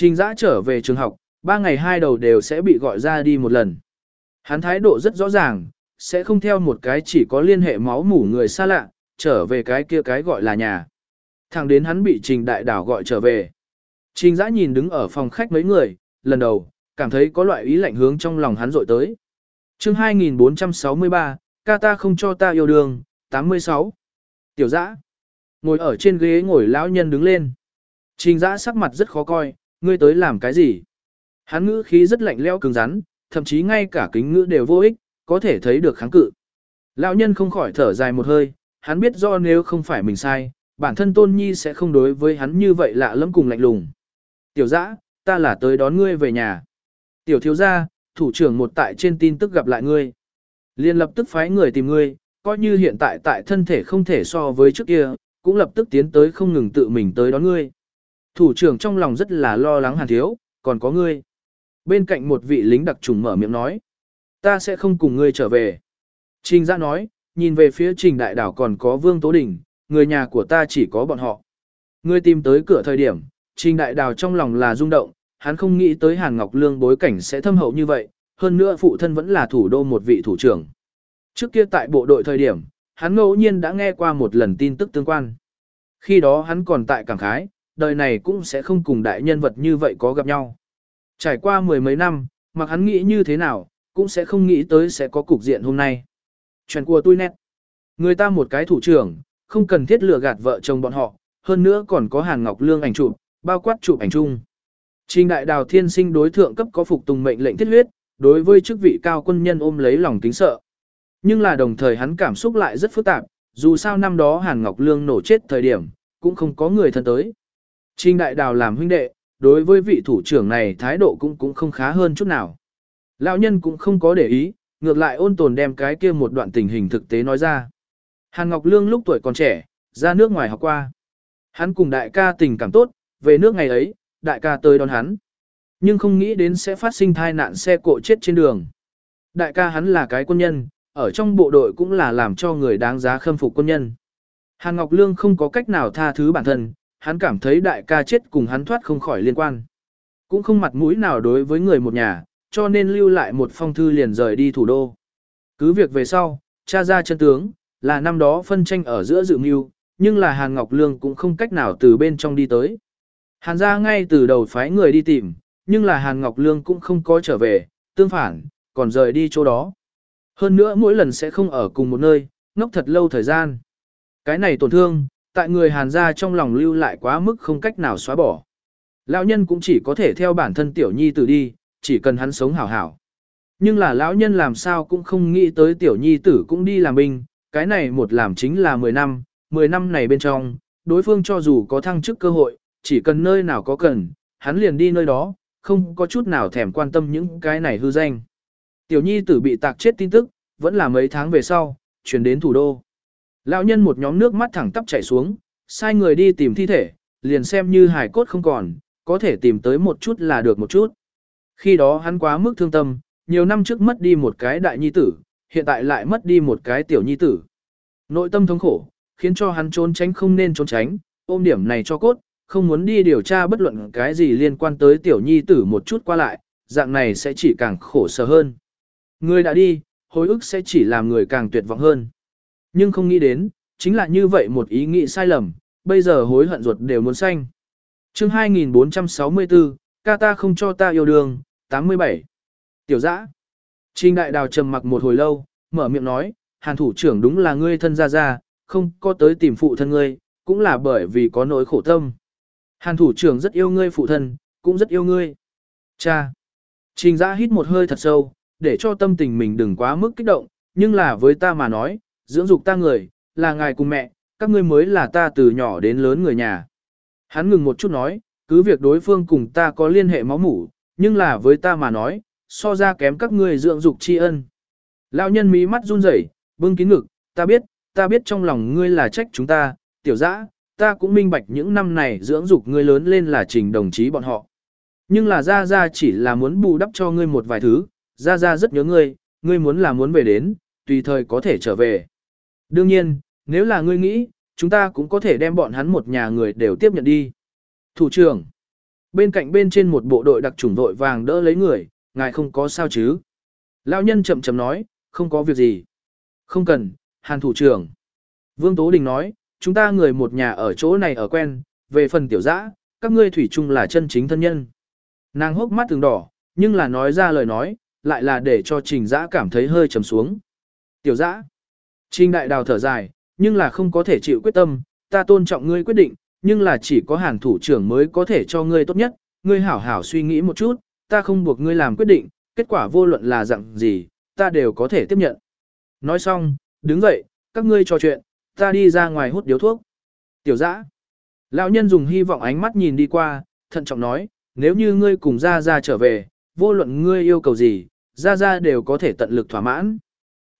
Trình giã trở về trường học, ba ngày hai đầu đều sẽ bị gọi ra đi một lần. Hắn thái độ rất rõ ràng, sẽ không theo một cái chỉ có liên hệ máu mủ người xa lạ, trở về cái kia cái gọi là nhà. Thẳng đến hắn bị trình đại đảo gọi trở về. Trình giã nhìn đứng ở phòng khách mấy người, lần đầu, cảm thấy có loại ý lạnh hướng trong lòng hắn rội tới. chương 2463, ca ta không cho ta yêu đương, 86. Tiểu giã. Ngồi ở trên ghế ngồi lão nhân đứng lên. Trình giã sắc mặt rất khó coi, ngươi tới làm cái gì? Hắn ngữ khí rất lạnh lẽo cứng rắn, thậm chí ngay cả kính ngữ đều vô ích, có thể thấy được kháng cự. Lão nhân không khỏi thở dài một hơi, hắn biết do nếu không phải mình sai, bản thân tôn nhi sẽ không đối với hắn như vậy lạ lẫm cùng lạnh lùng. Tiểu dã, ta là tới đón ngươi về nhà. Tiểu thiếu gia, thủ trưởng một tại trên tin tức gặp lại ngươi. Liên lập tức phái người tìm ngươi, coi như hiện tại tại thân thể không thể so với trước kia, cũng lập tức tiến tới không ngừng tự mình tới đón ngươi. Thủ trưởng trong lòng rất là lo lắng hàn thiếu, còn có ngươi. Bên cạnh một vị lính đặc trùng mở miệng nói. Ta sẽ không cùng ngươi trở về. Trình giã nói, nhìn về phía trình đại đảo còn có vương tố Đình, người nhà của ta chỉ có bọn họ. Ngươi tìm tới cửa thời điểm, trình đại đảo trong lòng là rung động, hắn không nghĩ tới Hàn Ngọc Lương bối cảnh sẽ thâm hậu như vậy, hơn nữa phụ thân vẫn là thủ đô một vị thủ trưởng. Trước kia tại bộ đội thời điểm, hắn ngẫu nhiên đã nghe qua một lần tin tức tương quan. Khi đó hắn còn tại cảng khái, đời này cũng sẽ không cùng đại nhân vật như vậy có gặp nhau. Trải qua mười mấy năm, mặc hắn nghĩ như thế nào, cũng sẽ không nghĩ tới sẽ có cục diện hôm nay. Chuyện của tôi nét. Người ta một cái thủ trưởng, không cần thiết lừa gạt vợ chồng bọn họ, hơn nữa còn có Hàn Ngọc Lương ảnh chụp, bao quát chụp ảnh chung. Trình đại đào thiên sinh đối thượng cấp có phục tùng mệnh lệnh thiết huyết, đối với chức vị cao quân nhân ôm lấy lòng kính sợ. Nhưng là đồng thời hắn cảm xúc lại rất phức tạp, dù sao năm đó Hàn Ngọc Lương nổ chết thời điểm, cũng không có người thân tới. Trình đại đào làm huynh đệ, đối với vị thủ trưởng này thái độ cũng cũng không khá hơn chút nào. Lão nhân cũng không có để ý, ngược lại ôn tồn đem cái kia một đoạn tình hình thực tế nói ra. Hàn Ngọc Lương lúc tuổi còn trẻ, ra nước ngoài học qua. Hắn cùng đại ca tình cảm tốt, về nước ngày ấy, đại ca tới đón hắn. Nhưng không nghĩ đến sẽ phát sinh thai nạn xe cộ chết trên đường. Đại ca hắn là cái quân nhân, ở trong bộ đội cũng là làm cho người đáng giá khâm phục quân nhân. Hàn Ngọc Lương không có cách nào tha thứ bản thân, hắn cảm thấy đại ca chết cùng hắn thoát không khỏi liên quan. Cũng không mặt mũi nào đối với người một nhà, cho nên lưu lại một phong thư liền rời đi thủ đô. Cứ việc về sau, cha ra chân tướng, là năm đó phân tranh ở giữa dự mưu, nhưng là Hàn Ngọc Lương cũng không cách nào từ bên trong đi tới. Hàn gia ngay từ đầu phái người đi tìm, nhưng là Hàn Ngọc Lương cũng không có trở về, tương phản, còn rời đi chỗ đó. Hơn nữa mỗi lần sẽ không ở cùng một nơi, ngốc thật lâu thời gian. Cái này tổn thương, tại người Hàn gia trong lòng lưu lại quá mức không cách nào xóa bỏ. Lão nhân cũng chỉ có thể theo bản thân tiểu nhi tử đi, chỉ cần hắn sống hảo hảo. Nhưng là lão nhân làm sao cũng không nghĩ tới tiểu nhi tử cũng đi làm binh, cái này một làm chính là 10 năm, 10 năm này bên trong, đối phương cho dù có thăng chức cơ hội, chỉ cần nơi nào có cần, hắn liền đi nơi đó, không có chút nào thèm quan tâm những cái này hư danh. Tiểu nhi tử bị tạc chết tin tức, vẫn là mấy tháng về sau, chuyển đến thủ đô. Lão nhân một nhóm nước mắt thẳng tắp chảy xuống, sai người đi tìm thi thể, liền xem như hải cốt không còn, có thể tìm tới một chút là được một chút. Khi đó hắn quá mức thương tâm, nhiều năm trước mất đi một cái đại nhi tử, hiện tại lại mất đi một cái tiểu nhi tử. Nội tâm thống khổ, khiến cho hắn trốn tránh không nên trốn tránh, ôm điểm này cho cốt, không muốn đi điều tra bất luận cái gì liên quan tới tiểu nhi tử một chút qua lại, dạng này sẽ chỉ càng khổ sở hơn. Người đã đi, hối ức sẽ chỉ làm người càng tuyệt vọng hơn. Nhưng không nghĩ đến, chính là như vậy một ý nghĩ sai lầm, bây giờ hối hận ruột đều muốn xanh. chương 2464, ca ta không cho ta yêu đương, 87. Tiểu dã. Trình đại đào trầm mặc một hồi lâu, mở miệng nói, hàn thủ trưởng đúng là ngươi thân gia gia, không có tới tìm phụ thân ngươi, cũng là bởi vì có nỗi khổ tâm. Hàn thủ trưởng rất yêu ngươi phụ thân, cũng rất yêu ngươi. Cha. Trình giã hít một hơi thật sâu, để cho tâm tình mình đừng quá mức kích động, nhưng là với ta mà nói, dưỡng dục ta người, là ngài cùng mẹ, các ngươi mới là ta từ nhỏ đến lớn người nhà. Hắn ngừng một chút nói, cứ việc đối phương cùng ta có liên hệ máu mủ, nhưng là với ta mà nói, so ra kém các ngươi dưỡng dục tri ân. Lão nhân mí mắt run rẩy, bưng kín ngực, ta biết, ta biết trong lòng ngươi là trách chúng ta, tiểu dã, ta cũng minh bạch những năm này dưỡng dục ngươi lớn lên là trình đồng chí bọn họ. Nhưng là Gia Gia chỉ là muốn bù đắp cho ngươi một vài thứ, Gia Gia rất nhớ ngươi, ngươi muốn là muốn về đến, tùy thời có thể trở về. Đương nhiên, nếu là ngươi nghĩ, chúng ta cũng có thể đem bọn hắn một nhà người đều tiếp nhận đi. Thủ trưởng, bên cạnh bên trên một bộ đội đặc chủng vội vàng đỡ lấy người, ngài không có sao chứ. Lão nhân chậm chậm nói, không có việc gì. Không cần, hàn thủ trưởng. Vương Tố Đình nói, chúng ta người một nhà ở chỗ này ở quen, về phần tiểu dã, các ngươi thủy chung là chân chính thân nhân. Nàng hốc mắt từng đỏ, nhưng là nói ra lời nói, lại là để cho trình dã cảm thấy hơi trầm xuống. Tiểu dã. Trình đại đào thở dài, nhưng là không có thể chịu quyết tâm, ta tôn trọng ngươi quyết định, nhưng là chỉ có hàn thủ trưởng mới có thể cho ngươi tốt nhất, ngươi hảo hảo suy nghĩ một chút, ta không buộc ngươi làm quyết định, kết quả vô luận là dạng gì, ta đều có thể tiếp nhận. Nói xong, đứng dậy, các ngươi trò chuyện, ta đi ra ngoài hút điếu thuốc. Tiểu dã. Lão nhân dùng hy vọng ánh mắt nhìn đi qua, thận trọng nói, nếu như ngươi cùng ra ra trở về, vô luận ngươi yêu cầu gì, ra ra đều có thể tận lực thỏa mãn.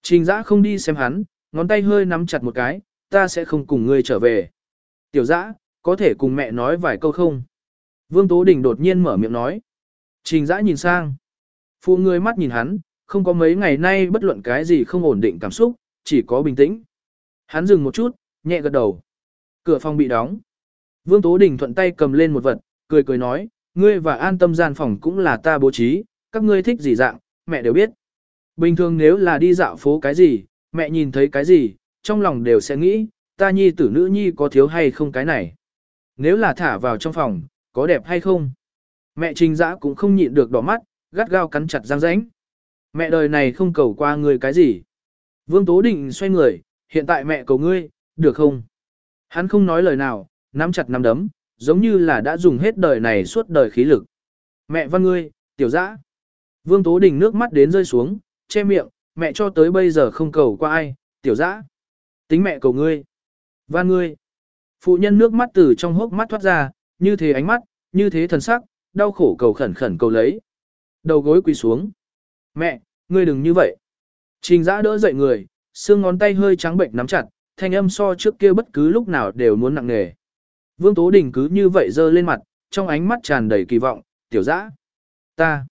Trình dã không đi xem hắn, ngón tay hơi nắm chặt một cái, ta sẽ không cùng ngươi trở về. Tiểu dã, có thể cùng mẹ nói vài câu không? Vương Tố Đình đột nhiên mở miệng nói. Trình dã nhìn sang. Phụ người mắt nhìn hắn, không có mấy ngày nay bất luận cái gì không ổn định cảm xúc, chỉ có bình tĩnh. Hắn dừng một chút, nhẹ gật đầu. Cửa phòng bị đóng. Vương Tố Đình thuận tay cầm lên một vật, cười cười nói, ngươi và an tâm gian phòng cũng là ta bố trí, các ngươi thích gì dạng, mẹ đều biết. Bình thường nếu là đi dạo phố cái gì, mẹ nhìn thấy cái gì, trong lòng đều sẽ nghĩ, ta nhi tử nữ nhi có thiếu hay không cái này. Nếu là thả vào trong phòng, có đẹp hay không? Mẹ trình dã cũng không nhịn được đỏ mắt, gắt gao cắn chặt răng rãnh. Mẹ đời này không cầu qua người cái gì. Vương Tố Định xoay người, hiện tại mẹ cầu ngươi, được không? Hắn không nói lời nào, nắm chặt nắm đấm, giống như là đã dùng hết đời này suốt đời khí lực. Mẹ văn ngươi, tiểu dã. Vương Tố Đình nước mắt đến rơi xuống, che miệng, mẹ cho tới bây giờ không cầu qua ai, tiểu dã. Tính mẹ cầu ngươi. Van ngươi. Phụ nhân nước mắt từ trong hốc mắt thoát ra, như thế ánh mắt, như thế thần sắc, đau khổ cầu khẩn khẩn cầu lấy. Đầu gối quỳ xuống. Mẹ, ngươi đừng như vậy. Trình giã đỡ dậy người, xương ngón tay hơi trắng bệnh nắm chặt, thanh âm so trước kia bất cứ lúc nào đều muốn nặng nề. Vương Tố Đình cứ như vậy dơ lên mặt, trong ánh mắt tràn đầy kỳ vọng, tiểu dã. Ta.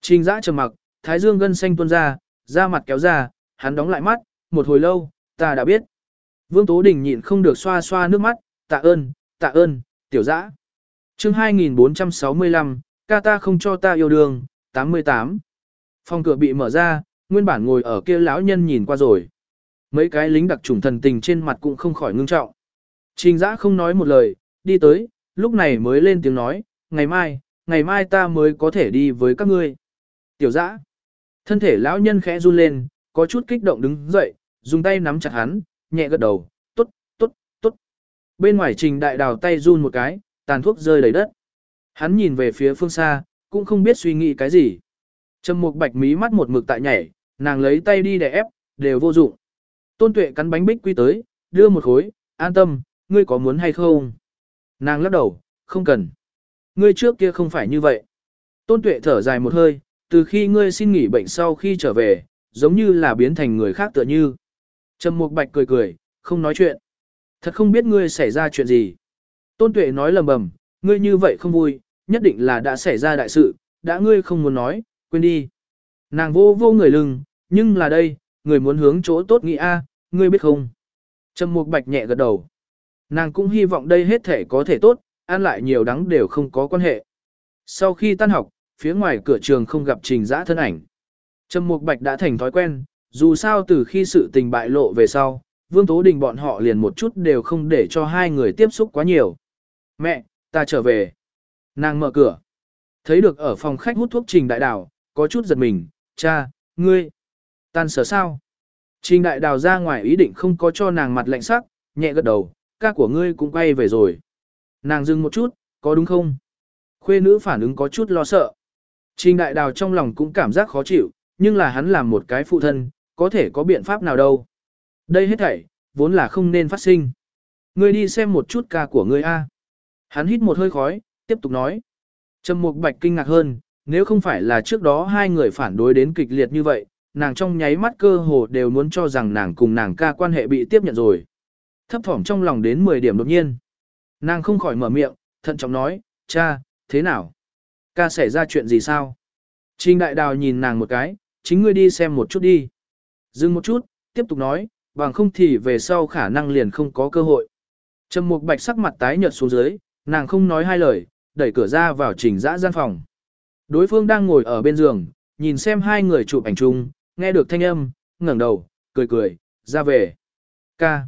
Trình dã trầm mặc, thái dương gân xanh tuôn ra, da mặt kéo ra, hắn đóng lại mắt, một hồi lâu, ta đã biết. Vương Tố Đình nhịn không được xoa xoa nước mắt, tạ ơn, tạ ơn, tiểu dã. chương 2465, ca ta không cho ta yêu đương, 88. Phòng cửa bị mở ra, nguyên bản ngồi ở kia lão nhân nhìn qua rồi. Mấy cái lính đặc trùng thần tình trên mặt cũng không khỏi ngưng trọng. Trình dã không nói một lời, đi tới, lúc này mới lên tiếng nói, ngày mai, ngày mai ta mới có thể đi với các ngươi. Tiểu dã, thân thể lão nhân khẽ run lên, có chút kích động đứng dậy, dùng tay nắm chặt hắn, nhẹ gật đầu, tốt, tốt, tốt. Bên ngoài trình đại đào tay run một cái, tàn thuốc rơi đầy đất. Hắn nhìn về phía phương xa, cũng không biết suy nghĩ cái gì. Trầm mục bạch mí mắt một mực tại nhảy, nàng lấy tay đi để ép, đều vô dụng. Tôn tuệ cắn bánh bích quy tới, đưa một khối, an tâm, ngươi có muốn hay không? Nàng lắc đầu, không cần. Ngươi trước kia không phải như vậy. Tôn tuệ thở dài một hơi, từ khi ngươi xin nghỉ bệnh sau khi trở về, giống như là biến thành người khác tựa như. Trầm Mục Bạch cười cười, không nói chuyện. Thật không biết ngươi xảy ra chuyện gì. Tôn tuệ nói lầm bầm, ngươi như vậy không vui, nhất định là đã xảy ra đại sự, đã ngươi không muốn nói, quên đi. Nàng vô vô người lưng, nhưng là đây, người muốn hướng chỗ tốt nghĩ a, ngươi biết không? Trầm Mục Bạch nhẹ gật đầu. Nàng cũng hy vọng đây hết thể có thể tốt, ăn lại nhiều đắng đều không có quan hệ. Sau khi tan học, phía ngoài cửa trường không gặp trình giã thân ảnh. Trầm Mục Bạch đã thành thói quen, dù sao từ khi sự tình bại lộ về sau, Vương Tố Đình bọn họ liền một chút đều không để cho hai người tiếp xúc quá nhiều. Mẹ, ta trở về. Nàng mở cửa. Thấy được ở phòng khách hút thuốc trình đại đào, có chút giật mình, cha, ngươi. Tan sở sao? Trình đại đào ra ngoài ý định không có cho nàng mặt lạnh sắc, nhẹ gật đầu, ca của ngươi cũng quay về rồi. Nàng dừng một chút, có đúng không? Khuê nữ phản ứng có chút lo sợ. Trình đại đào trong lòng cũng cảm giác khó chịu, nhưng là hắn làm một cái phụ thân, có thể có biện pháp nào đâu. Đây hết thảy, vốn là không nên phát sinh. Ngươi đi xem một chút ca của ngươi a. Hắn hít một hơi khói, tiếp tục nói. Trầm Mục Bạch kinh ngạc hơn, nếu không phải là trước đó hai người phản đối đến kịch liệt như vậy, nàng trong nháy mắt cơ hồ đều muốn cho rằng nàng cùng nàng ca quan hệ bị tiếp nhận rồi. Thấp thỏm trong lòng đến 10 điểm đột nhiên. Nàng không khỏi mở miệng, thận trọng nói, cha, thế nào? Ca xảy ra chuyện gì sao? Trình đại đào nhìn nàng một cái, chính ngươi đi xem một chút đi. Dừng một chút, tiếp tục nói, bằng không thì về sau khả năng liền không có cơ hội. Trầm mục bạch sắc mặt tái nhợt xuống dưới, nàng không nói hai lời, đẩy cửa ra vào trình dã gian phòng. Đối phương đang ngồi ở bên giường, nhìn xem hai người chụp ảnh chung, nghe được thanh âm, ngẩng đầu, cười cười, ra về. Ca.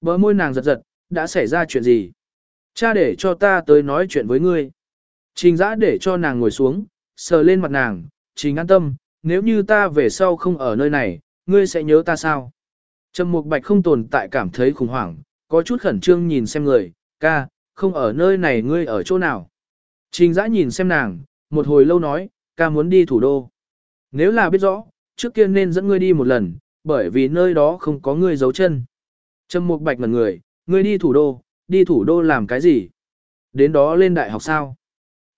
Bờ môi nàng giật giật, đã xảy ra chuyện gì? Cha để cho ta tới nói chuyện với ngươi. Trình giã để cho nàng ngồi xuống, sờ lên mặt nàng, trình an tâm, nếu như ta về sau không ở nơi này, ngươi sẽ nhớ ta sao? Trầm Mục Bạch không tồn tại cảm thấy khủng hoảng, có chút khẩn trương nhìn xem người, ca, không ở nơi này ngươi ở chỗ nào? Trình giã nhìn xem nàng, một hồi lâu nói, ca muốn đi thủ đô. Nếu là biết rõ, trước kia nên dẫn ngươi đi một lần, bởi vì nơi đó không có ngươi giấu chân. Trầm Mục Bạch ngẩn người, ngươi đi thủ đô, đi thủ đô làm cái gì? Đến đó lên đại học sao?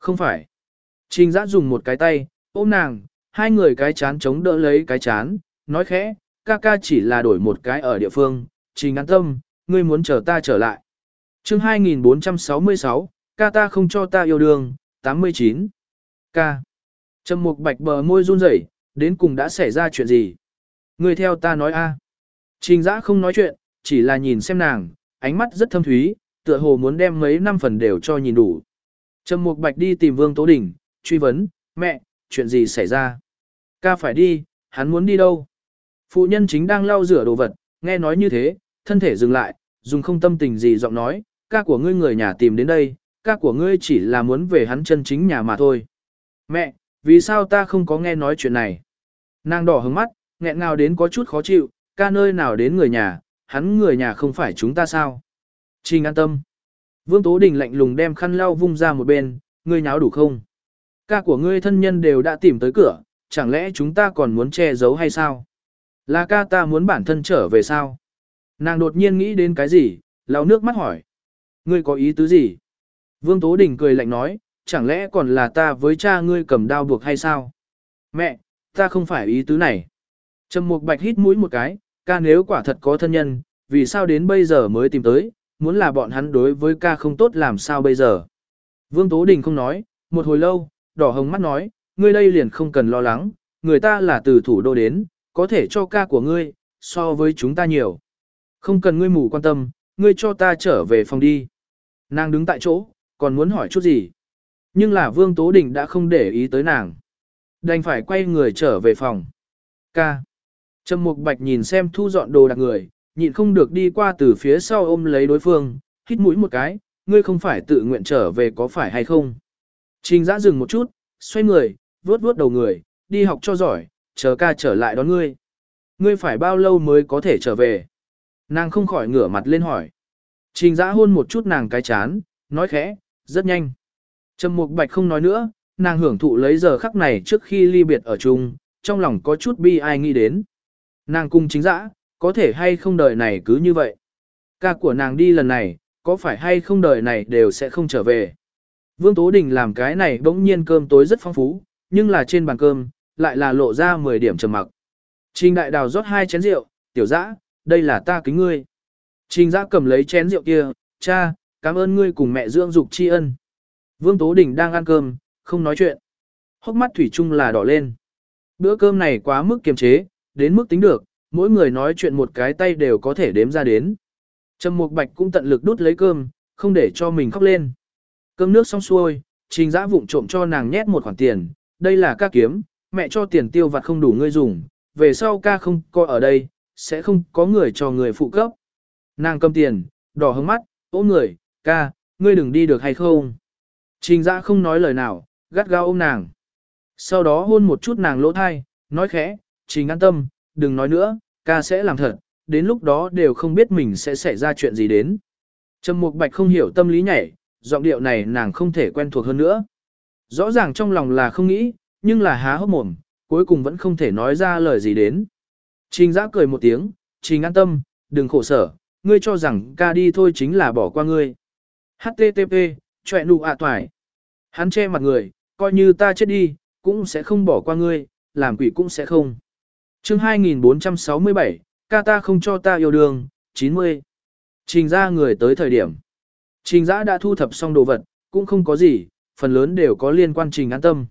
Không phải. Trình giã dùng một cái tay, ôm nàng, hai người cái chán chống đỡ lấy cái chán, nói khẽ, ca ca chỉ là đổi một cái ở địa phương, trình an tâm, ngươi muốn chờ ta trở lại. chương 2466, ca ta không cho ta yêu đương, 89. Ca. Trầm mục bạch bờ môi run rẩy, đến cùng đã xảy ra chuyện gì? Ngươi theo ta nói a. Trình giã không nói chuyện, chỉ là nhìn xem nàng, ánh mắt rất thâm thúy, tựa hồ muốn đem mấy năm phần đều cho nhìn đủ. Trầm mục bạch đi tìm Vương Tố Đình, truy vấn, mẹ, chuyện gì xảy ra? Ca phải đi, hắn muốn đi đâu? Phụ nhân chính đang lau rửa đồ vật, nghe nói như thế, thân thể dừng lại, dùng không tâm tình gì giọng nói, ca của ngươi người nhà tìm đến đây, ca của ngươi chỉ là muốn về hắn chân chính nhà mà thôi. Mẹ, vì sao ta không có nghe nói chuyện này? Nàng đỏ hứng mắt, nghẹn ngào đến có chút khó chịu, ca nơi nào đến người nhà, hắn người nhà không phải chúng ta sao? Trình an tâm. Vương Tố Đình lạnh lùng đem khăn lau vung ra một bên, ngươi nháo đủ không? Ca của ngươi thân nhân đều đã tìm tới cửa, chẳng lẽ chúng ta còn muốn che giấu hay sao? Là ca ta muốn bản thân trở về sao? Nàng đột nhiên nghĩ đến cái gì, lau nước mắt hỏi. Ngươi có ý tứ gì? Vương Tố Đình cười lạnh nói, chẳng lẽ còn là ta với cha ngươi cầm đao buộc hay sao? Mẹ, ta không phải ý tứ này. Trầm Mục Bạch hít mũi một cái, ca nếu quả thật có thân nhân, vì sao đến bây giờ mới tìm tới, muốn là bọn hắn đối với ca không tốt làm sao bây giờ. Vương Tố Đình không nói, một hồi lâu, đỏ hồng mắt nói, ngươi đây liền không cần lo lắng, người ta là từ thủ đô đến, có thể cho ca của ngươi, so với chúng ta nhiều. Không cần ngươi mù quan tâm, ngươi cho ta trở về phòng đi. Nàng đứng tại chỗ, còn muốn hỏi chút gì. Nhưng là Vương Tố Đình đã không để ý tới nàng. Đành phải quay người trở về phòng. Ca. Trầm Mục Bạch nhìn xem thu dọn đồ đạc người, nhịn không được đi qua từ phía sau ôm lấy đối phương, hít mũi một cái, ngươi không phải tự nguyện trở về có phải hay không. Trình giã dừng một chút, xoay người, vuốt vuốt đầu người, đi học cho giỏi, chờ ca trở lại đón ngươi. Ngươi phải bao lâu mới có thể trở về? Nàng không khỏi ngửa mặt lên hỏi. Trình giã hôn một chút nàng cái chán, nói khẽ, rất nhanh. Trầm Mục Bạch không nói nữa, nàng hưởng thụ lấy giờ khắc này trước khi ly biệt ở chung, trong lòng có chút bi ai nghĩ đến. Nàng cung chính dã, có thể hay không đời này cứ như vậy. Ca của nàng đi lần này, có phải hay không đời này đều sẽ không trở về. Vương Tố Đình làm cái này bỗng nhiên cơm tối rất phong phú, nhưng là trên bàn cơm, lại là lộ ra 10 điểm trầm mặc. Trình đại đào rót hai chén rượu, tiểu dã, đây là ta kính ngươi. Trình dã cầm lấy chén rượu kia, cha, cảm ơn ngươi cùng mẹ dưỡng dục tri ân. Vương Tố Đình đang ăn cơm, không nói chuyện. Hốc mắt thủy chung là đỏ lên. Bữa cơm này quá mức kiềm chế, đến mức tính được, mỗi người nói chuyện một cái tay đều có thể đếm ra đến. Trầm Mục Bạch cũng tận lực đút lấy cơm, không để cho mình khóc lên. Cơm nước xong xuôi, Trình Dã vụng trộm cho nàng nhét một khoản tiền, đây là ca kiếm, mẹ cho tiền tiêu vặt không đủ ngươi dùng, về sau ca không có ở đây, sẽ không có người cho người phụ cấp. Nàng cầm tiền, đỏ hứng mắt, ôm người, ca, ngươi đừng đi được hay không. Trình Dã không nói lời nào, gắt gao ôm nàng. Sau đó hôn một chút nàng lỗ thai, nói khẽ, Trình an tâm, đừng nói nữa, ca sẽ làm thật, đến lúc đó đều không biết mình sẽ xảy ra chuyện gì đến. Trầm Mục Bạch không hiểu tâm lý nhảy, giọng điệu này nàng không thể quen thuộc hơn nữa. Rõ ràng trong lòng là không nghĩ, nhưng là há hốc mồm, cuối cùng vẫn không thể nói ra lời gì đến. Trình giã cười một tiếng, trình an tâm, đừng khổ sở, ngươi cho rằng ca đi thôi chính là bỏ qua ngươi. HTTP, chọe nụ ạ toài. Hắn che mặt người, coi như ta chết đi, cũng sẽ không bỏ qua ngươi, làm quỷ cũng sẽ không chương 2467, ca ta không cho ta yêu đương, 90. Trình ra người tới thời điểm. Trình giã đã thu thập xong đồ vật, cũng không có gì, phần lớn đều có liên quan trình an tâm.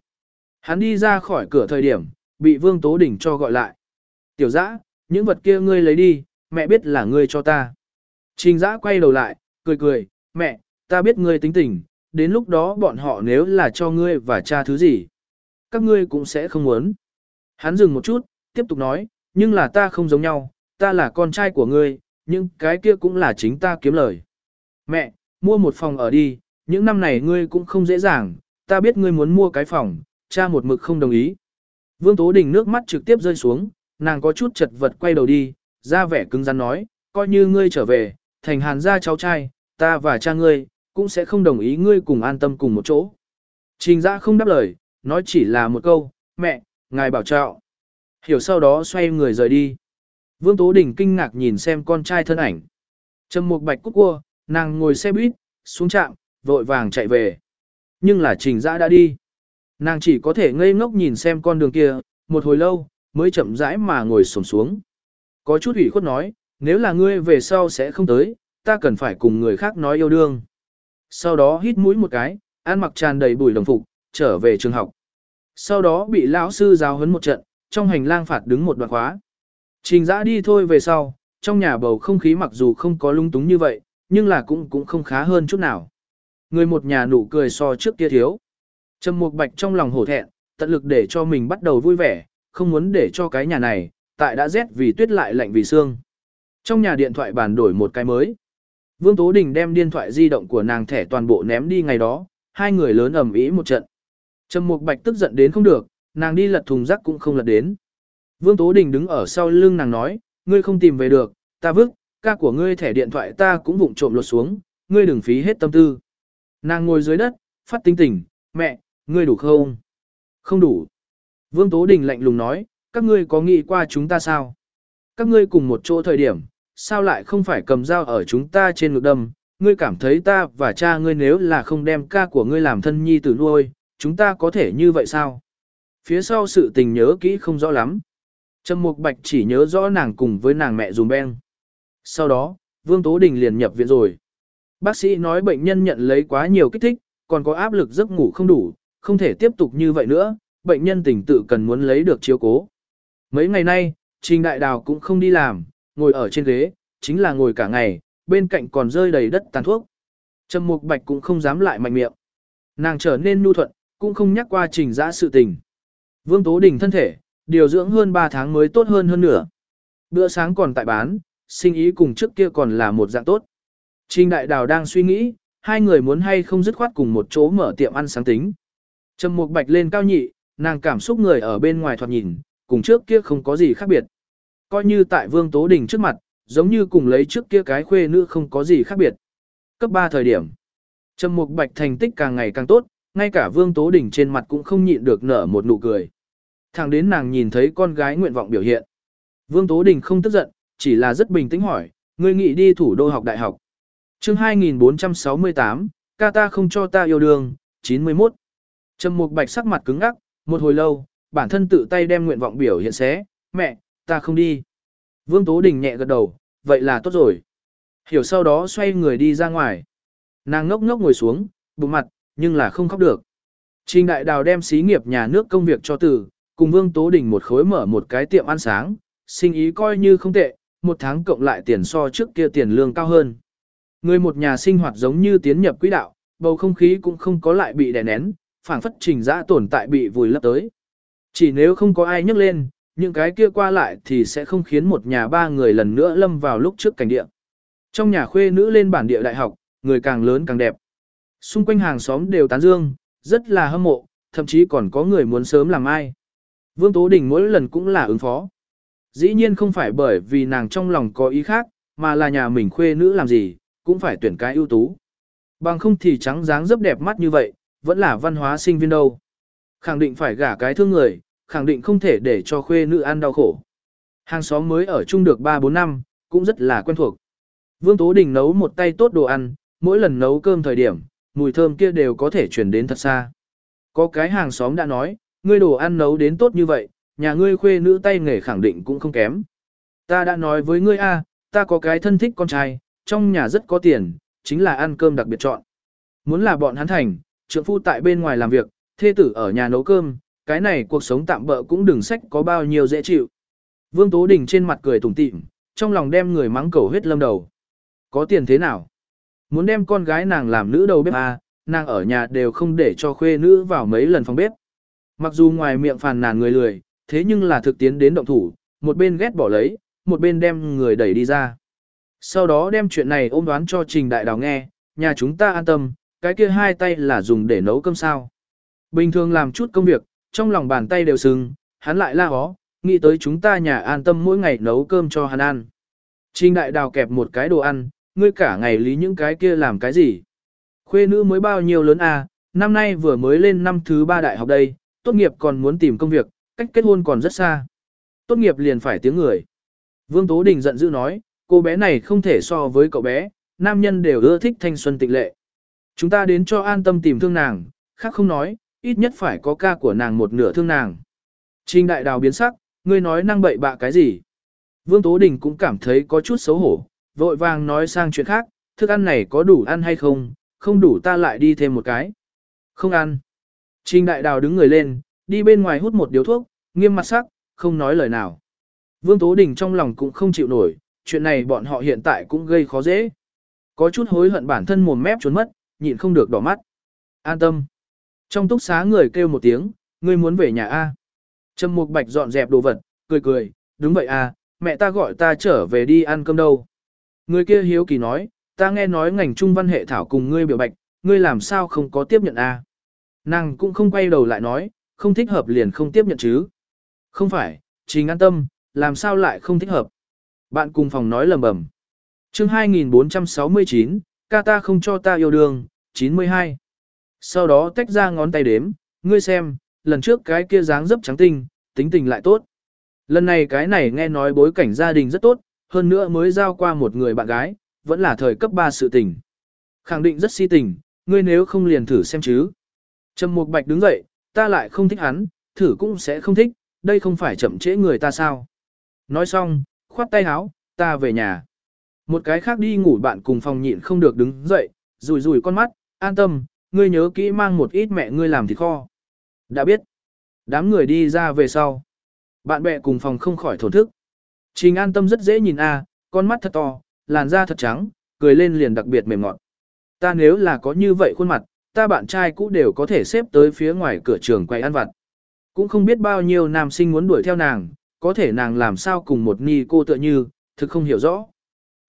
Hắn đi ra khỏi cửa thời điểm, bị Vương Tố Đỉnh cho gọi lại. Tiểu giã, những vật kia ngươi lấy đi, mẹ biết là ngươi cho ta. Trình giã quay đầu lại, cười cười, mẹ, ta biết ngươi tính tình, đến lúc đó bọn họ nếu là cho ngươi và cha thứ gì, các ngươi cũng sẽ không muốn. Hắn dừng một chút, tiếp tục nói, nhưng là ta không giống nhau, ta là con trai của ngươi, nhưng cái kia cũng là chính ta kiếm lời. Mẹ, mua một phòng ở đi, những năm này ngươi cũng không dễ dàng, ta biết ngươi muốn mua cái phòng, cha một mực không đồng ý. Vương Tố Đình nước mắt trực tiếp rơi xuống, nàng có chút chật vật quay đầu đi, ra vẻ cứng rắn nói, coi như ngươi trở về, thành hàn gia cháu trai, ta và cha ngươi, cũng sẽ không đồng ý ngươi cùng an tâm cùng một chỗ. Trình Dã không đáp lời, nói chỉ là một câu, mẹ, ngài bảo trọng. Hiểu sau đó xoay người rời đi. Vương Tố Đình kinh ngạc nhìn xem con trai thân ảnh. Trầm một bạch cúc cua, nàng ngồi xe buýt, xuống trạm, vội vàng chạy về. Nhưng là trình dã đã đi. Nàng chỉ có thể ngây ngốc nhìn xem con đường kia, một hồi lâu, mới chậm rãi mà ngồi sổm xuống. Có chút ủy khuất nói, nếu là ngươi về sau sẽ không tới, ta cần phải cùng người khác nói yêu đương. Sau đó hít mũi một cái, ăn mặc tràn đầy bụi đồng phục, trở về trường học. Sau đó bị lão sư giáo huấn một trận, trong hành lang phạt đứng một đoạn khóa. Trình giã đi thôi về sau, trong nhà bầu không khí mặc dù không có lung túng như vậy, nhưng là cũng cũng không khá hơn chút nào. Người một nhà nụ cười so trước kia thiếu. Trầm Mục Bạch trong lòng hổ thẹn, tận lực để cho mình bắt đầu vui vẻ, không muốn để cho cái nhà này, tại đã rét vì tuyết lại lạnh vì sương Trong nhà điện thoại bàn đổi một cái mới. Vương Tố Đình đem điện thoại di động của nàng thẻ toàn bộ ném đi ngày đó, hai người lớn ầm ĩ một trận. Trầm Mục Bạch tức giận đến không được, nàng đi lật thùng rác cũng không lật đến. Vương Tố Đình đứng ở sau lưng nàng nói, ngươi không tìm về được, ta vứt, ca của ngươi thẻ điện thoại ta cũng vụng trộm lột xuống, ngươi đừng phí hết tâm tư. Nàng ngồi dưới đất, phát tinh tỉnh, mẹ, ngươi đủ không? Không đủ. Vương Tố Đình lạnh lùng nói, các ngươi có nghĩ qua chúng ta sao? Các ngươi cùng một chỗ thời điểm, sao lại không phải cầm dao ở chúng ta trên ngực đâm? Ngươi cảm thấy ta và cha ngươi nếu là không đem ca của ngươi làm thân nhi tử nuôi, chúng ta có thể như vậy sao? Phía sau sự tình nhớ kỹ không rõ lắm. Trầm Mục Bạch chỉ nhớ rõ nàng cùng với nàng mẹ dùm beng. Sau đó, Vương Tố Đình liền nhập viện rồi. Bác sĩ nói bệnh nhân nhận lấy quá nhiều kích thích, còn có áp lực giấc ngủ không đủ, không thể tiếp tục như vậy nữa, bệnh nhân tỉnh tự cần muốn lấy được chiếu cố. Mấy ngày nay, Trình Đại Đào cũng không đi làm, ngồi ở trên ghế, chính là ngồi cả ngày, bên cạnh còn rơi đầy đất tàn thuốc. Trầm Mục Bạch cũng không dám lại mạnh miệng. Nàng trở nên nhu thuận, cũng không nhắc qua trình dã sự tình. Vương Tố Đình thân thể, điều dưỡng hơn 3 tháng mới tốt hơn hơn nữa. Bữa sáng còn tại bán, sinh ý cùng trước kia còn là một dạng tốt. Trình Đại Đào đang suy nghĩ, hai người muốn hay không dứt khoát cùng một chỗ mở tiệm ăn sáng tính. Trầm Mục Bạch lên cao nhị, nàng cảm xúc người ở bên ngoài thoạt nhìn, cùng trước kia không có gì khác biệt. Coi như tại Vương Tố Đình trước mặt, giống như cùng lấy trước kia cái khuê nữ không có gì khác biệt. Cấp 3 thời điểm, Trầm Mục Bạch thành tích càng ngày càng tốt, ngay cả Vương Tố Đình trên mặt cũng không nhịn được nở một nụ cười. Thẳng đến nàng nhìn thấy con gái nguyện vọng biểu hiện. Vương Tố Đình không tức giận, chỉ là rất bình tĩnh hỏi, ngươi nghĩ đi thủ đô học đại học. chương 2468, ca ta không cho ta yêu đương, 91. Trầm Mục Bạch sắc mặt cứng ngắc, một hồi lâu, bản thân tự tay đem nguyện vọng biểu hiện xé, mẹ, ta không đi. Vương Tố Đình nhẹ gật đầu, vậy là tốt rồi. Hiểu sau đó xoay người đi ra ngoài. Nàng ngốc ngốc ngồi xuống, bụng mặt, nhưng là không khóc được. Trình Đại Đào đem xí nghiệp nhà nước công việc cho tử cùng Vương Tố Đình một khối mở một cái tiệm ăn sáng, sinh ý coi như không tệ, một tháng cộng lại tiền so trước kia tiền lương cao hơn. Người một nhà sinh hoạt giống như tiến nhập quỹ đạo, bầu không khí cũng không có lại bị đè nén, phảng phất trình dã tồn tại bị vùi lấp tới. Chỉ nếu không có ai nhắc lên, những cái kia qua lại thì sẽ không khiến một nhà ba người lần nữa lâm vào lúc trước cảnh địa. Trong nhà khuê nữ lên bản địa đại học, người càng lớn càng đẹp. Xung quanh hàng xóm đều tán dương, rất là hâm mộ, thậm chí còn có người muốn sớm làm ai. Vương Tố Đình mỗi lần cũng là ứng phó. Dĩ nhiên không phải bởi vì nàng trong lòng có ý khác, mà là nhà mình khuê nữ làm gì, cũng phải tuyển cái ưu tú. Bằng không thì trắng dáng rất đẹp mắt như vậy, vẫn là văn hóa sinh viên đâu. Khẳng định phải gả cái thương người, khẳng định không thể để cho khuê nữ ăn đau khổ. Hàng xóm mới ở chung được 3-4 năm, cũng rất là quen thuộc. Vương Tố Đình nấu một tay tốt đồ ăn, mỗi lần nấu cơm thời điểm, mùi thơm kia đều có thể chuyển đến thật xa. Có cái hàng xóm đã nói, ngươi đồ ăn nấu đến tốt như vậy, nhà ngươi khuê nữ tay nghề khẳng định cũng không kém. Ta đã nói với ngươi a, ta có cái thân thích con trai, trong nhà rất có tiền, chính là ăn cơm đặc biệt chọn. Muốn là bọn hắn thành, trượng phu tại bên ngoài làm việc, thê tử ở nhà nấu cơm, cái này cuộc sống tạm bỡ cũng đừng sách có bao nhiêu dễ chịu. Vương Tố Đình trên mặt cười tủm tỉm, trong lòng đem người mắng cầu huyết lâm đầu. Có tiền thế nào? Muốn đem con gái nàng làm nữ đầu bếp à, nàng ở nhà đều không để cho khuê nữ vào mấy lần phòng bếp. Mặc dù ngoài miệng phàn nàn người lười, thế nhưng là thực tiến đến động thủ, một bên ghét bỏ lấy, một bên đem người đẩy đi ra. Sau đó đem chuyện này ôm đoán cho Trình Đại Đào nghe, nhà chúng ta an tâm, cái kia hai tay là dùng để nấu cơm sao. Bình thường làm chút công việc, trong lòng bàn tay đều sưng, hắn lại la hó, nghĩ tới chúng ta nhà an tâm mỗi ngày nấu cơm cho hắn ăn. Trình Đại Đào kẹp một cái đồ ăn, ngươi cả ngày lý những cái kia làm cái gì. Khuê nữ mới bao nhiêu lớn à, năm nay vừa mới lên năm thứ ba đại học đây, tốt nghiệp còn muốn tìm công việc, cách kết hôn còn rất xa. Tốt nghiệp liền phải tiếng người. Vương Tố Đình giận dữ nói, cô bé này không thể so với cậu bé, nam nhân đều ưa thích thanh xuân tịnh lệ. Chúng ta đến cho an tâm tìm thương nàng, khác không nói, ít nhất phải có ca của nàng một nửa thương nàng. Trình đại đào biến sắc, ngươi nói năng bậy bạ cái gì? Vương Tố Đình cũng cảm thấy có chút xấu hổ, vội vàng nói sang chuyện khác, thức ăn này có đủ ăn hay không, không đủ ta lại đi thêm một cái. Không ăn. Trình đại đào đứng người lên, đi bên ngoài hút một điếu thuốc, nghiêm mặt sắc, không nói lời nào. Vương Tố Đình trong lòng cũng không chịu nổi, chuyện này bọn họ hiện tại cũng gây khó dễ. Có chút hối hận bản thân mồm mép trốn mất, nhịn không được đỏ mắt. An tâm. Trong túc xá người kêu một tiếng, ngươi muốn về nhà A. Trầm Mục Bạch dọn dẹp đồ vật, cười cười, đúng vậy à, mẹ ta gọi ta trở về đi ăn cơm đâu. Người kia hiếu kỳ nói, ta nghe nói ngành trung văn hệ thảo cùng ngươi biểu bạch, ngươi làm sao không có tiếp nhận a? Nàng cũng không quay đầu lại nói, không thích hợp liền không tiếp nhận chứ. Không phải, trình an tâm, làm sao lại không thích hợp. Bạn cùng phòng nói lầm bầm. chương 2469, ca ta không cho ta yêu đương, 92. Sau đó tách ra ngón tay đếm, ngươi xem, lần trước cái kia dáng dấp trắng tinh, tính tình lại tốt. Lần này cái này nghe nói bối cảnh gia đình rất tốt, hơn nữa mới giao qua một người bạn gái, vẫn là thời cấp 3 sự tình. Khẳng định rất si tình, ngươi nếu không liền thử xem chứ. Trầm Mục Bạch đứng dậy, ta lại không thích hắn, thử cũng sẽ không thích, đây không phải chậm trễ người ta sao. Nói xong, khoát tay áo, ta về nhà. Một cái khác đi ngủ bạn cùng phòng nhịn không được đứng dậy, rùi rùi con mắt, an tâm, ngươi nhớ kỹ mang một ít mẹ ngươi làm thịt kho. Đã biết. Đám người đi ra về sau. Bạn bè cùng phòng không khỏi thổn thức. Trình an tâm rất dễ nhìn a, con mắt thật to, làn da thật trắng, cười lên liền đặc biệt mềm ngọt. Ta nếu là có như vậy khuôn mặt, ta bạn trai cũ đều có thể xếp tới phía ngoài cửa trường quay ăn vặt. Cũng không biết bao nhiêu nam sinh muốn đuổi theo nàng, có thể nàng làm sao cùng một ni cô tựa như, thực không hiểu rõ.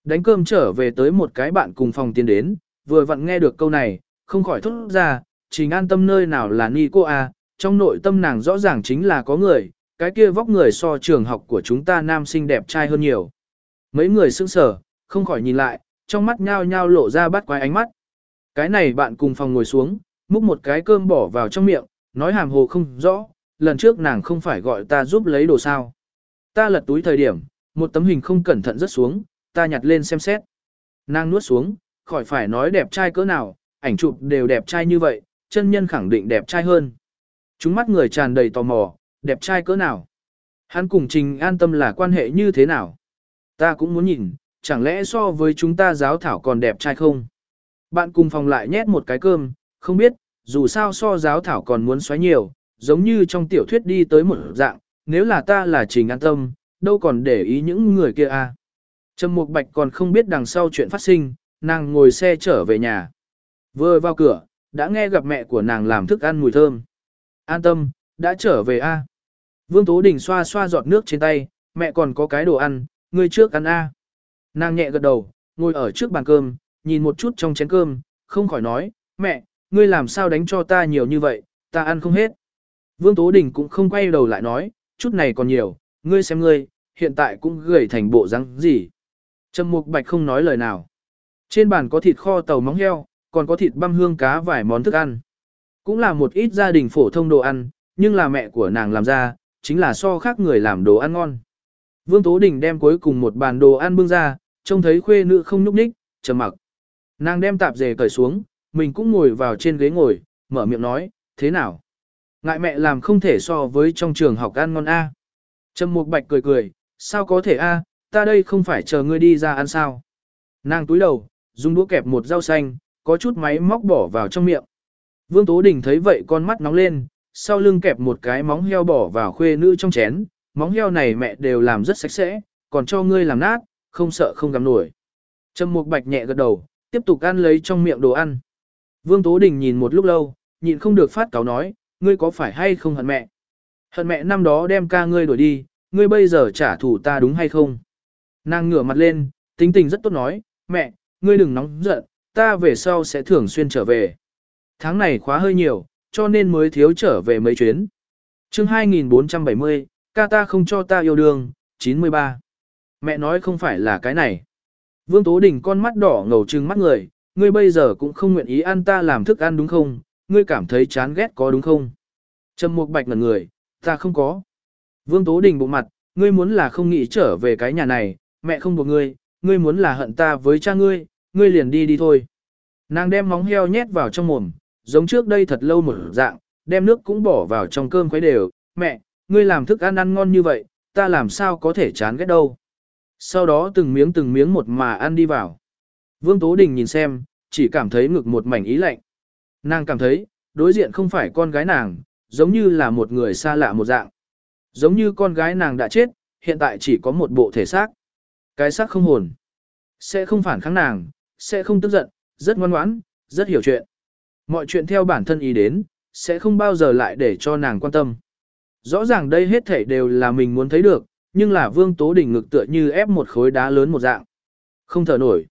Đánh cơm trở về tới một cái bạn cùng phòng tiến đến, vừa vặn nghe được câu này, không khỏi thốt ra, trình an tâm nơi nào là ni cô à? trong nội tâm nàng rõ ràng chính là có người, cái kia vóc người so trường học của chúng ta nam sinh đẹp trai hơn nhiều. Mấy người sững sờ, không khỏi nhìn lại, trong mắt nhao nhao lộ ra bắt quái ánh mắt. Cái này bạn cùng phòng ngồi xuống, múc một cái cơm bỏ vào trong miệng, nói hàm hồ không rõ, lần trước nàng không phải gọi ta giúp lấy đồ sao. Ta lật túi thời điểm, một tấm hình không cẩn thận rớt xuống, ta nhặt lên xem xét. Nàng nuốt xuống, khỏi phải nói đẹp trai cỡ nào, ảnh chụp đều đẹp trai như vậy, chân nhân khẳng định đẹp trai hơn. Chúng mắt người tràn đầy tò mò, đẹp trai cỡ nào? Hắn cùng Trình an tâm là quan hệ như thế nào? Ta cũng muốn nhìn, chẳng lẽ so với chúng ta giáo thảo còn đẹp trai không? Bạn cùng phòng lại nhét một cái cơm, không biết, dù sao so giáo thảo còn muốn xoáy nhiều, giống như trong tiểu thuyết đi tới một dạng, nếu là ta là Trình an tâm, đâu còn để ý những người kia à? Trầm Mục Bạch còn không biết đằng sau chuyện phát sinh, nàng ngồi xe trở về nhà. Vừa vào cửa, đã nghe gặp mẹ của nàng làm thức ăn mùi thơm. An tâm, đã trở về a. Vương Tố Đình xoa xoa giọt nước trên tay, mẹ còn có cái đồ ăn, ngươi trước ăn a. Nàng nhẹ gật đầu, ngồi ở trước bàn cơm, nhìn một chút trong chén cơm, không khỏi nói, mẹ, ngươi làm sao đánh cho ta nhiều như vậy, ta ăn không hết. Vương Tố Đình cũng không quay đầu lại nói, chút này còn nhiều, ngươi xem ngươi, hiện tại cũng gầy thành bộ răng gì. Trầm Mục Bạch không nói lời nào. Trên bàn có thịt kho tàu móng heo, còn có thịt băm hương cá vài món thức ăn. Cũng là một ít gia đình phổ thông đồ ăn, nhưng là mẹ của nàng làm ra, chính là so khác người làm đồ ăn ngon. Vương Tố Đình đem cuối cùng một bàn đồ ăn bưng ra, trông thấy khuê nữ không nhúc nhích, trầm mặc. Nàng đem tạp dề cởi xuống, mình cũng ngồi vào trên ghế ngồi, mở miệng nói, thế nào? Ngại mẹ làm không thể so với trong trường học ăn ngon A. Trầm Mục Bạch cười cười, sao có thể A, ta đây không phải chờ ngươi đi ra ăn sao? Nàng túi đầu, dùng đũa kẹp một rau xanh, có chút máy móc bỏ vào trong miệng. Vương Tố Đình thấy vậy con mắt nóng lên, sau lưng kẹp một cái móng heo bỏ vào khuê nữ trong chén, móng heo này mẹ đều làm rất sạch sẽ, còn cho ngươi làm nát, không sợ không gặm nổi. Trầm Mục Bạch nhẹ gật đầu, tiếp tục ăn lấy trong miệng đồ ăn. Vương Tố Đình nhìn một lúc lâu, nhịn không được phát cáo nói, ngươi có phải hay không hận mẹ? Hận mẹ năm đó đem ca ngươi đuổi đi, ngươi bây giờ trả thù ta đúng hay không? Nàng ngửa mặt lên, tính tình rất tốt nói, mẹ, ngươi đừng nóng giận, ta về sau sẽ thường xuyên trở về. Tháng này khóa hơi nhiều, cho nên mới thiếu trở về mấy chuyến. chương 2470, ca ta không cho ta yêu đương, 93. Mẹ nói không phải là cái này. Vương Tố Đình con mắt đỏ ngầu trừng mắt người, ngươi bây giờ cũng không nguyện ý ăn ta làm thức ăn đúng không, ngươi cảm thấy chán ghét có đúng không? Trầm Mục Bạch ngẩn người, ta không có. Vương Tố Đình bộ mặt, ngươi muốn là không nghĩ trở về cái nhà này, mẹ không buộc ngươi, ngươi muốn là hận ta với cha ngươi, ngươi liền đi đi thôi. Nàng đem móng heo nhét vào trong mồm, giống trước đây thật lâu một dạng, đem nước cũng bỏ vào trong cơm khuấy đều, mẹ, ngươi làm thức ăn ăn ngon như vậy, ta làm sao có thể chán ghét đâu. Sau đó từng miếng từng miếng một mà ăn đi vào. Vương Tố Đình nhìn xem, chỉ cảm thấy ngực một mảnh ý lạnh. Nàng cảm thấy, đối diện không phải con gái nàng, giống như là một người xa lạ một dạng. Giống như con gái nàng đã chết, hiện tại chỉ có một bộ thể xác. Cái xác không hồn. Sẽ không phản kháng nàng, sẽ không tức giận, rất ngoan ngoãn, rất hiểu chuyện. Mọi chuyện theo bản thân ý đến, sẽ không bao giờ lại để cho nàng quan tâm. Rõ ràng đây hết thảy đều là mình muốn thấy được, nhưng là vương tố đỉnh ngực tựa như ép một khối đá lớn một dạng. Không thở nổi.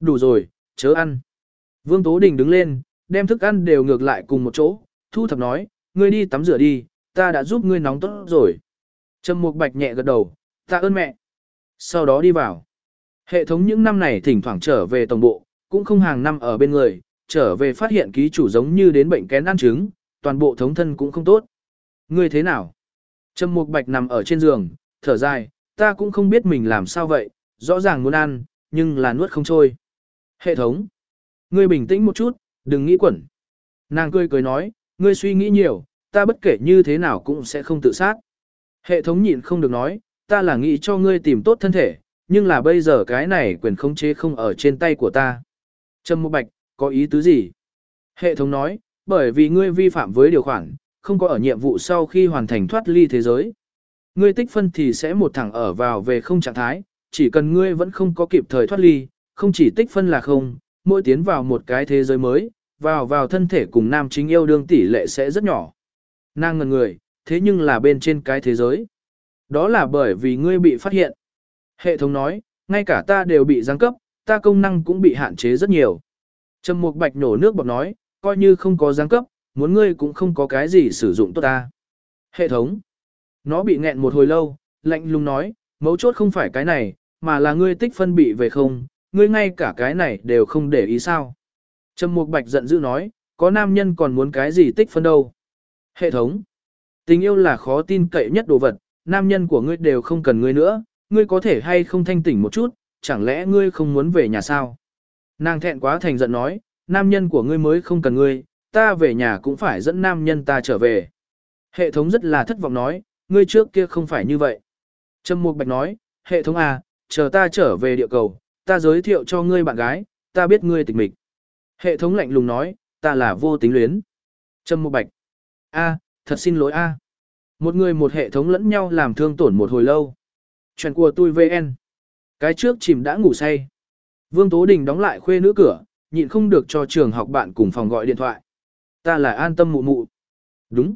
Đủ rồi, chớ ăn. Vương Tố Đình đứng lên, đem thức ăn đều ngược lại cùng một chỗ, thu thập nói, ngươi đi tắm rửa đi, ta đã giúp ngươi nóng tốt rồi. Trầm Mục Bạch nhẹ gật đầu, tạ ơn mẹ. Sau đó đi vào. Hệ thống những năm này thỉnh thoảng trở về tổng bộ, cũng không hàng năm ở bên người, trở về phát hiện ký chủ giống như đến bệnh kén ăn trứng, toàn bộ thống thân cũng không tốt. Ngươi thế nào? Trầm Mục Bạch nằm ở trên giường, thở dài, ta cũng không biết mình làm sao vậy, rõ ràng muốn ăn, nhưng là nuốt không trôi. Hệ thống. Ngươi bình tĩnh một chút, đừng nghĩ quẩn. Nàng cười cười nói, ngươi suy nghĩ nhiều, ta bất kể như thế nào cũng sẽ không tự sát. Hệ thống nhịn không được nói, ta là nghĩ cho ngươi tìm tốt thân thể, nhưng là bây giờ cái này quyền khống chế không ở trên tay của ta. Trâm Mộ Bạch, có ý tứ gì? Hệ thống nói, bởi vì ngươi vi phạm với điều khoản, không có ở nhiệm vụ sau khi hoàn thành thoát ly thế giới. Ngươi tích phân thì sẽ một thẳng ở vào về không trạng thái, chỉ cần ngươi vẫn không có kịp thời thoát ly, không chỉ tích phân là không, mỗi tiến vào một cái thế giới mới, vào vào thân thể cùng nam chính yêu đương tỷ lệ sẽ rất nhỏ. Nàng ngần người, thế nhưng là bên trên cái thế giới. Đó là bởi vì ngươi bị phát hiện. Hệ thống nói, ngay cả ta đều bị giáng cấp, ta công năng cũng bị hạn chế rất nhiều. Trầm Mục Bạch nổ nước bọt nói, coi như không có giáng cấp, muốn ngươi cũng không có cái gì sử dụng tốt ta. Hệ thống. Nó bị nghẹn một hồi lâu, lạnh lùng nói, mấu chốt không phải cái này, mà là ngươi tích phân bị về không, ngươi ngay cả cái này đều không để ý sao. Trầm Mục Bạch giận dữ nói, có nam nhân còn muốn cái gì tích phân đâu. Hệ thống. Tình yêu là khó tin cậy nhất đồ vật, nam nhân của ngươi đều không cần ngươi nữa, ngươi có thể hay không thanh tỉnh một chút, chẳng lẽ ngươi không muốn về nhà sao? Nàng thẹn quá thành giận nói, nam nhân của ngươi mới không cần ngươi, ta về nhà cũng phải dẫn nam nhân ta trở về. Hệ thống rất là thất vọng nói, ngươi trước kia không phải như vậy. Trầm Mục Bạch nói, hệ thống à, chờ ta trở về địa cầu, ta giới thiệu cho ngươi bạn gái, ta biết ngươi tịch mịch. Hệ thống lạnh lùng nói, ta là vô tính luyến. Trâm Mục Bạch. A, thật xin lỗi a. Một người một hệ thống lẫn nhau làm thương tổn một hồi lâu. Chuyện của tôi VN. Cái trước chìm đã ngủ say. Vương Tố Đình đóng lại khuê nữ cửa, nhịn không được cho trường học bạn cùng phòng gọi điện thoại. Ta là an tâm mụ mụ. Đúng.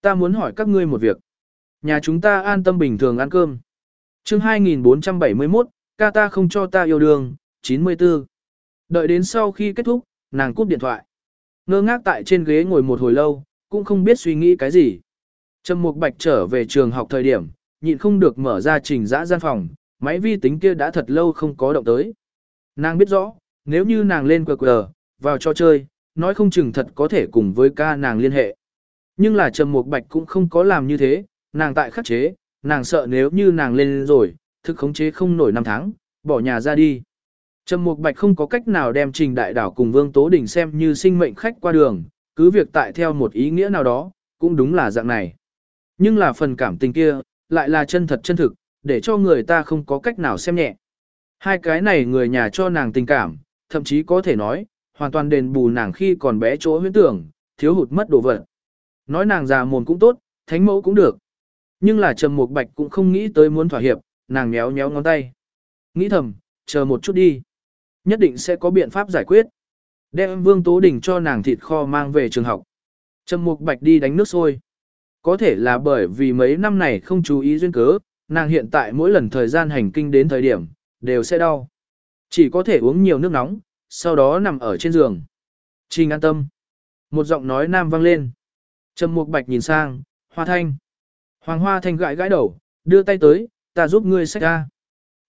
Ta muốn hỏi các ngươi một việc. Nhà chúng ta an tâm bình thường ăn cơm. chương 2471, ca ta không cho ta yêu đương, 94. Đợi đến sau khi kết thúc, nàng cúp điện thoại. Ngơ ngác tại trên ghế ngồi một hồi lâu, cũng không biết suy nghĩ cái gì. Trầm Mục Bạch trở về trường học thời điểm, nhịn không được mở ra trình dã gian phòng, máy vi tính kia đã thật lâu không có động tới. Nàng biết rõ, nếu như nàng lên QR, vào cho chơi, nói không chừng thật có thể cùng với ca nàng liên hệ. Nhưng là Trầm Mục Bạch cũng không có làm như thế, nàng tại khắc chế, nàng sợ nếu như nàng lên rồi, thực khống chế không nổi năm tháng, bỏ nhà ra đi. Trầm Mục Bạch không có cách nào đem Trình Đại Đảo cùng Vương Tố Đình xem như sinh mệnh khách qua đường, cứ việc tại theo một ý nghĩa nào đó, cũng đúng là dạng này. Nhưng là phần cảm tình kia, lại là chân thật chân thực, để cho người ta không có cách nào xem nhẹ. Hai cái này người nhà cho nàng tình cảm, thậm chí có thể nói, hoàn toàn đền bù nàng khi còn bé chỗ huyễn tưởng, thiếu hụt mất đồ vật. Nói nàng già mồm cũng tốt, thánh mẫu cũng được. Nhưng là Trầm Mục Bạch cũng không nghĩ tới muốn thỏa hiệp, nàng nhéo nhéo ngón tay. Nghĩ thầm, chờ một chút đi. Nhất định sẽ có biện pháp giải quyết. Đem Vương Tố Đình cho nàng thịt kho mang về trường học. Trầm Mục Bạch đi đánh nước sôi. Có thể là bởi vì mấy năm này không chú ý duyên cớ, nàng hiện tại mỗi lần thời gian hành kinh đến thời điểm, đều sẽ đau. Chỉ có thể uống nhiều nước nóng, sau đó nằm ở trên giường. Trình an tâm. Một giọng nói nam vang lên. Trầm Mục Bạch nhìn sang, Hoa Thanh. Hoàng Hoa Thanh gãi gãi đầu, đưa tay tới, ta giúp ngươi xách ra.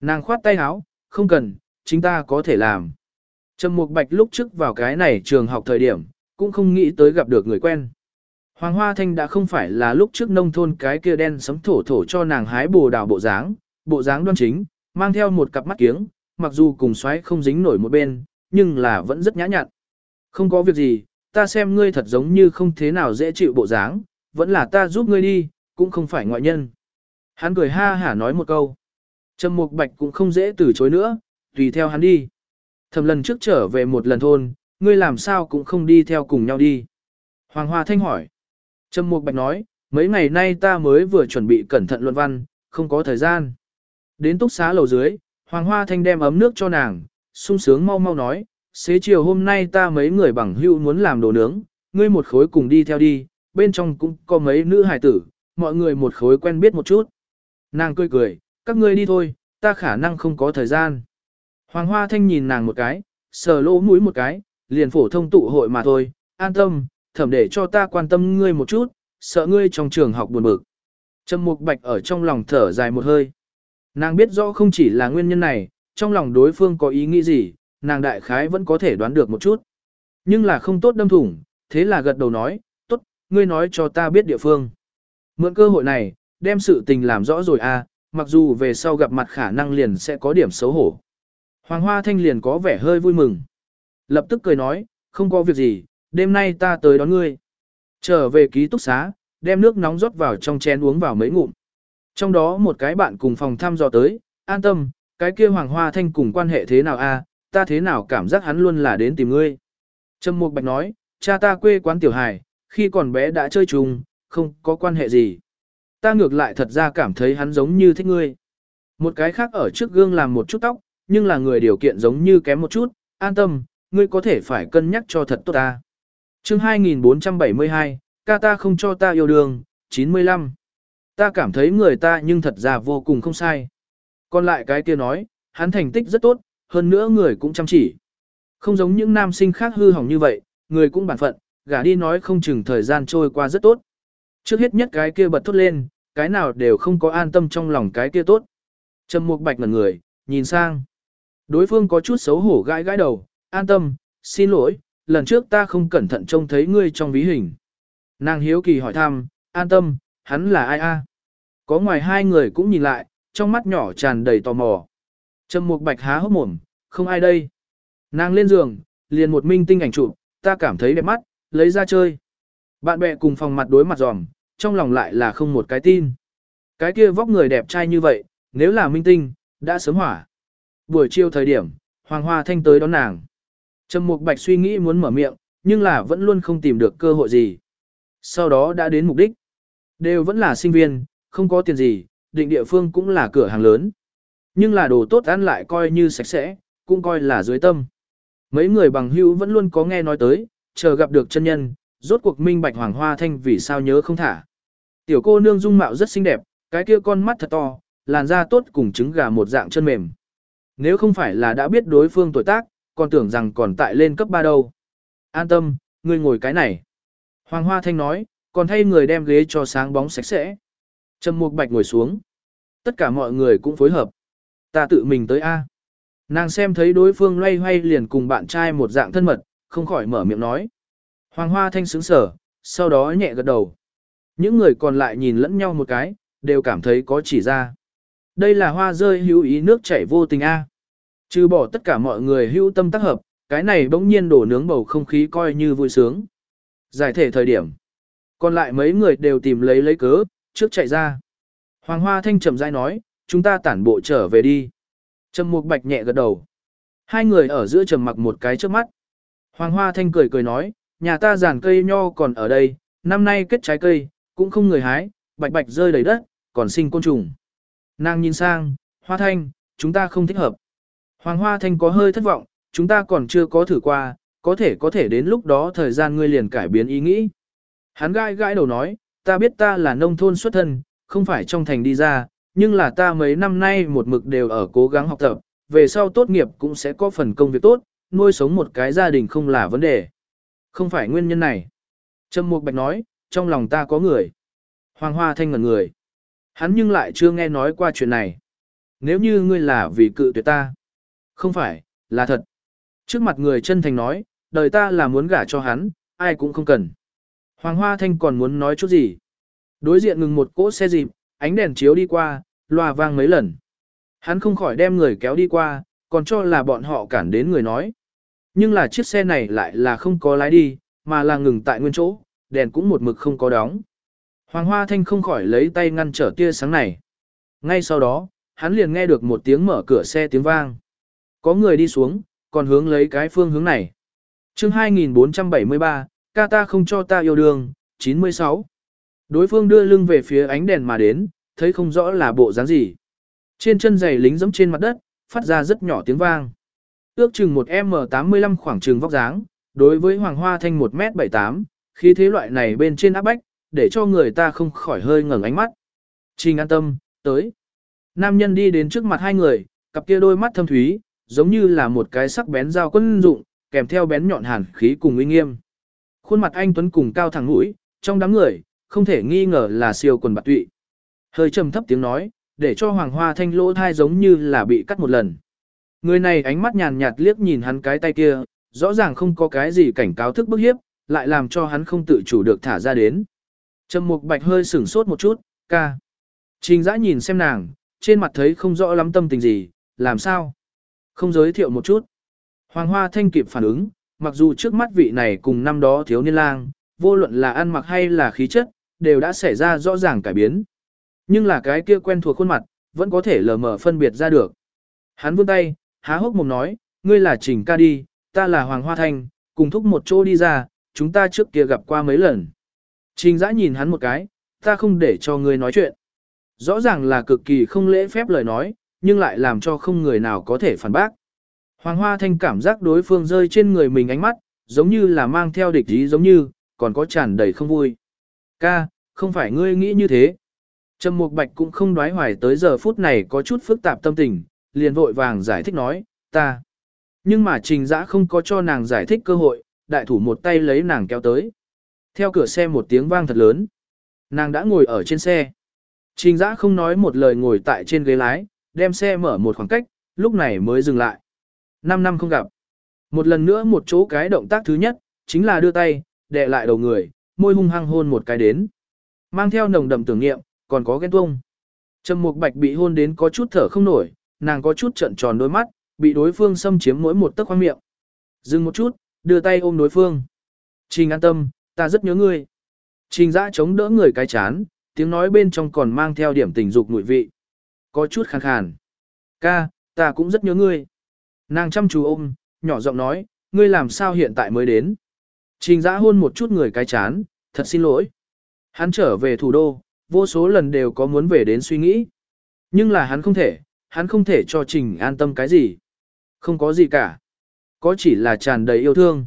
Nàng khoát tay áo, không cần, chính ta có thể làm. Trầm Mục Bạch lúc trước vào cái này trường học thời điểm, cũng không nghĩ tới gặp được người quen. Hoàng Hoa Thanh đã không phải là lúc trước nông thôn cái kia đen sấm thổ thổ cho nàng hái bồ đào bộ dáng, bộ dáng đoan chính, mang theo một cặp mắt kiếng, mặc dù cùng xoáy không dính nổi một bên, nhưng là vẫn rất nhã nhặn. Không có việc gì, ta xem ngươi thật giống như không thế nào dễ chịu bộ dáng, vẫn là ta giúp ngươi đi, cũng không phải ngoại nhân. Hắn cười ha hả nói một câu. Trầm Mục Bạch cũng không dễ từ chối nữa, tùy theo hắn đi. Thầm lần trước trở về một lần thôn, ngươi làm sao cũng không đi theo cùng nhau đi. Hoàng Hoa Thanh hỏi. Trầm Mục Bạch nói, mấy ngày nay ta mới vừa chuẩn bị cẩn thận luận văn, không có thời gian. Đến túc xá lầu dưới, Hoàng Hoa Thanh đem ấm nước cho nàng, sung sướng mau mau nói, xế chiều hôm nay ta mấy người bằng hữu muốn làm đồ nướng, ngươi một khối cùng đi theo đi, bên trong cũng có mấy nữ hài tử, mọi người một khối quen biết một chút. Nàng cười cười, các ngươi đi thôi, ta khả năng không có thời gian. Hoàng Hoa Thanh nhìn nàng một cái, sờ lỗ mũi một cái, liền phổ thông tụ hội mà thôi, an tâm, thẩm để cho ta quan tâm ngươi một chút, sợ ngươi trong trường học buồn bực. Trầm Mục Bạch ở trong lòng thở dài một hơi. Nàng biết rõ không chỉ là nguyên nhân này, trong lòng đối phương có ý nghĩ gì, nàng đại khái vẫn có thể đoán được một chút. Nhưng là không tốt đâm thủng, thế là gật đầu nói, tốt, ngươi nói cho ta biết địa phương. Mượn cơ hội này, đem sự tình làm rõ rồi à, mặc dù về sau gặp mặt khả năng liền sẽ có điểm xấu hổ. Hoàng Hoa Thanh liền có vẻ hơi vui mừng. Lập tức cười nói, không có việc gì, đêm nay ta tới đón ngươi. Trở về ký túc xá, đem nước nóng rót vào trong chén uống vào mấy ngụm. Trong đó một cái bạn cùng phòng thăm dò tới, an tâm, cái kia Hoàng Hoa Thanh cùng quan hệ thế nào a? ta thế nào cảm giác hắn luôn là đến tìm ngươi. Trâm Mục Bạch nói, cha ta quê quán tiểu hài, khi còn bé đã chơi chung, không có quan hệ gì. Ta ngược lại thật ra cảm thấy hắn giống như thích ngươi. Một cái khác ở trước gương làm một chút tóc, nhưng là người điều kiện giống như kém một chút, an tâm, ngươi có thể phải cân nhắc cho thật tốt ta. chương 2472, ca ta không cho ta yêu đương, 95. Ta cảm thấy người ta nhưng thật ra vô cùng không sai. Còn lại cái kia nói, hắn thành tích rất tốt, hơn nữa người cũng chăm chỉ. Không giống những nam sinh khác hư hỏng như vậy, người cũng bản phận, gả đi nói không chừng thời gian trôi qua rất tốt. Trước hết nhất cái kia bật thốt lên, cái nào đều không có an tâm trong lòng cái kia tốt. Trầm Mục Bạch ngẩn người, nhìn sang. Đối phương có chút xấu hổ gãi gãi đầu, an tâm, xin lỗi, lần trước ta không cẩn thận trông thấy ngươi trong ví hình. Nàng hiếu kỳ hỏi thăm, an tâm, hắn là ai a? Có ngoài hai người cũng nhìn lại, trong mắt nhỏ tràn đầy tò mò. Trầm Mục Bạch há hốc mồm, không ai đây. Nàng lên giường, liền một minh tinh ảnh chụp, ta cảm thấy đẹp mắt, lấy ra chơi. Bạn bè cùng phòng mặt đối mặt giòm, trong lòng lại là không một cái tin. Cái kia vóc người đẹp trai như vậy, nếu là minh tinh, đã sớm hỏa. Buổi chiều thời điểm, Hoàng Hoa Thanh tới đón nàng. Trầm Mục Bạch suy nghĩ muốn mở miệng, nhưng là vẫn luôn không tìm được cơ hội gì. Sau đó đã đến mục đích. Đều vẫn là sinh viên, không có tiền gì, định địa phương cũng là cửa hàng lớn. Nhưng là đồ tốt ăn lại coi như sạch sẽ, cũng coi là dưới tâm. Mấy người bằng hữu vẫn luôn có nghe nói tới, chờ gặp được chân nhân, rốt cuộc minh bạch hoàng hoa thanh vì sao nhớ không thả. Tiểu cô nương dung mạo rất xinh đẹp, cái kia con mắt thật to, làn da tốt cùng trứng gà một dạng chân mềm. Nếu không phải là đã biết đối phương tuổi tác, còn tưởng rằng còn tại lên cấp 3 đâu. An tâm, ngươi ngồi cái này. Hoàng Hoa Thanh nói, còn thay người đem ghế cho sáng bóng sạch sẽ. Trầm Mục Bạch ngồi xuống. Tất cả mọi người cũng phối hợp. Ta tự mình tới A. Nàng xem thấy đối phương loay hoay liền cùng bạn trai một dạng thân mật, không khỏi mở miệng nói. Hoàng Hoa Thanh sướng sở, sau đó nhẹ gật đầu. Những người còn lại nhìn lẫn nhau một cái, đều cảm thấy có chỉ ra. Đây là hoa rơi hữu ý nước chảy vô tình A. Trừ bỏ tất cả mọi người hữu tâm tác hợp, cái này bỗng nhiên đổ nướng bầu không khí coi như vui sướng. Giải thể thời điểm. Còn lại mấy người đều tìm lấy lấy cớ, trước chạy ra. Hoàng Hoa Thanh trầm rãi nói, chúng ta tản bộ trở về đi. Trầm Mục Bạch nhẹ gật đầu. Hai người ở giữa trầm mặc một cái trước mắt. Hoàng Hoa Thanh cười cười nói, nhà ta giàn cây nho còn ở đây, năm nay kết trái cây, cũng không người hái, bạch bạch rơi đầy đất, còn sinh côn trùng. Nàng nhìn sang, Hoa Thanh, chúng ta không thích hợp. Hoàng Hoa Thanh có hơi thất vọng, chúng ta còn chưa có thử qua, có thể có thể đến lúc đó thời gian ngươi liền cải biến ý nghĩ. Hắn gãi gãi đầu nói, ta biết ta là nông thôn xuất thân, không phải trong thành đi ra, nhưng là ta mấy năm nay một mực đều ở cố gắng học tập, về sau tốt nghiệp cũng sẽ có phần công việc tốt, nuôi sống một cái gia đình không là vấn đề. Không phải nguyên nhân này. Trâm Mục Bạch nói, trong lòng ta có người. Hoàng Hoa Thanh ngẩn người. Hắn nhưng lại chưa nghe nói qua chuyện này. Nếu như ngươi là vì cự tuyệt ta. Không phải, là thật. Trước mặt người chân thành nói, đời ta là muốn gả cho hắn, ai cũng không cần. Hoàng Hoa Thanh còn muốn nói chút gì. Đối diện ngừng một cỗ xe dịp, ánh đèn chiếu đi qua, loa vang mấy lần. Hắn không khỏi đem người kéo đi qua, còn cho là bọn họ cản đến người nói. Nhưng là chiếc xe này lại là không có lái đi, mà là ngừng tại nguyên chỗ, đèn cũng một mực không có đóng. Hoàng Hoa Thanh không khỏi lấy tay ngăn trở tia sáng này. Ngay sau đó, hắn liền nghe được một tiếng mở cửa xe tiếng vang. Có người đi xuống, còn hướng lấy cái phương hướng này. chương 2473, ca ta không cho ta yêu đương, 96. Đối phương đưa lưng về phía ánh đèn mà đến, thấy không rõ là bộ dáng gì. Trên chân giày lính giẫm trên mặt đất, phát ra rất nhỏ tiếng vang. Ước chừng một M85 khoảng trường vóc dáng, đối với Hoàng Hoa Thanh 1m78, khí thế loại này bên trên áp bách, để cho người ta không khỏi hơi ngẩng ánh mắt. Trình an tâm, tới. Nam nhân đi đến trước mặt hai người, cặp kia đôi mắt thâm thúy, giống như là một cái sắc bén dao quân dụng, kèm theo bén nhọn hàn khí cùng uy nghiêm. Khuôn mặt anh Tuấn cùng cao thẳng mũi, trong đám người, không thể nghi ngờ là siêu quần bạc tụy. Hơi trầm thấp tiếng nói, để cho Hoàng Hoa Thanh lỗ thai giống như là bị cắt một lần. Người này ánh mắt nhàn nhạt liếc nhìn hắn cái tay kia, rõ ràng không có cái gì cảnh cáo thức bức hiếp, lại làm cho hắn không tự chủ được thả ra đến. Trầm Mục Bạch hơi sửng sốt một chút, ca. Trình Dã nhìn xem nàng, trên mặt thấy không rõ lắm tâm tình gì, làm sao? Không giới thiệu một chút. Hoàng Hoa Thanh kịp phản ứng, mặc dù trước mắt vị này cùng năm đó thiếu niên lang, vô luận là ăn mặc hay là khí chất, đều đã xảy ra rõ ràng cải biến. Nhưng là cái kia quen thuộc khuôn mặt, vẫn có thể lờ mờ phân biệt ra được. Hắn vươn tay, há hốc mồm nói, ngươi là Trình ca đi, ta là Hoàng Hoa Thanh, cùng thúc một chỗ đi ra, chúng ta trước kia gặp qua mấy lần. Trình giã nhìn hắn một cái, ta không để cho ngươi nói chuyện. Rõ ràng là cực kỳ không lễ phép lời nói, nhưng lại làm cho không người nào có thể phản bác. Hoàng Hoa Thanh cảm giác đối phương rơi trên người mình ánh mắt, giống như là mang theo địch ý giống như, còn có tràn đầy không vui. Ca, không phải ngươi nghĩ như thế. Trầm Mục Bạch cũng không đoái hoài tới giờ phút này có chút phức tạp tâm tình, liền vội vàng giải thích nói, ta. Nhưng mà trình giã không có cho nàng giải thích cơ hội, đại thủ một tay lấy nàng kéo tới. Theo cửa xe một tiếng vang thật lớn. Nàng đã ngồi ở trên xe. Trình giã không nói một lời ngồi tại trên ghế lái, đem xe mở một khoảng cách, lúc này mới dừng lại. Năm năm không gặp. Một lần nữa một chỗ cái động tác thứ nhất, chính là đưa tay, đè lại đầu người, môi hung hăng hôn một cái đến. Mang theo nồng đậm tưởng niệm, còn có ghen tuông. Trầm Mục Bạch bị hôn đến có chút thở không nổi, nàng có chút trận tròn đôi mắt, bị đối phương xâm chiếm mỗi một tấc khoang miệng. Dừng một chút, đưa tay ôm đối phương. Trình an tâm, ta rất nhớ ngươi. Trình Giã chống đỡ người cái chán, tiếng nói bên trong còn mang theo điểm tình dục mùi vị. Có chút khàn khàn. Ca, ta cũng rất nhớ ngươi. Nàng chăm chú ôm, nhỏ giọng nói, ngươi làm sao hiện tại mới đến. Trình Giã hôn một chút người cái chán, thật xin lỗi. Hắn trở về thủ đô, vô số lần đều có muốn về đến suy nghĩ. Nhưng là hắn không thể, hắn không thể cho Trình an tâm cái gì. Không có gì cả. Có chỉ là tràn đầy yêu thương.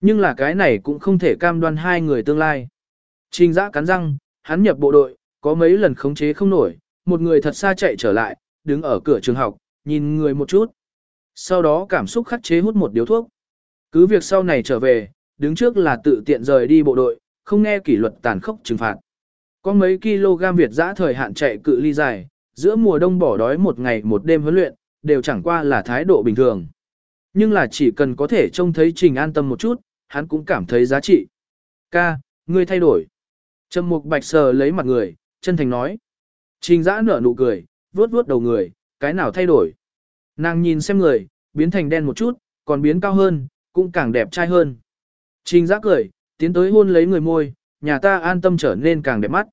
Nhưng là cái này cũng không thể cam đoan hai người tương lai. Trình giã cắn răng, hắn nhập bộ đội, có mấy lần khống chế không nổi, một người thật xa chạy trở lại, đứng ở cửa trường học, nhìn người một chút. Sau đó cảm xúc khắc chế hút một điếu thuốc. Cứ việc sau này trở về, đứng trước là tự tiện rời đi bộ đội, không nghe kỷ luật tàn khốc trừng phạt. Có mấy kg Việt giã thời hạn chạy cự ly dài, giữa mùa đông bỏ đói một ngày một đêm huấn luyện, đều chẳng qua là thái độ bình thường. Nhưng là chỉ cần có thể trông thấy Trình an tâm một chút, hắn cũng cảm thấy giá trị. Ca, ngươi thay đổi. Trầm mục bạch sờ lấy mặt người, chân thành nói. Trình giã nở nụ cười, vuốt vuốt đầu người, cái nào thay đổi. Nàng nhìn xem người, biến thành đen một chút, còn biến cao hơn, cũng càng đẹp trai hơn. Trình giã cười, tiến tới hôn lấy người môi, nhà ta an tâm trở nên càng đẹp mắt.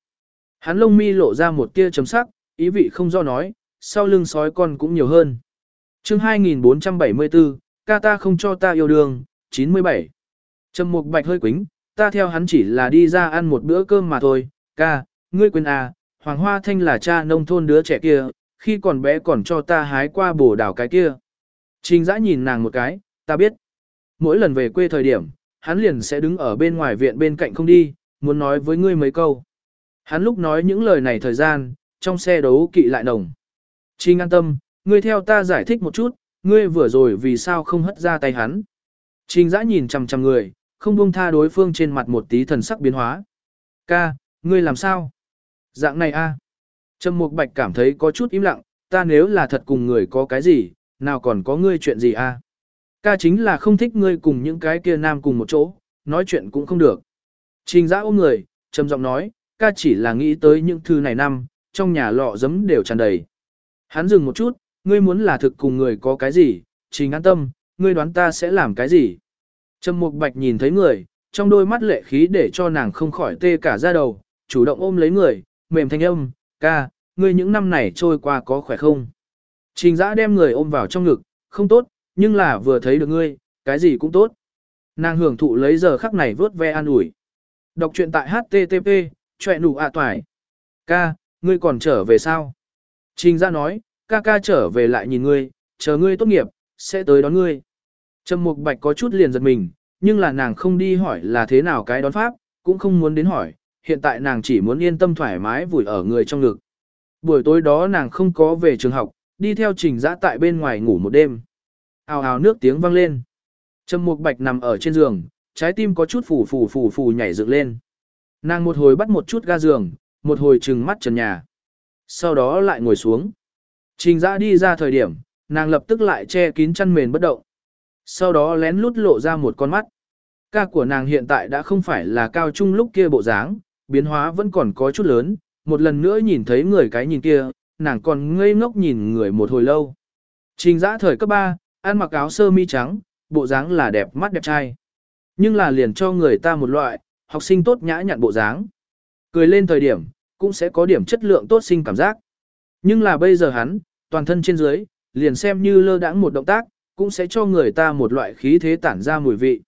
Hắn lông mi lộ ra một tia chấm sắc, ý vị không do nói, sau lưng sói con cũng nhiều hơn. chương 2474, ca ta không cho ta yêu đương, 97. Trầm mục bạch hơi quính, ta theo hắn chỉ là đi ra ăn một bữa cơm mà thôi, ca, ngươi quên à, Hoàng Hoa Thanh là cha nông thôn đứa trẻ kia, khi còn bé còn cho ta hái qua bổ đảo cái kia. Trình dã nhìn nàng một cái, ta biết. mỗi lần về quê thời điểm, hắn liền sẽ đứng ở bên ngoài viện bên cạnh không đi, muốn nói với ngươi mấy câu. Hắn lúc nói những lời này thời gian, trong xe đấu kỵ lại nồng. Trình an tâm, ngươi theo ta giải thích một chút, ngươi vừa rồi vì sao không hất ra tay hắn. Trình giã nhìn chằm chằm người, không buông tha đối phương trên mặt một tí thần sắc biến hóa. Ca, ngươi làm sao? Dạng này a. Trầm Mục Bạch cảm thấy có chút im lặng, ta nếu là thật cùng người có cái gì, nào còn có ngươi chuyện gì a? Ca chính là không thích ngươi cùng những cái kia nam cùng một chỗ, nói chuyện cũng không được. Trình giã ôm người, trầm giọng nói, ca chỉ là nghĩ tới những thư này năm, trong nhà lọ giấm đều tràn đầy. Hắn dừng một chút, ngươi muốn là thực cùng người có cái gì, trình an tâm, ngươi đoán ta sẽ làm cái gì. Trầm Mục Bạch nhìn thấy người, trong đôi mắt lệ khí để cho nàng không khỏi tê cả da đầu, chủ động ôm lấy người, mềm thanh âm, ca, ngươi những năm này trôi qua có khỏe không? Trình giã đem người ôm vào trong ngực, không tốt, nhưng là vừa thấy được ngươi, cái gì cũng tốt. Nàng hưởng thụ lấy giờ khắc này vớt ve an ủi. Đọc truyện tại HTTP, chọe nụ ạ à toài. Ca, ngươi còn trở về sao? Trình ra nói, ca ca trở về lại nhìn ngươi, chờ ngươi tốt nghiệp, sẽ tới đón ngươi. Trầm Mục Bạch có chút liền giật mình, nhưng là nàng không đi hỏi là thế nào cái đón pháp, cũng không muốn đến hỏi, hiện tại nàng chỉ muốn yên tâm thoải mái vùi ở người trong ngực. Buổi tối đó nàng không có về trường học, đi theo trình giã tại bên ngoài ngủ một đêm. Ào ào nước tiếng vang lên. Trầm Mục Bạch nằm ở trên giường, trái tim có chút phù phù phù phù nhảy dựng lên. Nàng một hồi bắt một chút ga giường, một hồi trừng mắt trần nhà. Sau đó lại ngồi xuống. Trình giã đi ra thời điểm, nàng lập tức lại che kín chăn mền bất động. Sau đó lén lút lộ ra một con mắt. Ca của nàng hiện tại đã không phải là cao trung lúc kia bộ dáng, biến hóa vẫn còn có chút lớn, một lần nữa nhìn thấy người cái nhìn kia, nàng còn ngây ngốc nhìn người một hồi lâu. Trình giã thời cấp 3, ăn mặc áo sơ mi trắng, bộ dáng là đẹp mắt đẹp trai. Nhưng là liền cho người ta một loại, học sinh tốt nhã nhặn bộ dáng. Cười lên thời điểm, cũng sẽ có điểm chất lượng tốt sinh cảm giác. Nhưng là bây giờ hắn, toàn thân trên dưới, liền xem như lơ đãng một động tác, cũng sẽ cho người ta một loại khí thế tản ra mùi vị.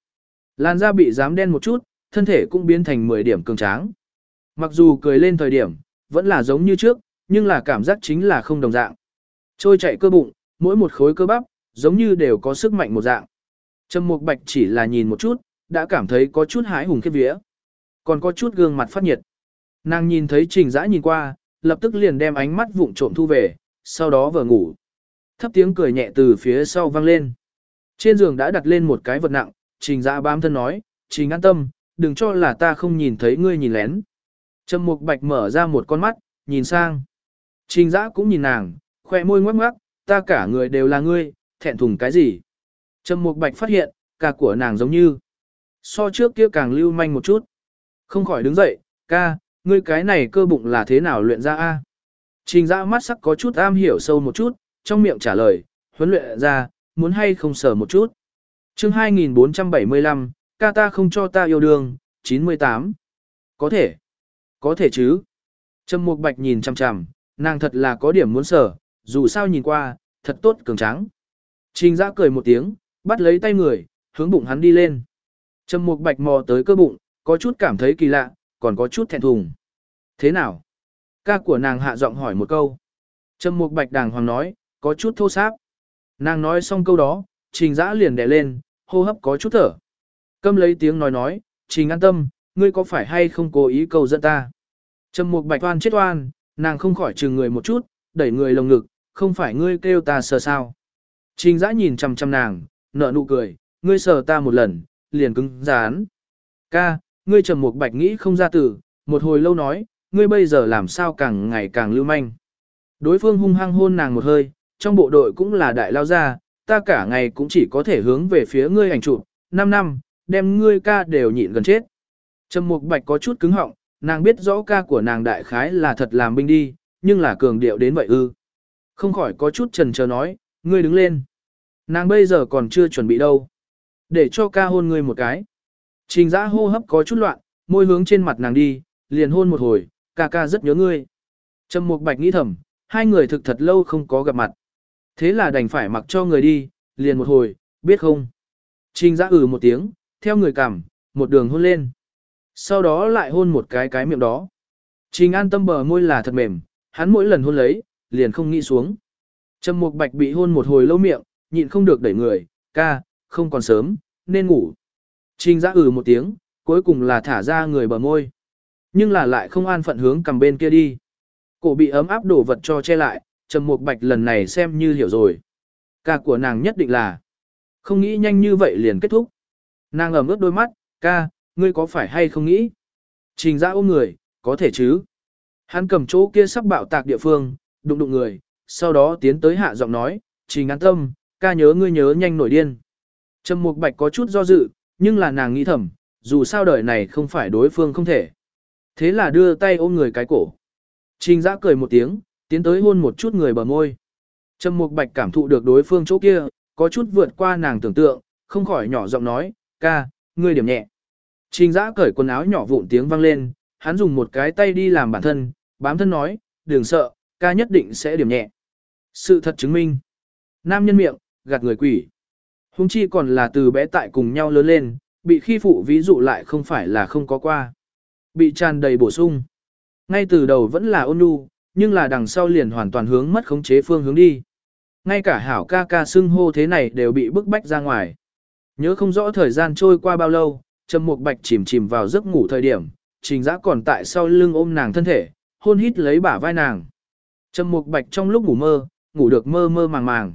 Làn da bị dám đen một chút, thân thể cũng biến thành 10 điểm cường tráng. Mặc dù cười lên thời điểm, vẫn là giống như trước, nhưng là cảm giác chính là không đồng dạng. Trôi chạy cơ bụng, mỗi một khối cơ bắp, giống như đều có sức mạnh một dạng. Trầm Mục Bạch chỉ là nhìn một chút, đã cảm thấy có chút hái hùng khiếp vía. Còn có chút gương mặt phát nhiệt. Nàng nhìn thấy Trình Dã nhìn qua, lập tức liền đem ánh mắt vụng trộm thu về, sau đó vừa ngủ. Thấp tiếng cười nhẹ từ phía sau vang lên. Trên giường đã đặt lên một cái vật nặng, Trình Dã bám thân nói, "Trình an tâm, đừng cho là ta không nhìn thấy ngươi nhìn lén." Trầm Mục Bạch mở ra một con mắt, nhìn sang. Trình Dã cũng nhìn nàng, khoe môi ngoắc ngoắc, "Ta cả người đều là ngươi, thẹn thùng cái gì?" Trầm Mục Bạch phát hiện, cả của nàng giống như so trước kia càng lưu manh một chút. Không khỏi đứng dậy, "Ca, ngươi cái này cơ bụng là thế nào luyện ra a?" Trình Dã mắt sắc có chút am hiểu sâu một chút, trong miệng trả lời, huấn luyện ra, muốn hay không sở một chút. chương 2475, ca ta không cho ta yêu đương, 98. Có thể. Có thể chứ. Trầm Mục Bạch nhìn chằm chằm, nàng thật là có điểm muốn sở, dù sao nhìn qua, thật tốt cường tráng. Trình giã cười một tiếng, bắt lấy tay người, hướng bụng hắn đi lên. Trầm Mục Bạch mò tới cơ bụng, có chút cảm thấy kỳ lạ, còn có chút thẹn thùng. Thế nào? Ca của nàng hạ giọng hỏi một câu. Trầm Mục Bạch đàng hoàng nói, có chút thô sáp. Nàng nói xong câu đó, trình dã liền đè lên, hô hấp có chút thở. Câm lấy tiếng nói nói, trình an tâm, ngươi có phải hay không cố ý cầu dẫn ta. Trầm mục bạch oan chết oan, nàng không khỏi chừng người một chút, đẩy người lồng ngực, không phải ngươi kêu ta sờ sao. Trình dã nhìn chằm chằm nàng, nở nụ cười, ngươi sờ ta một lần, liền cứng rán. Ca, ngươi trầm mục bạch nghĩ không ra từ, một hồi lâu nói, ngươi bây giờ làm sao càng ngày càng lưu manh. Đối phương hung hăng hôn nàng một hơi, trong bộ đội cũng là đại lao gia, ta cả ngày cũng chỉ có thể hướng về phía ngươi ảnh chụp, 5 năm, đem ngươi ca đều nhịn gần chết. Trầm Mục Bạch có chút cứng họng, nàng biết rõ ca của nàng đại khái là thật làm binh đi, nhưng là cường điệu đến vậy ư. Không khỏi có chút trần chờ nói, ngươi đứng lên. Nàng bây giờ còn chưa chuẩn bị đâu. Để cho ca hôn ngươi một cái. Trình giã hô hấp có chút loạn, môi hướng trên mặt nàng đi, liền hôn một hồi, ca ca rất nhớ ngươi. Trầm Mục Bạch nghĩ thầm, hai người thực thật lâu không có gặp mặt. Thế là đành phải mặc cho người đi, liền một hồi, biết không? Trình giã ừ một tiếng, theo người cảm, một đường hôn lên. Sau đó lại hôn một cái cái miệng đó. Trình an tâm bờ môi là thật mềm, hắn mỗi lần hôn lấy, liền không nghĩ xuống. Trầm mục bạch bị hôn một hồi lâu miệng, nhịn không được đẩy người, ca, không còn sớm, nên ngủ. Trình giã ừ một tiếng, cuối cùng là thả ra người bờ môi. Nhưng là lại không an phận hướng cầm bên kia đi. Cổ bị ấm áp đổ vật cho che lại, Trầm Mục Bạch lần này xem như hiểu rồi. Ca của nàng nhất định là không nghĩ nhanh như vậy liền kết thúc. Nàng ẩm ướt đôi mắt, ca, ngươi có phải hay không nghĩ? Trình giã ôm người, có thể chứ. Hắn cầm chỗ kia sắp bạo tạc địa phương, đụng đụng người, sau đó tiến tới hạ giọng nói, trình an tâm, ca nhớ ngươi nhớ nhanh nổi điên. Trầm Mục Bạch có chút do dự, nhưng là nàng nghĩ thầm, dù sao đời này không phải đối phương không thể. Thế là đưa tay ôm người cái cổ. Trình giã cười một tiếng, tiến tới hôn một chút người bờ môi. Trầm Mục Bạch cảm thụ được đối phương chỗ kia, có chút vượt qua nàng tưởng tượng, không khỏi nhỏ giọng nói, ca, ngươi điểm nhẹ. Trình giã cởi quần áo nhỏ vụn tiếng vang lên, hắn dùng một cái tay đi làm bản thân, bám thân nói, đừng sợ, ca nhất định sẽ điểm nhẹ. Sự thật chứng minh. Nam nhân miệng, gạt người quỷ. Hùng chi còn là từ bé tại cùng nhau lớn lên, bị khi phụ ví dụ lại không phải là không có qua. Bị tràn đầy bổ sung. Ngay từ đầu vẫn là ôn nhu, nhưng là đằng sau liền hoàn toàn hướng mất khống chế phương hướng đi. Ngay cả hảo ca ca xưng hô thế này đều bị bức bách ra ngoài. Nhớ không rõ thời gian trôi qua bao lâu, Trầm Mục Bạch chìm chìm vào giấc ngủ thời điểm, Trình Dã còn tại sau lưng ôm nàng thân thể, hôn hít lấy bả vai nàng. Trầm Mục Bạch trong lúc ngủ mơ, ngủ được mơ mơ màng màng.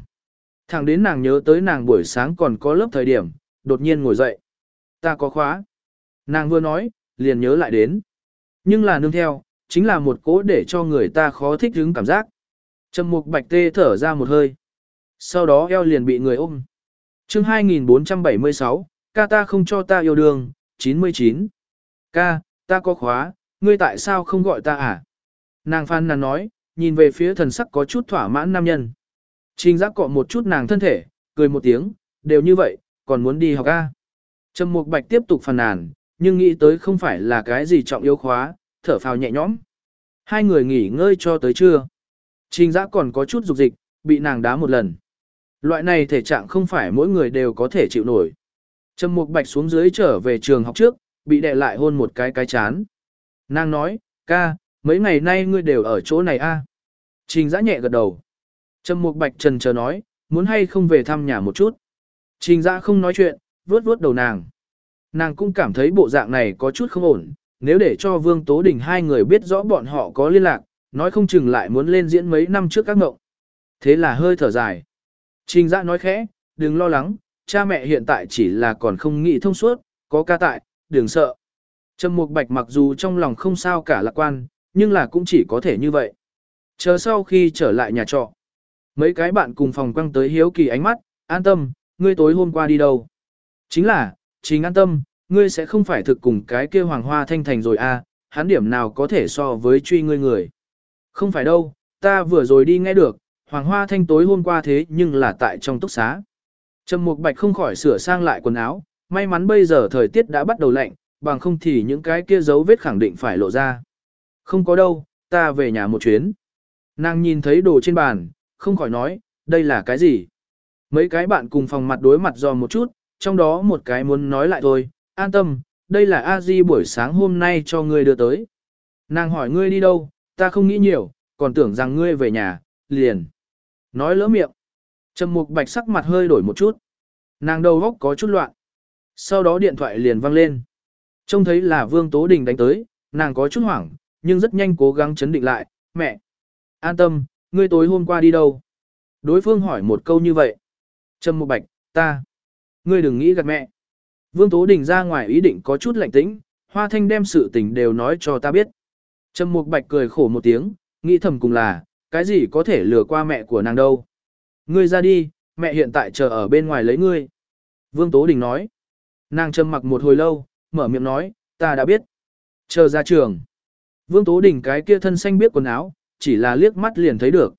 Thẳng đến nàng nhớ tới nàng buổi sáng còn có lớp thời điểm, đột nhiên ngồi dậy. Ta có khóa. Nàng vừa nói, liền nhớ lại đến. Nhưng là nương theo, chính là một cố để cho người ta khó thích hứng cảm giác. Trầm mục bạch tê thở ra một hơi. Sau đó eo liền bị người ôm. chương 2476, ca ta không cho ta yêu đương, 99. Ca, ta có khóa, ngươi tại sao không gọi ta à? Nàng phan nàng nói, nhìn về phía thần sắc có chút thỏa mãn nam nhân. Trình giác cọ một chút nàng thân thể, cười một tiếng, đều như vậy, còn muốn đi học a. Trầm Mục Bạch tiếp tục phàn nàn, nhưng nghĩ tới không phải là cái gì trọng yếu khóa, thở phào nhẹ nhõm. Hai người nghỉ ngơi cho tới trưa. Trình giã còn có chút dục dịch, bị nàng đá một lần. Loại này thể trạng không phải mỗi người đều có thể chịu nổi. Trầm Mục Bạch xuống dưới trở về trường học trước, bị đè lại hôn một cái cái chán. Nàng nói, ca, mấy ngày nay ngươi đều ở chỗ này a Trình giã nhẹ gật đầu. Trầm Mục Bạch trần chờ nói, muốn hay không về thăm nhà một chút. Trình Dã không nói chuyện, vuốt vuốt đầu nàng. Nàng cũng cảm thấy bộ dạng này có chút không ổn, nếu để cho Vương Tố Đình hai người biết rõ bọn họ có liên lạc, nói không chừng lại muốn lên diễn mấy năm trước các ngộng. Thế là hơi thở dài. Trình Dã nói khẽ, đừng lo lắng, cha mẹ hiện tại chỉ là còn không nghĩ thông suốt, có ca tại, đừng sợ. Trầm Mục Bạch mặc dù trong lòng không sao cả lạc quan, nhưng là cũng chỉ có thể như vậy. Chờ sau khi trở lại nhà trọ, mấy cái bạn cùng phòng quăng tới hiếu kỳ ánh mắt, an tâm, ngươi tối hôm qua đi đâu? Chính là, chính an tâm, ngươi sẽ không phải thực cùng cái kia hoàng hoa thanh thành rồi à, hắn điểm nào có thể so với truy ngươi người. Không phải đâu, ta vừa rồi đi nghe được, hoàng hoa thanh tối hôm qua thế nhưng là tại trong túc xá. Trầm Mục Bạch không khỏi sửa sang lại quần áo, may mắn bây giờ thời tiết đã bắt đầu lạnh, bằng không thì những cái kia dấu vết khẳng định phải lộ ra. Không có đâu, ta về nhà một chuyến. Nàng nhìn thấy đồ trên bàn, không khỏi nói, đây là cái gì? Mấy cái bạn cùng phòng mặt đối mặt dò một chút, trong đó một cái muốn nói lại thôi, an tâm, đây là a di buổi sáng hôm nay cho ngươi đưa tới. Nàng hỏi ngươi đi đâu, ta không nghĩ nhiều, còn tưởng rằng ngươi về nhà, liền. Nói lỡ miệng. Trầm mục bạch sắc mặt hơi đổi một chút. Nàng đầu góc có chút loạn. Sau đó điện thoại liền vang lên. Trông thấy là Vương Tố Đình đánh tới, nàng có chút hoảng, nhưng rất nhanh cố gắng chấn định lại, mẹ. An tâm, ngươi tối hôm qua đi đâu? Đối phương hỏi một câu như vậy. Trầm mục bạch, ta. Ngươi đừng nghĩ gạt mẹ. Vương Tố Đình ra ngoài ý định có chút lạnh tĩnh, Hoa Thanh đem sự tình đều nói cho ta biết. Trầm Mục Bạch cười khổ một tiếng, nghĩ thầm cùng là, cái gì có thể lừa qua mẹ của nàng đâu. Ngươi ra đi, mẹ hiện tại chờ ở bên ngoài lấy ngươi. Vương Tố Đình nói. Nàng trầm mặc một hồi lâu, mở miệng nói, ta đã biết. Chờ ra trường. Vương Tố Đình cái kia thân xanh biết quần áo, chỉ là liếc mắt liền thấy được.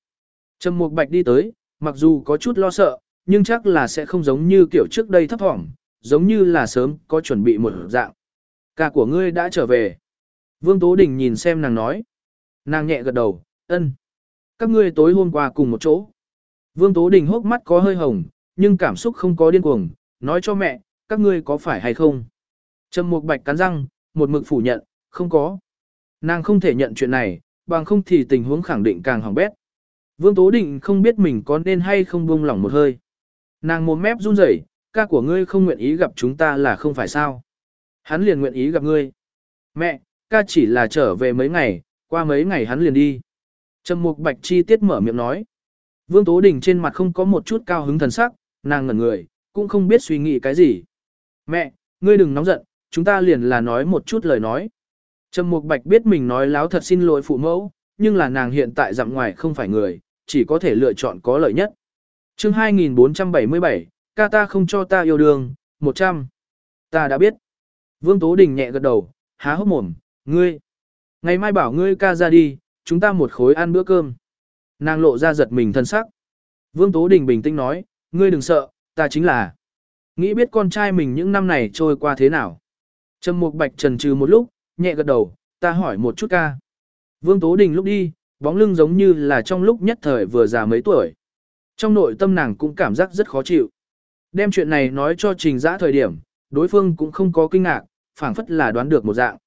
Trầm Mục Bạch đi tới, mặc dù có chút lo sợ, nhưng chắc là sẽ không giống như kiểu trước đây thấp thỏm, giống như là sớm có chuẩn bị một dạng. Ca của ngươi đã trở về. Vương Tố Đình nhìn xem nàng nói. Nàng nhẹ gật đầu, ân. Các ngươi tối hôm qua cùng một chỗ. Vương Tố Đình hốc mắt có hơi hồng, nhưng cảm xúc không có điên cuồng, nói cho mẹ, các ngươi có phải hay không. Trầm Mục Bạch cắn răng, một mực phủ nhận, không có. Nàng không thể nhận chuyện này, bằng không thì tình huống khẳng định càng hỏng bét. Vương Tố Định không biết mình có nên hay không buông lỏng một hơi. Nàng mồm mép run rẩy, ca của ngươi không nguyện ý gặp chúng ta là không phải sao. Hắn liền nguyện ý gặp ngươi. Mẹ, ca chỉ là trở về mấy ngày, qua mấy ngày hắn liền đi. Trầm Mục Bạch chi tiết mở miệng nói. Vương Tố Đình trên mặt không có một chút cao hứng thần sắc, nàng ngẩn người, cũng không biết suy nghĩ cái gì. Mẹ, ngươi đừng nóng giận, chúng ta liền là nói một chút lời nói. Trầm Mục Bạch biết mình nói láo thật xin lỗi phụ mẫu, nhưng là nàng hiện tại dặm ngoài không phải người, chỉ có thể lựa chọn có lợi nhất. chương 2477, ca ta không cho ta yêu đương, 100. Ta đã biết. Vương Tố Đình nhẹ gật đầu, há hốc mồm, ngươi. Ngày mai bảo ngươi ca ra đi, chúng ta một khối ăn bữa cơm. Nàng lộ ra giật mình thân sắc. Vương Tố Đình bình tĩnh nói, ngươi đừng sợ, ta chính là. Nghĩ biết con trai mình những năm này trôi qua thế nào. Trầm Mục Bạch trần trừ một lúc, nhẹ gật đầu, ta hỏi một chút ca. Vương Tố Đình lúc đi, bóng lưng giống như là trong lúc nhất thời vừa già mấy tuổi. Trong nội tâm nàng cũng cảm giác rất khó chịu. Đem chuyện này nói cho trình giã thời điểm, đối phương cũng không có kinh ngạc, phảng phất là đoán được một dạng.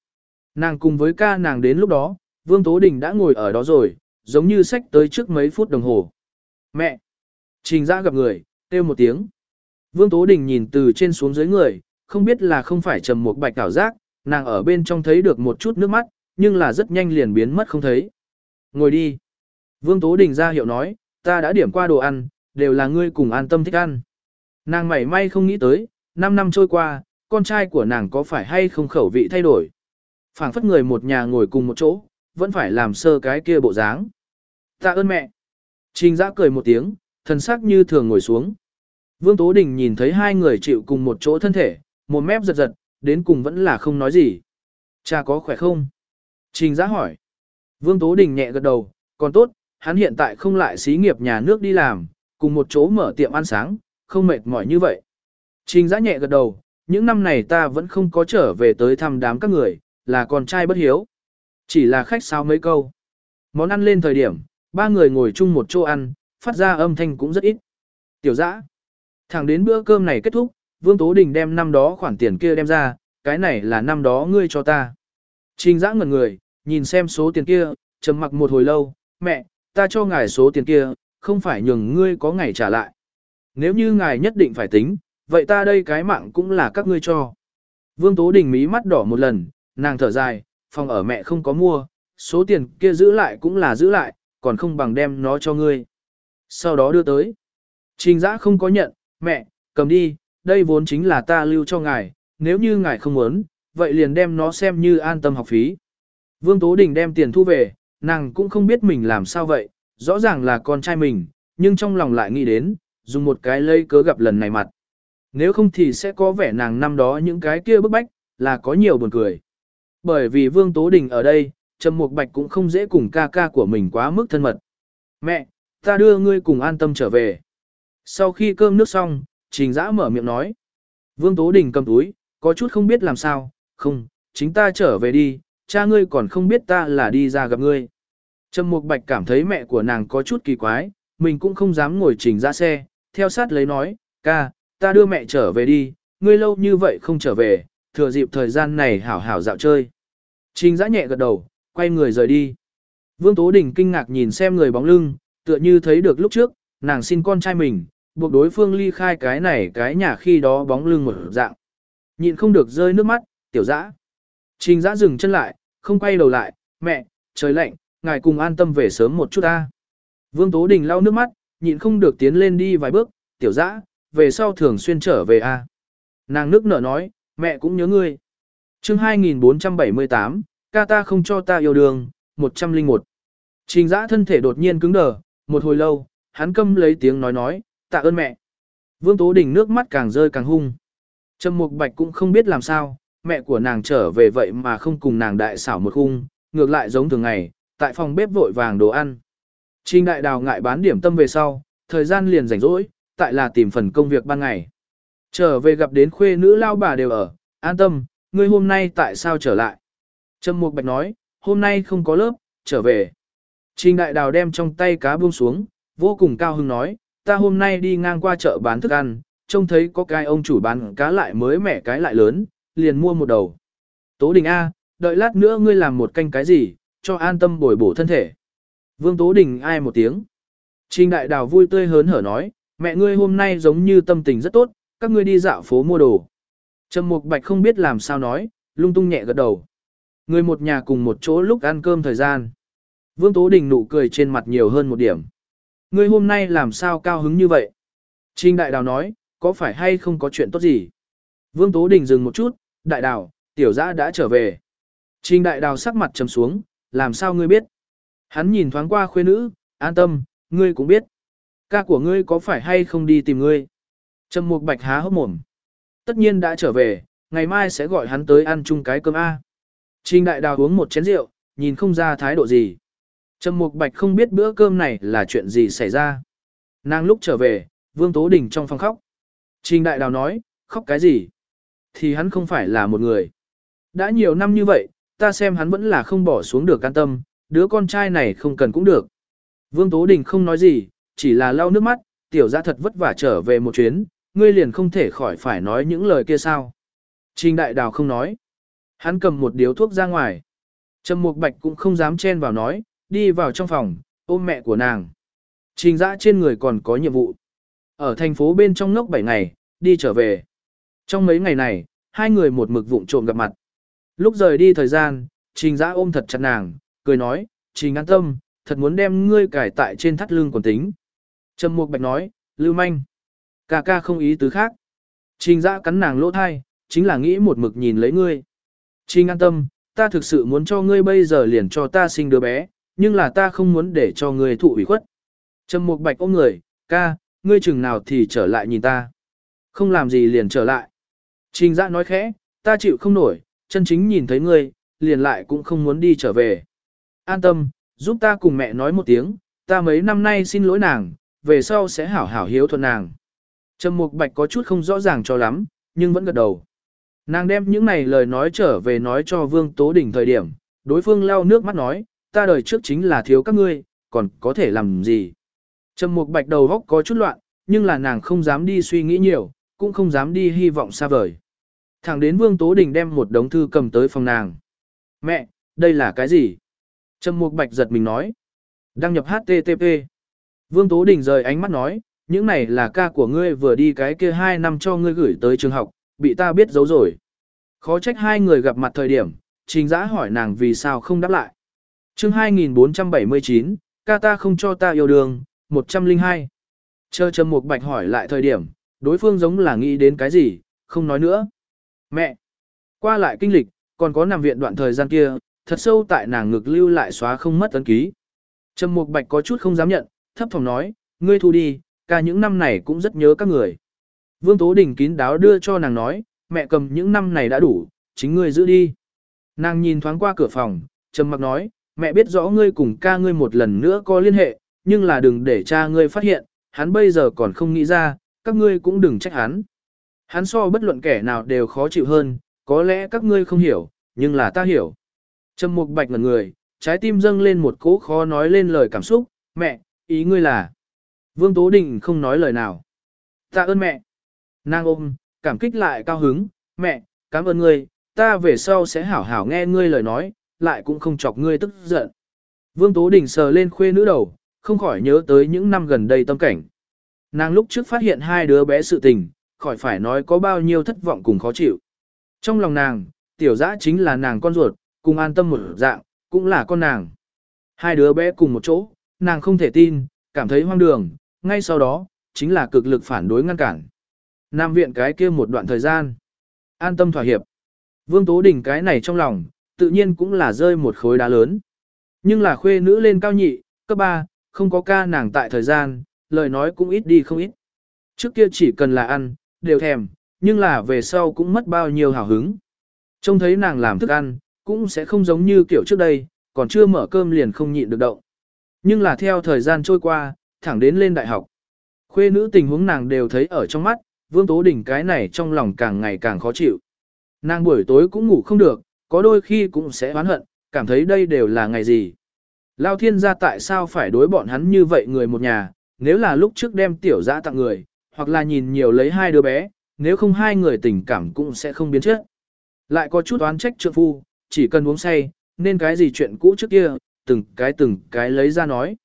Nàng cùng với ca nàng đến lúc đó, Vương Tố Đình đã ngồi ở đó rồi, giống như sách tới trước mấy phút đồng hồ. Mẹ! Trình giã gặp người, kêu một tiếng. Vương Tố Đình nhìn từ trên xuống dưới người, không biết là không phải trầm một bạch cảo giác, nàng ở bên trong thấy được một chút nước mắt, nhưng là rất nhanh liền biến mất không thấy. Ngồi đi. Vương Tố Đình ra hiệu nói, ta đã điểm qua đồ ăn, đều là ngươi cùng an tâm thích ăn. Nàng mảy may không nghĩ tới, 5 năm trôi qua, con trai của nàng có phải hay không khẩu vị thay đổi. phảng phất người một nhà ngồi cùng một chỗ, vẫn phải làm sơ cái kia bộ dáng. Tạ ơn mẹ. Trình giã cười một tiếng, thần sắc như thường ngồi xuống. Vương Tố Đình nhìn thấy hai người chịu cùng một chỗ thân thể, một mép giật giật, đến cùng vẫn là không nói gì. Cha có khỏe không? Trình giã hỏi. Vương Tố Đình nhẹ gật đầu, còn tốt, hắn hiện tại không lại xí nghiệp nhà nước đi làm, cùng một chỗ mở tiệm ăn sáng, không mệt mỏi như vậy. Trình giã nhẹ gật đầu, những năm này ta vẫn không có trở về tới thăm đám các người, là con trai bất hiếu. Chỉ là khách sao mấy câu. Món ăn lên thời điểm, ba người ngồi chung một chỗ ăn, phát ra âm thanh cũng rất ít. Tiểu Giã, Thẳng đến bữa cơm này kết thúc, Vương Tố Đình đem năm đó khoản tiền kia đem ra, cái này là năm đó ngươi cho ta. Trình Giã ngẩn người, nhìn xem số tiền kia, trầm mặc một hồi lâu, mẹ, ta cho ngài số tiền kia, không phải nhường ngươi có ngày trả lại. Nếu như ngài nhất định phải tính, vậy ta đây cái mạng cũng là các ngươi cho. Vương Tố Đình mí mắt đỏ một lần, nàng thở dài, phòng ở mẹ không có mua, số tiền kia giữ lại cũng là giữ lại, còn không bằng đem nó cho ngươi. Sau đó đưa tới. Trình giã không có nhận, mẹ, cầm đi, đây vốn chính là ta lưu cho ngài, nếu như ngài không muốn, vậy liền đem nó xem như an tâm học phí. Vương Tố Đình đem tiền thu về, nàng cũng không biết mình làm sao vậy, rõ ràng là con trai mình, nhưng trong lòng lại nghĩ đến, dùng một cái lây cớ gặp lần này mặt. Nếu không thì sẽ có vẻ nàng năm đó những cái kia bức bách, là có nhiều buồn cười. Bởi vì Vương Tố Đình ở đây, Trầm Mục Bạch cũng không dễ cùng ca ca của mình quá mức thân mật. Mẹ, ta đưa ngươi cùng an tâm trở về. Sau khi cơm nước xong, Trình Giã mở miệng nói. Vương Tố Đình cầm túi, có chút không biết làm sao, không, chính ta trở về đi, cha ngươi còn không biết ta là đi ra gặp ngươi. Trầm Mục Bạch cảm thấy mẹ của nàng có chút kỳ quái, mình cũng không dám ngồi Trình ra xe, theo sát lấy nói, ca, ta đưa mẹ trở về đi, ngươi lâu như vậy không trở về, thừa dịp thời gian này hảo hảo dạo chơi. Trình Giã nhẹ gật đầu, quay người rời đi. Vương Tố Đình kinh ngạc nhìn xem người bóng lưng, tựa như thấy được lúc trước, nàng xin con trai mình, buộc đối phương ly khai cái này cái nhà khi đó bóng lưng một dạng. Nhịn không được rơi nước mắt, tiểu dã. Trình dã dừng chân lại, không quay đầu lại, mẹ, trời lạnh, ngài cùng an tâm về sớm một chút ta. Vương Tố Đình lau nước mắt, nhịn không được tiến lên đi vài bước, tiểu dã, về sau thường xuyên trở về a. Nàng nước nở nói, mẹ cũng nhớ ngươi. chương 2478, ca ta không cho ta yêu đương, 101. Trình dã thân thể đột nhiên cứng đờ, một hồi lâu, hắn câm lấy tiếng nói nói, tạ ơn mẹ. Vương Tố Đình nước mắt càng rơi càng hung. Trầm Mục Bạch cũng không biết làm sao, mẹ của nàng trở về vậy mà không cùng nàng đại xảo một khung, ngược lại giống thường ngày, tại phòng bếp vội vàng đồ ăn. Trình đại đào ngại bán điểm tâm về sau, thời gian liền rảnh rỗi, tại là tìm phần công việc ban ngày. Trở về gặp đến khuê nữ lao bà đều ở, an tâm, ngươi hôm nay tại sao trở lại? Trầm Mục Bạch nói, hôm nay không có lớp, trở về. Trình đại đào đem trong tay cá buông xuống, vô cùng cao hứng nói, ta hôm nay đi ngang qua chợ bán thức ăn, trông thấy có cái ông chủ bán cá lại mới mẻ cái lại lớn, liền mua một đầu. Tố Đình A, đợi lát nữa ngươi làm một canh cái gì, cho an tâm bồi bổ thân thể. Vương Tố Đình ai một tiếng. Trình đại đào vui tươi hớn hở nói, mẹ ngươi hôm nay giống như tâm tình rất tốt, các ngươi đi dạo phố mua đồ. Trầm Mục Bạch không biết làm sao nói, lung tung nhẹ gật đầu. Người một nhà cùng một chỗ lúc ăn cơm thời gian. Vương Tố Đình nụ cười trên mặt nhiều hơn một điểm. Ngươi hôm nay làm sao cao hứng như vậy? Trình Đại Đào nói, có phải hay không có chuyện tốt gì? Vương Tố Đình dừng một chút, Đại Đào, tiểu giã đã trở về. Trình Đại Đào sắc mặt trầm xuống, làm sao ngươi biết? Hắn nhìn thoáng qua khuê nữ, an tâm, ngươi cũng biết. Ca của ngươi có phải hay không đi tìm ngươi? Trầm Mục Bạch há hốc mồm. Tất nhiên đã trở về, ngày mai sẽ gọi hắn tới ăn chung cái cơm A. Trình Đại Đào uống một chén rượu, nhìn không ra thái độ gì. Trầm Mục Bạch không biết bữa cơm này là chuyện gì xảy ra. Nàng lúc trở về, Vương Tố Đình trong phòng khóc. Trình Đại Đào nói, khóc cái gì? Thì hắn không phải là một người. Đã nhiều năm như vậy, ta xem hắn vẫn là không bỏ xuống được can tâm, đứa con trai này không cần cũng được. Vương Tố Đình không nói gì, chỉ là lau nước mắt, tiểu ra thật vất vả trở về một chuyến, ngươi liền không thể khỏi phải nói những lời kia sao. Trình Đại Đào không nói. Hắn cầm một điếu thuốc ra ngoài. Trầm Mục Bạch cũng không dám chen vào nói, đi vào trong phòng, ôm mẹ của nàng. Trình dã trên người còn có nhiệm vụ. Ở thành phố bên trong ngốc 7 ngày, đi trở về. Trong mấy ngày này, hai người một mực vụng trộm gặp mặt. Lúc rời đi thời gian, trình dã ôm thật chặt nàng, cười nói, trình an tâm, thật muốn đem ngươi cải tại trên thắt lưng còn tính. Trầm Mục Bạch nói, lưu manh. Cà ca không ý tứ khác. Trình dã cắn nàng lỗ thai, chính là nghĩ một mực nhìn lấy ngươi. Trình an tâm, ta thực sự muốn cho ngươi bây giờ liền cho ta sinh đứa bé, nhưng là ta không muốn để cho ngươi thụ ủy khuất. Trầm Mục Bạch ôm người, ca, ngươi chừng nào thì trở lại nhìn ta. Không làm gì liền trở lại. Trình Dã nói khẽ, ta chịu không nổi, chân chính nhìn thấy ngươi, liền lại cũng không muốn đi trở về. An tâm, giúp ta cùng mẹ nói một tiếng, ta mấy năm nay xin lỗi nàng, về sau sẽ hảo hảo hiếu thuận nàng. Trầm Mục Bạch có chút không rõ ràng cho lắm, nhưng vẫn gật đầu. Nàng đem những này lời nói trở về nói cho Vương Tố Đình thời điểm, đối phương lau nước mắt nói, ta đời trước chính là thiếu các ngươi, còn có thể làm gì. Trầm Mục Bạch đầu góc có chút loạn, nhưng là nàng không dám đi suy nghĩ nhiều, cũng không dám đi hy vọng xa vời. Thẳng đến Vương Tố Đình đem một đống thư cầm tới phòng nàng. Mẹ, đây là cái gì? Trầm Mục Bạch giật mình nói. Đăng nhập HTTP. Vương Tố Đình rời ánh mắt nói, những này là ca của ngươi vừa đi cái kia hai năm cho ngươi gửi tới trường học, bị ta biết giấu rồi. Khó trách hai người gặp mặt thời điểm, trình giã hỏi nàng vì sao không đáp lại chương 2479, ca ta không cho ta yêu đương, 102. Chờ Trầm Mục Bạch hỏi lại thời điểm, đối phương giống là nghĩ đến cái gì, không nói nữa. Mẹ! Qua lại kinh lịch, còn có nằm viện đoạn thời gian kia, thật sâu tại nàng ngực lưu lại xóa không mất ấn ký. Trầm Mục Bạch có chút không dám nhận, thấp phòng nói, ngươi thu đi, ca những năm này cũng rất nhớ các người. Vương Tố Đình kín đáo đưa cho nàng nói, mẹ cầm những năm này đã đủ, chính ngươi giữ đi. Nàng nhìn thoáng qua cửa phòng, trầm mặc nói, mẹ biết rõ ngươi cùng ca ngươi một lần nữa có liên hệ, nhưng là đừng để cha ngươi phát hiện, hắn bây giờ còn không nghĩ ra, các ngươi cũng đừng trách hắn. Hắn so bất luận kẻ nào đều khó chịu hơn, có lẽ các ngươi không hiểu, nhưng là ta hiểu. Trầm Mục Bạch ngẩn người, trái tim dâng lên một cỗ khó nói lên lời cảm xúc, mẹ, ý ngươi là. Vương Tố Đình không nói lời nào. Ta ơn mẹ. Nàng ôm, cảm kích lại cao hứng, mẹ, cảm ơn ngươi, ta về sau sẽ hảo hảo nghe ngươi lời nói, lại cũng không chọc ngươi tức giận. Vương Tố Đình sờ lên khuê nữ đầu, không khỏi nhớ tới những năm gần đây tâm cảnh. Nàng lúc trước phát hiện hai đứa bé sự tình, khỏi phải nói có bao nhiêu thất vọng cùng khó chịu. Trong lòng nàng, tiểu dã chính là nàng con ruột, cùng an tâm một dạng, cũng là con nàng. Hai đứa bé cùng một chỗ, nàng không thể tin, cảm thấy hoang đường, ngay sau đó, chính là cực lực phản đối ngăn cản. Nam viện cái kia một đoạn thời gian. An tâm thỏa hiệp. Vương Tố Đình cái này trong lòng, tự nhiên cũng là rơi một khối đá lớn. Nhưng là khuê nữ lên cao nhị, cấp 3, không có ca nàng tại thời gian, lời nói cũng ít đi không ít. Trước kia chỉ cần là ăn, đều thèm, nhưng là về sau cũng mất bao nhiêu hào hứng. Trông thấy nàng làm thức ăn, cũng sẽ không giống như kiểu trước đây, còn chưa mở cơm liền không nhịn được động. Nhưng là theo thời gian trôi qua, thẳng đến lên đại học. Khuê nữ tình huống nàng đều thấy ở trong mắt, Vương Tố Đình cái này trong lòng càng ngày càng khó chịu. Nàng buổi tối cũng ngủ không được, có đôi khi cũng sẽ oán hận, cảm thấy đây đều là ngày gì. Lao thiên gia tại sao phải đối bọn hắn như vậy người một nhà, nếu là lúc trước đem tiểu giã tặng người, hoặc là nhìn nhiều lấy hai đứa bé, nếu không hai người tình cảm cũng sẽ không biến chất. Lại có chút oán trách trượng phu, chỉ cần uống say, nên cái gì chuyện cũ trước kia, từng cái từng cái lấy ra nói.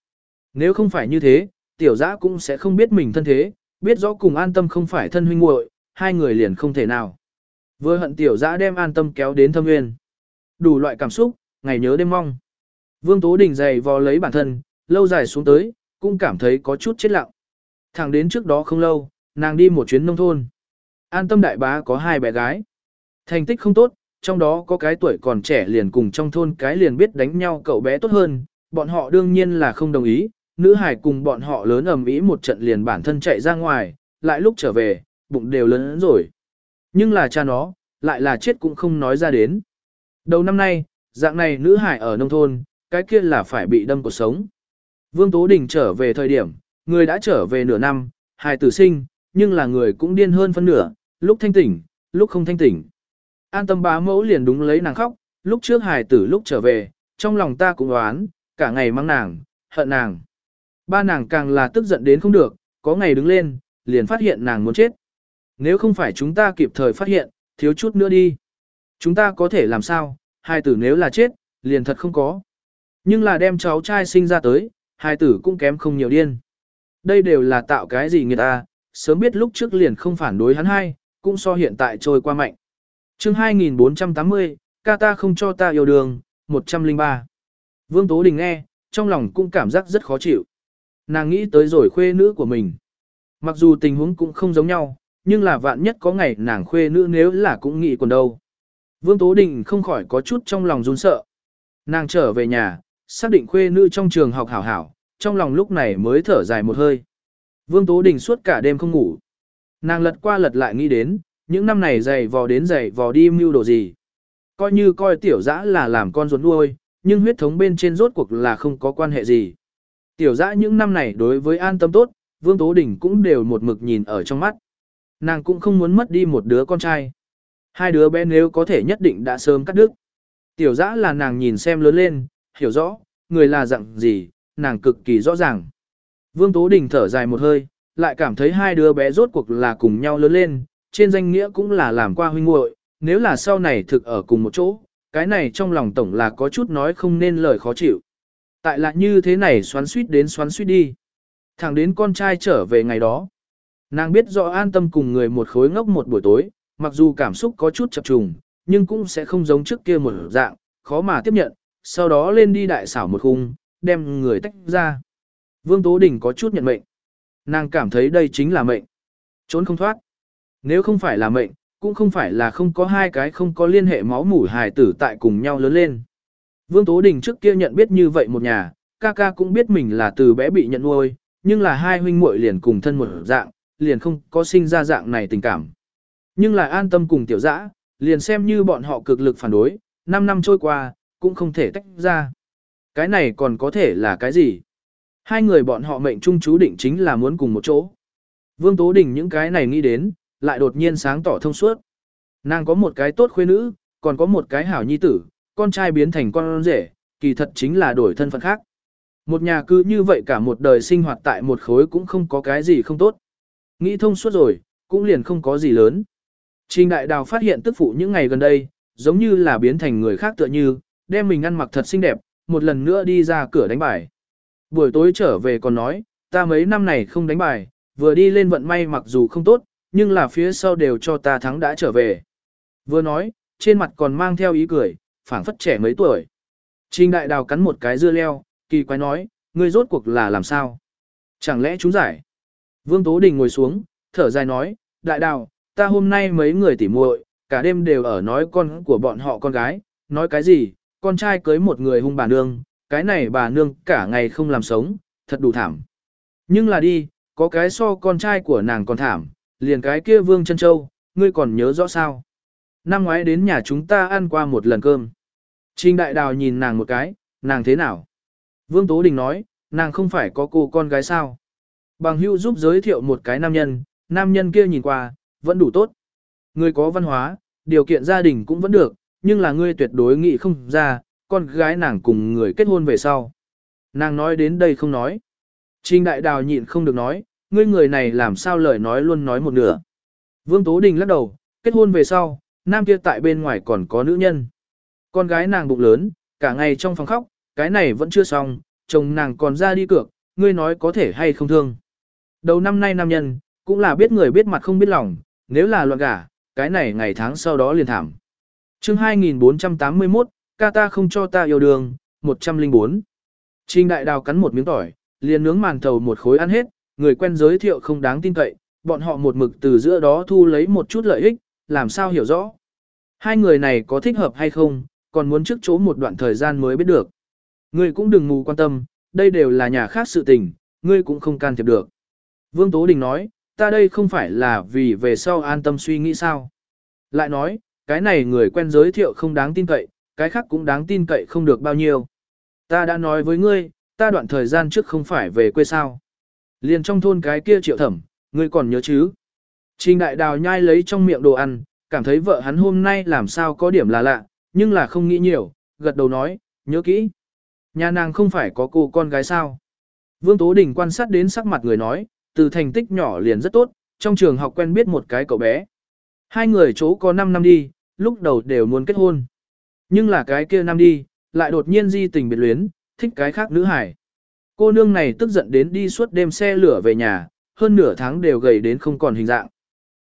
Nếu không phải như thế, tiểu giã cũng sẽ không biết mình thân thế, biết rõ cùng an tâm không phải thân huynh muội, hai người liền không thể nào. Vừa hận tiểu dã đem an tâm kéo đến thâm nguyên. Đủ loại cảm xúc, ngày nhớ đêm mong. Vương Tố Đình dày vò lấy bản thân, lâu dài xuống tới, cũng cảm thấy có chút chết lặng. Thẳng đến trước đó không lâu, nàng đi một chuyến nông thôn. An tâm đại bá có hai bé gái. Thành tích không tốt, trong đó có cái tuổi còn trẻ liền cùng trong thôn cái liền biết đánh nhau cậu bé tốt hơn, bọn họ đương nhiên là không đồng ý, nữ hải cùng bọn họ lớn ầm ĩ một trận liền bản thân chạy ra ngoài, lại lúc trở về, bụng đều lớn rồi. Nhưng là cha nó, lại là chết cũng không nói ra đến. Đầu năm nay, dạng này nữ hải ở nông thôn, cái kia là phải bị đâm cuộc sống. Vương Tố Đình trở về thời điểm, người đã trở về nửa năm, hài tử sinh, nhưng là người cũng điên hơn phân nửa, lúc thanh tỉnh, lúc không thanh tỉnh. An tâm bá mẫu liền đúng lấy nàng khóc, lúc trước hài tử lúc trở về, trong lòng ta cũng đoán, cả ngày mang nàng, hận nàng. Ba nàng càng là tức giận đến không được, có ngày đứng lên, liền phát hiện nàng muốn chết. Nếu không phải chúng ta kịp thời phát hiện, thiếu chút nữa đi. Chúng ta có thể làm sao, hai tử nếu là chết, liền thật không có. Nhưng là đem cháu trai sinh ra tới, hai tử cũng kém không nhiều điên. Đây đều là tạo cái gì người ta, sớm biết lúc trước liền không phản đối hắn hai, cũng so hiện tại trôi qua mạnh. chương 2480, ca ta không cho ta yêu đường, 103. Vương Tố Đình nghe, trong lòng cũng cảm giác rất khó chịu. Nàng nghĩ tới rồi khuê nữ của mình. Mặc dù tình huống cũng không giống nhau, nhưng là vạn nhất có ngày nàng khuê nữ nếu là cũng nghĩ còn đâu. Vương Tố Đình không khỏi có chút trong lòng run sợ. Nàng trở về nhà, xác định khuê nữ trong trường học hảo hảo, trong lòng lúc này mới thở dài một hơi. Vương Tố Đình suốt cả đêm không ngủ. Nàng lật qua lật lại nghĩ đến, những năm này dày vò đến dày vò đi mưu đồ gì. Coi như coi tiểu dã là làm con ruột nuôi, nhưng huyết thống bên trên rốt cuộc là không có quan hệ gì. Tiểu dã những năm này đối với an tâm tốt, Vương Tố Đình cũng đều một mực nhìn ở trong mắt. Nàng cũng không muốn mất đi một đứa con trai. Hai đứa bé nếu có thể nhất định đã sớm cắt đứt. Tiểu dã là nàng nhìn xem lớn lên, hiểu rõ, người là dạng gì, nàng cực kỳ rõ ràng. Vương Tố Đình thở dài một hơi, lại cảm thấy hai đứa bé rốt cuộc là cùng nhau lớn lên, trên danh nghĩa cũng là làm qua huynh muội, nếu là sau này thực ở cùng một chỗ, cái này trong lòng tổng là có chút nói không nên lời khó chịu. Tại là như thế này xoắn suýt đến xoắn suýt đi. Thẳng đến con trai trở về ngày đó. Nàng biết rõ an tâm cùng người một khối ngốc một buổi tối, mặc dù cảm xúc có chút chập trùng, nhưng cũng sẽ không giống trước kia một dạng, khó mà tiếp nhận, sau đó lên đi đại xảo một khung, đem người tách ra. Vương Tố Đình có chút nhận mệnh. Nàng cảm thấy đây chính là mệnh. Trốn không thoát. Nếu không phải là mệnh, cũng không phải là không có hai cái không có liên hệ máu mủ hài tử tại cùng nhau lớn lên. Vương Tố Đình trước kia nhận biết như vậy một nhà, ca ca cũng biết mình là từ bé bị nhận nuôi, nhưng là hai huynh muội liền cùng thân một dạng, liền không có sinh ra dạng này tình cảm. Nhưng lại an tâm cùng tiểu dã, liền xem như bọn họ cực lực phản đối, 5 năm trôi qua, cũng không thể tách ra. Cái này còn có thể là cái gì? Hai người bọn họ mệnh trung chú định chính là muốn cùng một chỗ. Vương Tố Đình những cái này nghĩ đến, lại đột nhiên sáng tỏ thông suốt. Nàng có một cái tốt khuê nữ, còn có một cái hảo nhi tử, con trai biến thành con rể, kỳ thật chính là đổi thân phận khác. Một nhà cứ như vậy cả một đời sinh hoạt tại một khối cũng không có cái gì không tốt. Nghĩ thông suốt rồi, cũng liền không có gì lớn. Trình đại đào phát hiện tức phụ những ngày gần đây, giống như là biến thành người khác tựa như, đem mình ăn mặc thật xinh đẹp, một lần nữa đi ra cửa đánh bài. Buổi tối trở về còn nói, ta mấy năm này không đánh bài, vừa đi lên vận may mặc dù không tốt, nhưng là phía sau đều cho ta thắng đã trở về. Vừa nói, trên mặt còn mang theo ý cười, phảng phất trẻ mấy tuổi. Trình đại đào cắn một cái dưa leo, kỳ quái nói, ngươi rốt cuộc là làm sao? Chẳng lẽ chúng giải? Vương Tố Đình ngồi xuống, thở dài nói, đại đào, ta hôm nay mấy người tỉ muội, cả đêm đều ở nói con của bọn họ con gái, nói cái gì, con trai cưới một người hung bà nương, cái này bà nương cả ngày không làm sống, thật đủ thảm. Nhưng là đi, có cái so con trai của nàng còn thảm, liền cái kia Vương Trân Châu, ngươi còn nhớ rõ sao? Năm ngoái đến nhà chúng ta ăn qua một lần cơm. Trình Đại Đào nhìn nàng một cái, nàng thế nào? Vương Tố Đình nói, nàng không phải có cô con gái sao? Bằng hưu giúp giới thiệu một cái nam nhân, nam nhân kia nhìn qua, vẫn đủ tốt. Người có văn hóa, điều kiện gia đình cũng vẫn được, nhưng là ngươi tuyệt đối nghĩ không ra, con gái nàng cùng người kết hôn về sau. Nàng nói đến đây không nói. Trình đại đào nhịn không được nói, ngươi người này làm sao lời nói luôn nói một nửa. Vương Tố Đình lắc đầu, kết hôn về sau, nam kia tại bên ngoài còn có nữ nhân. Con gái nàng bụng lớn, cả ngày trong phòng khóc, cái này vẫn chưa xong, chồng nàng còn ra đi cược, ngươi nói có thể hay không thương. Đầu năm nay nam nhân, cũng là biết người biết mặt không biết lòng, nếu là loạn gả, cái này ngày tháng sau đó liền thảm. chương 2481, ca ta không cho ta yêu đương, 104. Trình đại đào cắn một miếng tỏi, liền nướng màn thầu một khối ăn hết, người quen giới thiệu không đáng tin cậy, bọn họ một mực từ giữa đó thu lấy một chút lợi ích, làm sao hiểu rõ. Hai người này có thích hợp hay không, còn muốn trước chỗ một đoạn thời gian mới biết được. Ngươi cũng đừng mù quan tâm, đây đều là nhà khác sự tình, ngươi cũng không can thiệp được. Vương Tố Đình nói, ta đây không phải là vì về sau an tâm suy nghĩ sao. Lại nói, cái này người quen giới thiệu không đáng tin cậy, cái khác cũng đáng tin cậy không được bao nhiêu. Ta đã nói với ngươi, ta đoạn thời gian trước không phải về quê sao. Liền trong thôn cái kia triệu thẩm, ngươi còn nhớ chứ. Trình đại đào nhai lấy trong miệng đồ ăn, cảm thấy vợ hắn hôm nay làm sao có điểm là lạ, nhưng là không nghĩ nhiều, gật đầu nói, nhớ kỹ. Nhà nàng không phải có cô con gái sao. Vương Tố Đình quan sát đến sắc mặt người nói, từ thành tích nhỏ liền rất tốt, trong trường học quen biết một cái cậu bé. Hai người chỗ có 5 năm đi, lúc đầu đều muốn kết hôn. Nhưng là cái kia năm đi, lại đột nhiên di tình biệt luyến, thích cái khác nữ hải. Cô nương này tức giận đến đi suốt đêm xe lửa về nhà, hơn nửa tháng đều gầy đến không còn hình dạng.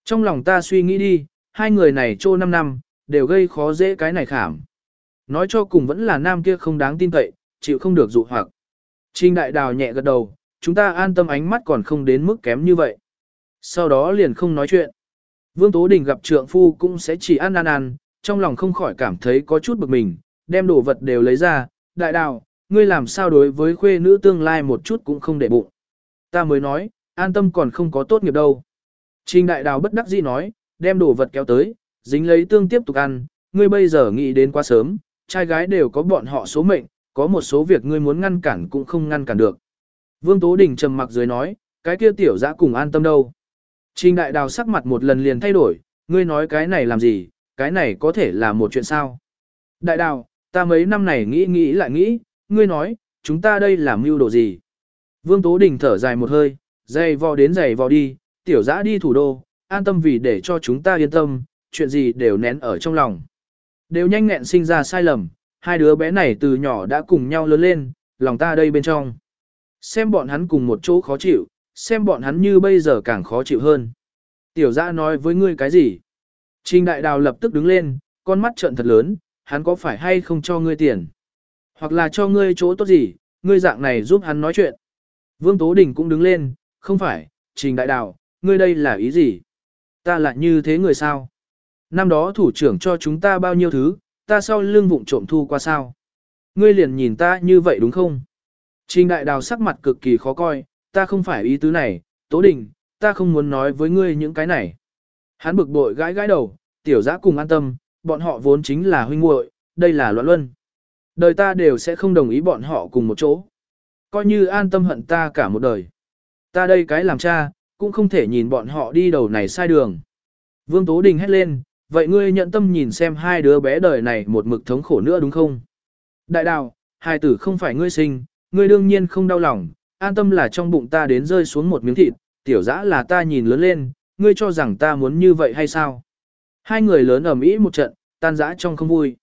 Trong lòng ta suy nghĩ đi, hai người này trô 5 năm, đều gây khó dễ cái này khảm. Nói cho cùng vẫn là nam kia không đáng tin cậy, chịu không được dụ hoặc. Trình đại đào nhẹ gật đầu, chúng ta an tâm ánh mắt còn không đến mức kém như vậy. Sau đó liền không nói chuyện. Vương Tố Đình gặp trượng phu cũng sẽ chỉ ăn ăn ăn, trong lòng không khỏi cảm thấy có chút bực mình, đem đồ vật đều lấy ra, đại đào, ngươi làm sao đối với khuê nữ tương lai một chút cũng không để bụng. Ta mới nói, an tâm còn không có tốt nghiệp đâu. Trình đại đào bất đắc dĩ nói, đem đồ vật kéo tới, dính lấy tương tiếp tục ăn, ngươi bây giờ nghĩ đến quá sớm, trai gái đều có bọn họ số mệnh, có một số việc ngươi muốn ngăn cản cũng không ngăn cản được. Vương Tố Đình trầm mặc dưới nói, cái kia tiểu dã cùng an tâm đâu. Trình đại đào sắc mặt một lần liền thay đổi, ngươi nói cái này làm gì, cái này có thể là một chuyện sao. Đại đào, ta mấy năm này nghĩ nghĩ lại nghĩ, ngươi nói, chúng ta đây làm mưu đồ gì. Vương Tố Đình thở dài một hơi, dày vò đến dày vò đi, tiểu dã đi thủ đô, an tâm vì để cho chúng ta yên tâm, chuyện gì đều nén ở trong lòng. Đều nhanh nghẹn sinh ra sai lầm, hai đứa bé này từ nhỏ đã cùng nhau lớn lên, lòng ta đây bên trong. Xem bọn hắn cùng một chỗ khó chịu, xem bọn hắn như bây giờ càng khó chịu hơn. Tiểu giã nói với ngươi cái gì? Trình đại đào lập tức đứng lên, con mắt trợn thật lớn, hắn có phải hay không cho ngươi tiền? Hoặc là cho ngươi chỗ tốt gì, ngươi dạng này giúp hắn nói chuyện. Vương Tố Đình cũng đứng lên, không phải, trình đại đào, ngươi đây là ý gì? Ta là như thế người sao? Năm đó thủ trưởng cho chúng ta bao nhiêu thứ, ta sau lưng vụng trộm thu qua sao? Ngươi liền nhìn ta như vậy đúng không? Trình đại đào sắc mặt cực kỳ khó coi, ta không phải ý tứ này, Tố Đình, ta không muốn nói với ngươi những cái này. Hắn bực bội gãi gãi đầu, tiểu giã cùng an tâm, bọn họ vốn chính là huynh muội, đây là loạn luân. Đời ta đều sẽ không đồng ý bọn họ cùng một chỗ. Coi như an tâm hận ta cả một đời. Ta đây cái làm cha, cũng không thể nhìn bọn họ đi đầu này sai đường. Vương Tố Đình hét lên, vậy ngươi nhận tâm nhìn xem hai đứa bé đời này một mực thống khổ nữa đúng không? Đại đào, hai tử không phải ngươi sinh, ngươi đương nhiên không đau lòng, an tâm là trong bụng ta đến rơi xuống một miếng thịt, tiểu dã là ta nhìn lớn lên, ngươi cho rằng ta muốn như vậy hay sao? Hai người lớn ầm ĩ một trận, tan dã trong không vui.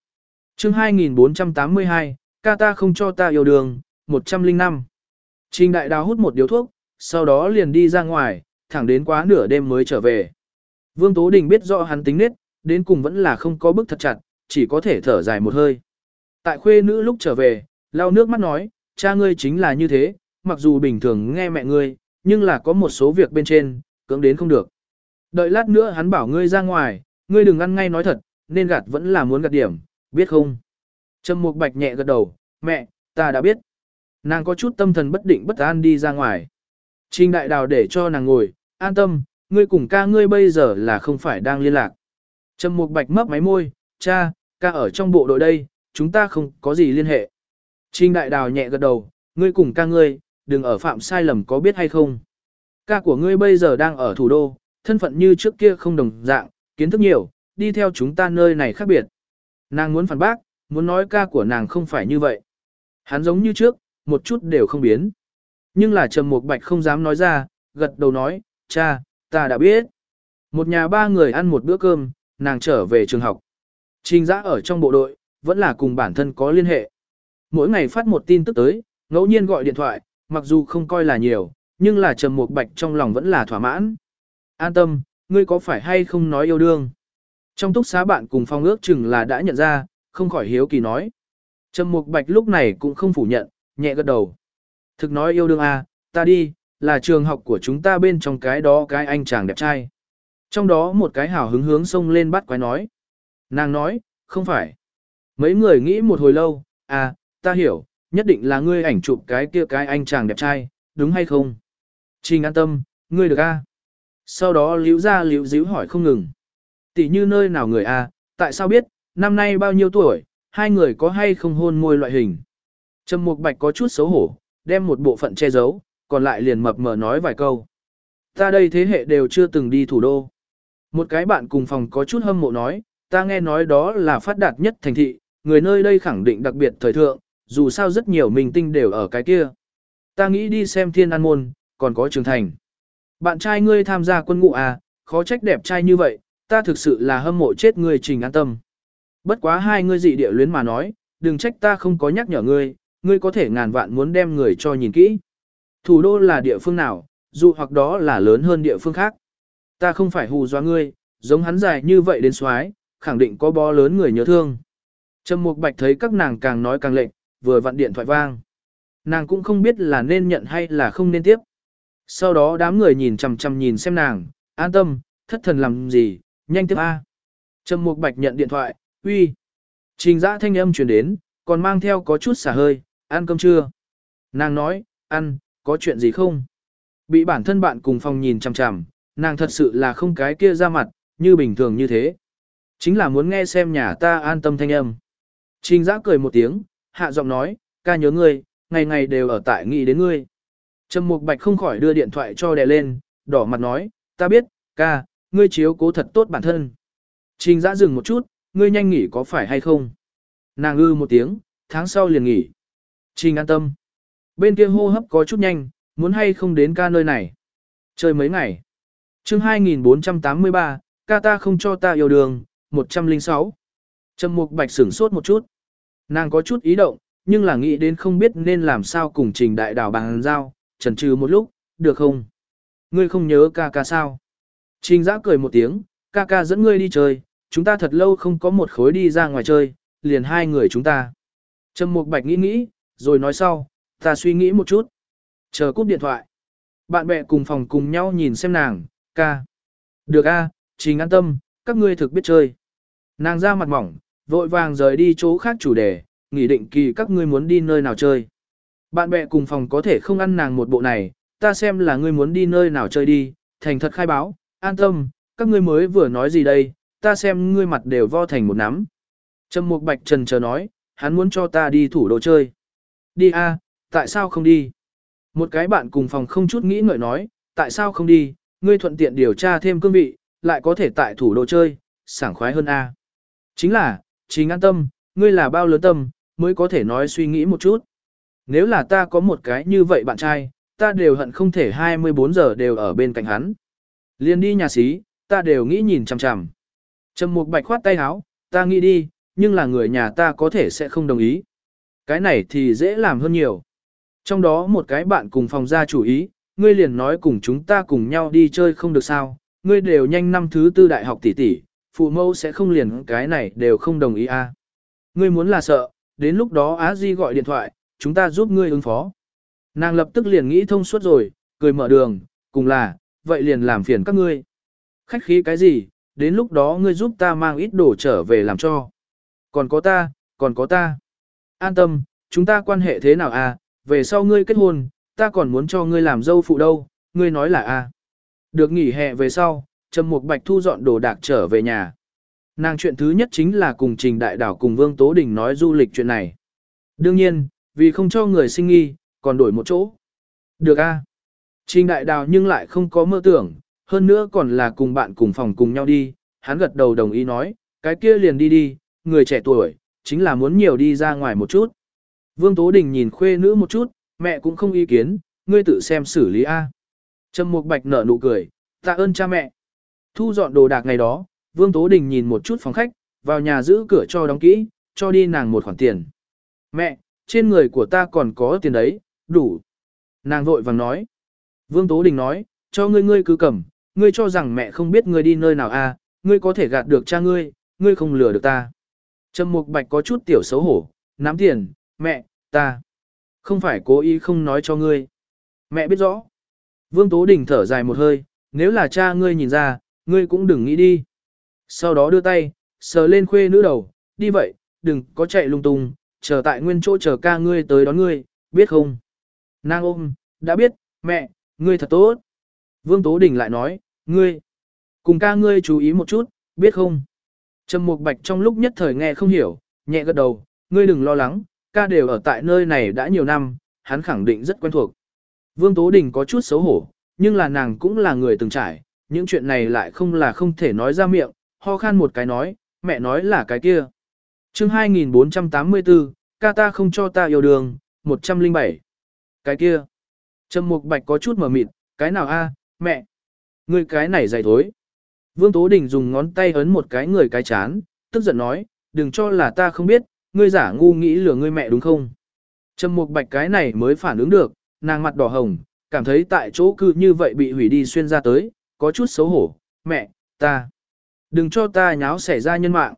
chương 2482, ca ta không cho ta yêu đương, 105. Trình đại đào hút một điếu thuốc, sau đó liền đi ra ngoài, thẳng đến quá nửa đêm mới trở về. Vương Tố Đình biết rõ hắn tính nết, đến cùng vẫn là không có bức thật chặt, chỉ có thể thở dài một hơi. Tại khuê nữ lúc trở về, lau nước mắt nói, cha ngươi chính là như thế, mặc dù bình thường nghe mẹ ngươi, nhưng là có một số việc bên trên, cưỡng đến không được. Đợi lát nữa hắn bảo ngươi ra ngoài, ngươi đừng ăn ngay nói thật, nên gạt vẫn là muốn gạt điểm, biết không? Trầm Mục Bạch nhẹ gật đầu, mẹ, ta đã biết. Nàng có chút tâm thần bất định bất an đi ra ngoài. Trình đại đào để cho nàng ngồi, an tâm, ngươi cùng ca ngươi bây giờ là không phải đang liên lạc. Trầm Mục Bạch mấp máy môi, cha, ca ở trong bộ đội đây, chúng ta không có gì liên hệ. Trình đại đào nhẹ gật đầu, ngươi cùng ca ngươi, đừng ở phạm sai lầm có biết hay không. Ca của ngươi bây giờ đang ở thủ đô, thân phận như trước kia không đồng dạng, kiến thức nhiều, đi theo chúng ta nơi này khác biệt. Nàng muốn phản bác, muốn nói ca của nàng không phải như vậy. Hắn giống như trước, một chút đều không biến. Nhưng là Trầm Mục Bạch không dám nói ra, gật đầu nói, cha, ta đã biết. Một nhà ba người ăn một bữa cơm, nàng trở về trường học. Trình giã ở trong bộ đội, vẫn là cùng bản thân có liên hệ. Mỗi ngày phát một tin tức tới, ngẫu nhiên gọi điện thoại, mặc dù không coi là nhiều, nhưng là Trầm Mục Bạch trong lòng vẫn là thỏa mãn. An tâm, ngươi có phải hay không nói yêu đương? Trong túc xá bạn cùng phong ước chừng là đã nhận ra, không khỏi hiếu kỳ nói. Trầm Mục Bạch lúc này cũng không phủ nhận, nhẹ gật đầu. Thực nói yêu đương à, ta đi, là trường học của chúng ta bên trong cái đó cái anh chàng đẹp trai. Trong đó một cái hào hứng hướng xông lên bắt quái nói. Nàng nói, không phải. Mấy người nghĩ một hồi lâu, à, ta hiểu, nhất định là ngươi ảnh chụp cái kia cái anh chàng đẹp trai, đúng hay không? Trình an tâm, ngươi được a à? Sau đó liễu ra liễu díu hỏi không ngừng. Tỷ như nơi nào người a à, tại sao biết, năm nay bao nhiêu tuổi, hai người có hay không hôn môi loại hình. Trầm Mục Bạch có chút xấu hổ, đem một bộ phận che giấu, còn lại liền mập mờ nói vài câu. Ta đây thế hệ đều chưa từng đi thủ đô. Một cái bạn cùng phòng có chút hâm mộ nói, ta nghe nói đó là phát đạt nhất thành thị, người nơi đây khẳng định đặc biệt thời thượng, dù sao rất nhiều minh tinh đều ở cái kia. Ta nghĩ đi xem thiên an môn, còn có trường thành. Bạn trai ngươi tham gia quân ngũ à, khó trách đẹp trai như vậy, ta thực sự là hâm mộ chết ngươi trình an tâm. Bất quá hai ngươi dị địa luyến mà nói, đừng trách ta không có nhắc nhở ngươi, ngươi có thể ngàn vạn muốn đem người cho nhìn kỹ. Thủ đô là địa phương nào, dù hoặc đó là lớn hơn địa phương khác. Ta không phải hù dọa ngươi, giống hắn dài như vậy đến xoái, khẳng định có bó lớn người nhớ thương. Trầm Mục Bạch thấy các nàng càng nói càng lệnh, vừa vặn điện thoại vang. Nàng cũng không biết là nên nhận hay là không nên tiếp. Sau đó đám người nhìn chằm chằm nhìn xem nàng, an tâm, thất thần làm gì, nhanh tiếp A. Trầm Mục Bạch nhận điện thoại, uy. Trình giã thanh âm truyền đến, còn mang theo có chút xả hơi, ăn cơm chưa? Nàng nói, ăn, có chuyện gì không? Bị bản thân bạn cùng phòng nhìn chằm chằm, nàng thật sự là không cái kia ra mặt, như bình thường như thế. Chính là muốn nghe xem nhà ta an tâm thanh âm. Trình giã cười một tiếng, hạ giọng nói, ca nhớ ngươi, ngày ngày đều ở tại nghĩ đến ngươi. Trầm Mục Bạch không khỏi đưa điện thoại cho đè lên, đỏ mặt nói, ta biết, ca, ngươi chiếu cố thật tốt bản thân. Trình giã dừng một chút, ngươi nhanh nghỉ có phải hay không? Nàng ư một tiếng, tháng sau liền nghỉ. Trình an tâm. Bên kia hô hấp có chút nhanh, muốn hay không đến ca nơi này. Chơi mấy ngày. chương 2483, ca ta không cho ta yêu đường, 106. Trầm Mục Bạch sửng sốt một chút. Nàng có chút ý động, nhưng là nghĩ đến không biết nên làm sao cùng trình đại đảo bằng giao, chần chừ một lúc, được không? Ngươi không nhớ ca ca sao? Trình giã cười một tiếng, ca ca dẫn ngươi đi chơi, chúng ta thật lâu không có một khối đi ra ngoài chơi, liền hai người chúng ta. Trầm Mục Bạch nghĩ nghĩ, rồi nói sau, ta suy nghĩ một chút. Chờ cúp điện thoại. Bạn bè cùng phòng cùng nhau nhìn xem nàng, ca. Được a, trình an tâm, các ngươi thực biết chơi. Nàng ra mặt mỏng, vội vàng rời đi chỗ khác chủ đề, nghỉ định kỳ các ngươi muốn đi nơi nào chơi. Bạn bè cùng phòng có thể không ăn nàng một bộ này, ta xem là ngươi muốn đi nơi nào chơi đi, thành thật khai báo, an tâm, các ngươi mới vừa nói gì đây, ta xem ngươi mặt đều vo thành một nắm. Trầm Mục Bạch Trần chờ nói, hắn muốn cho ta đi thủ đô chơi. Đi a, tại sao không đi? Một cái bạn cùng phòng không chút nghĩ ngợi nói, tại sao không đi, ngươi thuận tiện điều tra thêm cương vị, lại có thể tại thủ đô chơi, sảng khoái hơn a. Chính là, chính an tâm, ngươi là bao lớn tâm, mới có thể nói suy nghĩ một chút. Nếu là ta có một cái như vậy bạn trai, ta đều hận không thể 24 giờ đều ở bên cạnh hắn. Liên đi nhà xí, ta đều nghĩ nhìn chằm chằm. Trầm Mục Bạch khoát tay áo, ta nghĩ đi, nhưng là người nhà ta có thể sẽ không đồng ý. Cái này thì dễ làm hơn nhiều. Trong đó một cái bạn cùng phòng ra chủ ý, ngươi liền nói cùng chúng ta cùng nhau đi chơi không được sao, ngươi đều nhanh năm thứ tư đại học tỷ tỷ, phụ mẫu sẽ không liền cái này đều không đồng ý a. À. Ngươi muốn là sợ, đến lúc đó Á Di gọi điện thoại, chúng ta giúp ngươi ứng phó. Nàng lập tức liền nghĩ thông suốt rồi, cười mở đường, cùng là, vậy liền làm phiền các ngươi. Khách khí cái gì, đến lúc đó ngươi giúp ta mang ít đồ trở về làm cho. Còn có ta, còn có ta. An tâm, chúng ta quan hệ thế nào à, về sau ngươi kết hôn, ta còn muốn cho ngươi làm dâu phụ đâu, ngươi nói là. À. Được nghỉ hè về sau, Trầm Mục Bạch thu dọn đồ đạc trở về nhà. Nàng chuyện thứ nhất chính là cùng Trình Đại Đảo cùng Vương Tố Đình nói du lịch chuyện này. Đương nhiên, vì không cho người sinh nghi, còn đổi một chỗ. Được a. Trình Đại Đào nhưng lại không có mơ tưởng, hơn nữa còn là cùng bạn cùng phòng cùng nhau đi, hắn gật đầu đồng ý nói, cái kia liền đi đi, người trẻ tuổi, chính là muốn nhiều đi ra ngoài một chút. Vương Tố Đình nhìn khuê nữ một chút, mẹ cũng không ý kiến, ngươi tự xem xử lý A. Trầm Mục Bạch nở nụ cười, tạ ơn cha mẹ. Thu dọn đồ đạc ngày đó, Vương Tố Đình nhìn một chút phòng khách, vào nhà giữ cửa cho đóng kỹ, cho đi nàng một khoản tiền. Mẹ, trên người của ta còn có tiền đấy, đủ. Nàng vội vàng nói. Vương Tố Đình nói, cho ngươi ngươi cứ cầm, ngươi cho rằng mẹ không biết ngươi đi nơi nào à, ngươi có thể gạt được cha ngươi, ngươi không lừa được ta. Trầm Mục Bạch có chút tiểu xấu hổ, nắm tiền, mẹ, ta không phải cố ý không nói cho ngươi. Mẹ biết rõ. Vương Tố Đình thở dài một hơi, nếu là cha ngươi nhìn ra, ngươi cũng đừng nghĩ đi. Sau đó đưa tay, sờ lên khuê nữ đầu, đi vậy, đừng có chạy lung tung, chờ tại nguyên chỗ chờ ca ngươi tới đón ngươi, biết không? Nàng ôm, đã biết, mẹ, ngươi thật tốt. Vương Tố Đình lại nói, ngươi, cùng ca ngươi chú ý một chút, biết không? Trầm Mục Bạch trong lúc nhất thời nghe không hiểu, nhẹ gật đầu, ngươi đừng lo lắng, ca đều ở tại nơi này đã nhiều năm, hắn khẳng định rất quen thuộc. Vương Tố Đình có chút xấu hổ, nhưng là nàng cũng là người từng trải, những chuyện này lại không là không thể nói ra miệng, ho khan một cái nói, mẹ nói là cái kia. chương 2484, ca ta không cho ta yêu đương, 107. Cái kia. Trầm Mục Bạch có chút mở mịt, cái nào a, mẹ? Ngươi cái này dày thối. Vương Tố Đình dùng ngón tay ấn một cái người cái chán, tức giận nói, đừng cho là ta không biết, ngươi giả ngu nghĩ lừa ngươi mẹ đúng không? Trầm Mục Bạch cái này mới phản ứng được, nàng mặt đỏ hồng, cảm thấy tại chỗ cư như vậy bị hủy đi xuyên ra tới, có chút xấu hổ, mẹ, ta, đừng cho ta nháo xảy ra nhân mạng.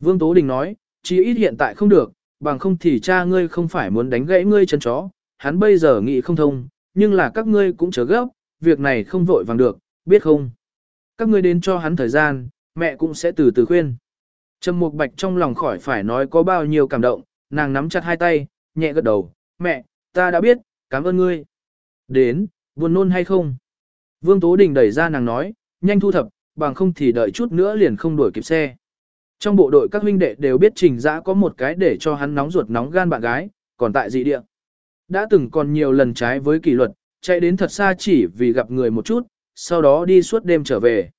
Vương Tố Đình nói, chỉ ít hiện tại không được, bằng không thì cha ngươi không phải muốn đánh gãy ngươi chân chó, hắn bây giờ nghĩ không thông, nhưng là các ngươi cũng chớ gấp, việc này không vội vàng được, biết không? Các ngươi đến cho hắn thời gian, mẹ cũng sẽ từ từ khuyên. Trầm Mục Bạch trong lòng khỏi phải nói có bao nhiêu cảm động, nàng nắm chặt hai tay, nhẹ gật đầu, mẹ, ta đã biết, cảm ơn ngươi. Đến, buồn nôn hay không? Vương Tố Đình đẩy ra nàng nói, nhanh thu thập, bằng không thì đợi chút nữa liền không đuổi kịp xe. Trong bộ đội các huynh đệ đều biết trình dã có một cái để cho hắn nóng ruột nóng gan bạn gái, còn tại dị địa. Đã từng còn nhiều lần trái với kỷ luật, chạy đến thật xa chỉ vì gặp người một chút, sau đó đi suốt đêm trở về.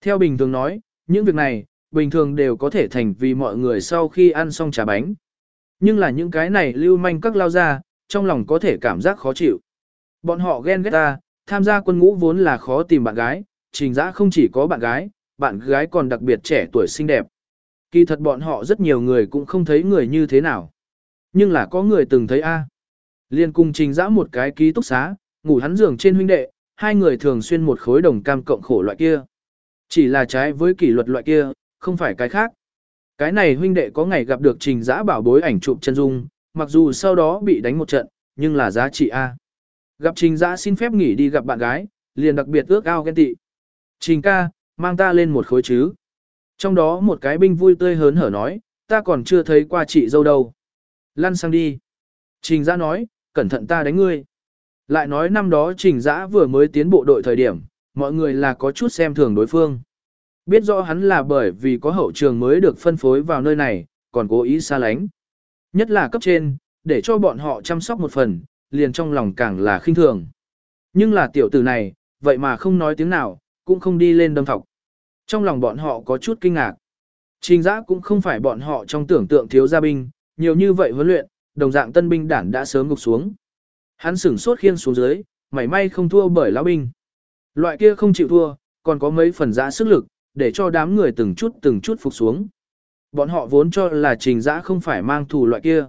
Theo bình thường nói, những việc này, bình thường đều có thể thành vì mọi người sau khi ăn xong trà bánh. Nhưng là những cái này lưu manh các lao ra, trong lòng có thể cảm giác khó chịu. Bọn họ ghen ghét ta, tham gia quân ngũ vốn là khó tìm bạn gái, trình giã không chỉ có bạn gái, bạn gái còn đặc biệt trẻ tuổi xinh đẹp. Kỳ thật bọn họ rất nhiều người cũng không thấy người như thế nào. Nhưng là có người từng thấy A. Liên cùng trình giã một cái ký túc xá, ngủ hắn giường trên huynh đệ, hai người thường xuyên một khối đồng cam cộng khổ loại kia. Chỉ là trái với kỷ luật loại kia, không phải cái khác. Cái này huynh đệ có ngày gặp được trình giã bảo bối ảnh chụp chân dung, mặc dù sau đó bị đánh một trận, nhưng là giá trị A. Gặp trình giã xin phép nghỉ đi gặp bạn gái, liền đặc biệt ước ao ghen tị. Trình ca, mang ta lên một khối chứ. Trong đó một cái binh vui tươi hớn hở nói, ta còn chưa thấy qua chị dâu đâu. Lăn sang đi. Trình giã nói, cẩn thận ta đánh ngươi. Lại nói năm đó trình giã vừa mới tiến bộ đội thời điểm, mọi người là có chút xem thường đối phương. Biết rõ hắn là bởi vì có hậu trường mới được phân phối vào nơi này, còn cố ý xa lánh. Nhất là cấp trên, để cho bọn họ chăm sóc một phần, liền trong lòng càng là khinh thường. Nhưng là tiểu tử này, vậy mà không nói tiếng nào, cũng không đi lên đâm thọc. Trong lòng bọn họ có chút kinh ngạc. Trình giã cũng không phải bọn họ trong tưởng tượng thiếu gia binh, nhiều như vậy huấn luyện, đồng dạng tân binh đản đã sớm gục xuống. Hắn sửng sốt khiên xuống dưới, mảy may không thua bởi lão binh. Loại kia không chịu thua, còn có mấy phần giã sức lực, để cho đám người từng chút từng chút phục xuống. Bọn họ vốn cho là trình giã không phải mang thù loại kia.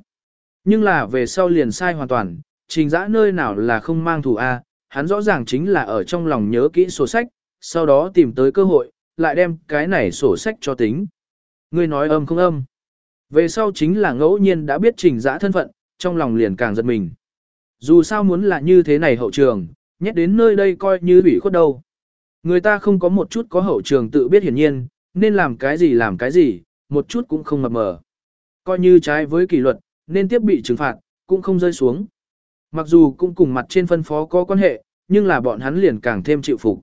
Nhưng là về sau liền sai hoàn toàn, trình giã nơi nào là không mang thù A, hắn rõ ràng chính là ở trong lòng nhớ kỹ sổ sách, sau đó tìm tới cơ hội, lại đem cái này sổ sách cho tính. Ngươi nói âm không âm. Về sau chính là ngẫu nhiên đã biết trình giã thân phận, trong lòng liền càng giật mình. Dù sao muốn là như thế này hậu trường, nhét đến nơi đây coi như ủy khuất đâu. Người ta không có một chút có hậu trường tự biết hiển nhiên, nên làm cái gì làm cái gì, một chút cũng không mập mờ. Coi như trái với kỷ luật, nên tiếp bị trừng phạt, cũng không rơi xuống. Mặc dù cũng cùng mặt trên phân phó có quan hệ, nhưng là bọn hắn liền càng thêm chịu phục.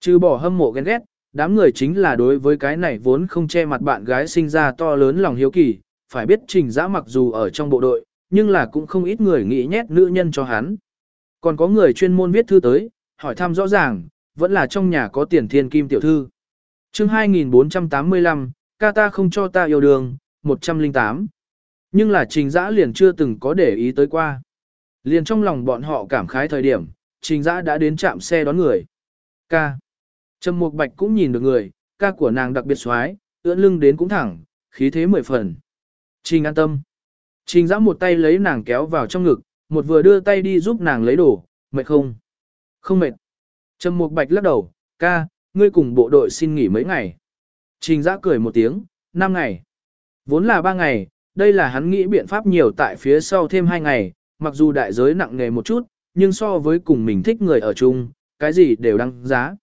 Trừ bỏ hâm mộ ghen ghét, đám người chính là đối với cái này vốn không che mặt bạn gái sinh ra to lớn lòng hiếu kỳ, phải biết trình giã mặc dù ở trong bộ đội, nhưng là cũng không ít người nghĩ nhét nữ nhân cho hắn. Còn có người chuyên môn viết thư tới, hỏi thăm rõ ràng, vẫn là trong nhà có tiền thiên kim tiểu thư. chương 2485, ca ta không cho ta yêu đương, 108. Nhưng là trình giã liền chưa từng có để ý tới qua. Liền trong lòng bọn họ cảm khái thời điểm, trình giã đã đến trạm xe đón người. Ca. Trầm Mục Bạch cũng nhìn được người, ca của nàng đặc biệt xoái, ưỡn lưng đến cũng thẳng, khí thế mười phần. Trình an tâm. Trình giã một tay lấy nàng kéo vào trong ngực, một vừa đưa tay đi giúp nàng lấy đồ, mệt không? Không mệt. Trầm Mục Bạch lắc đầu, ca, ngươi cùng bộ đội xin nghỉ mấy ngày. Trình giã cười một tiếng, 5 ngày. Vốn là 3 ngày, đây là hắn nghĩ biện pháp nhiều tại phía sau thêm 2 ngày, mặc dù đại giới nặng nề một chút, nhưng so với cùng mình thích người ở chung, cái gì đều đăng giá.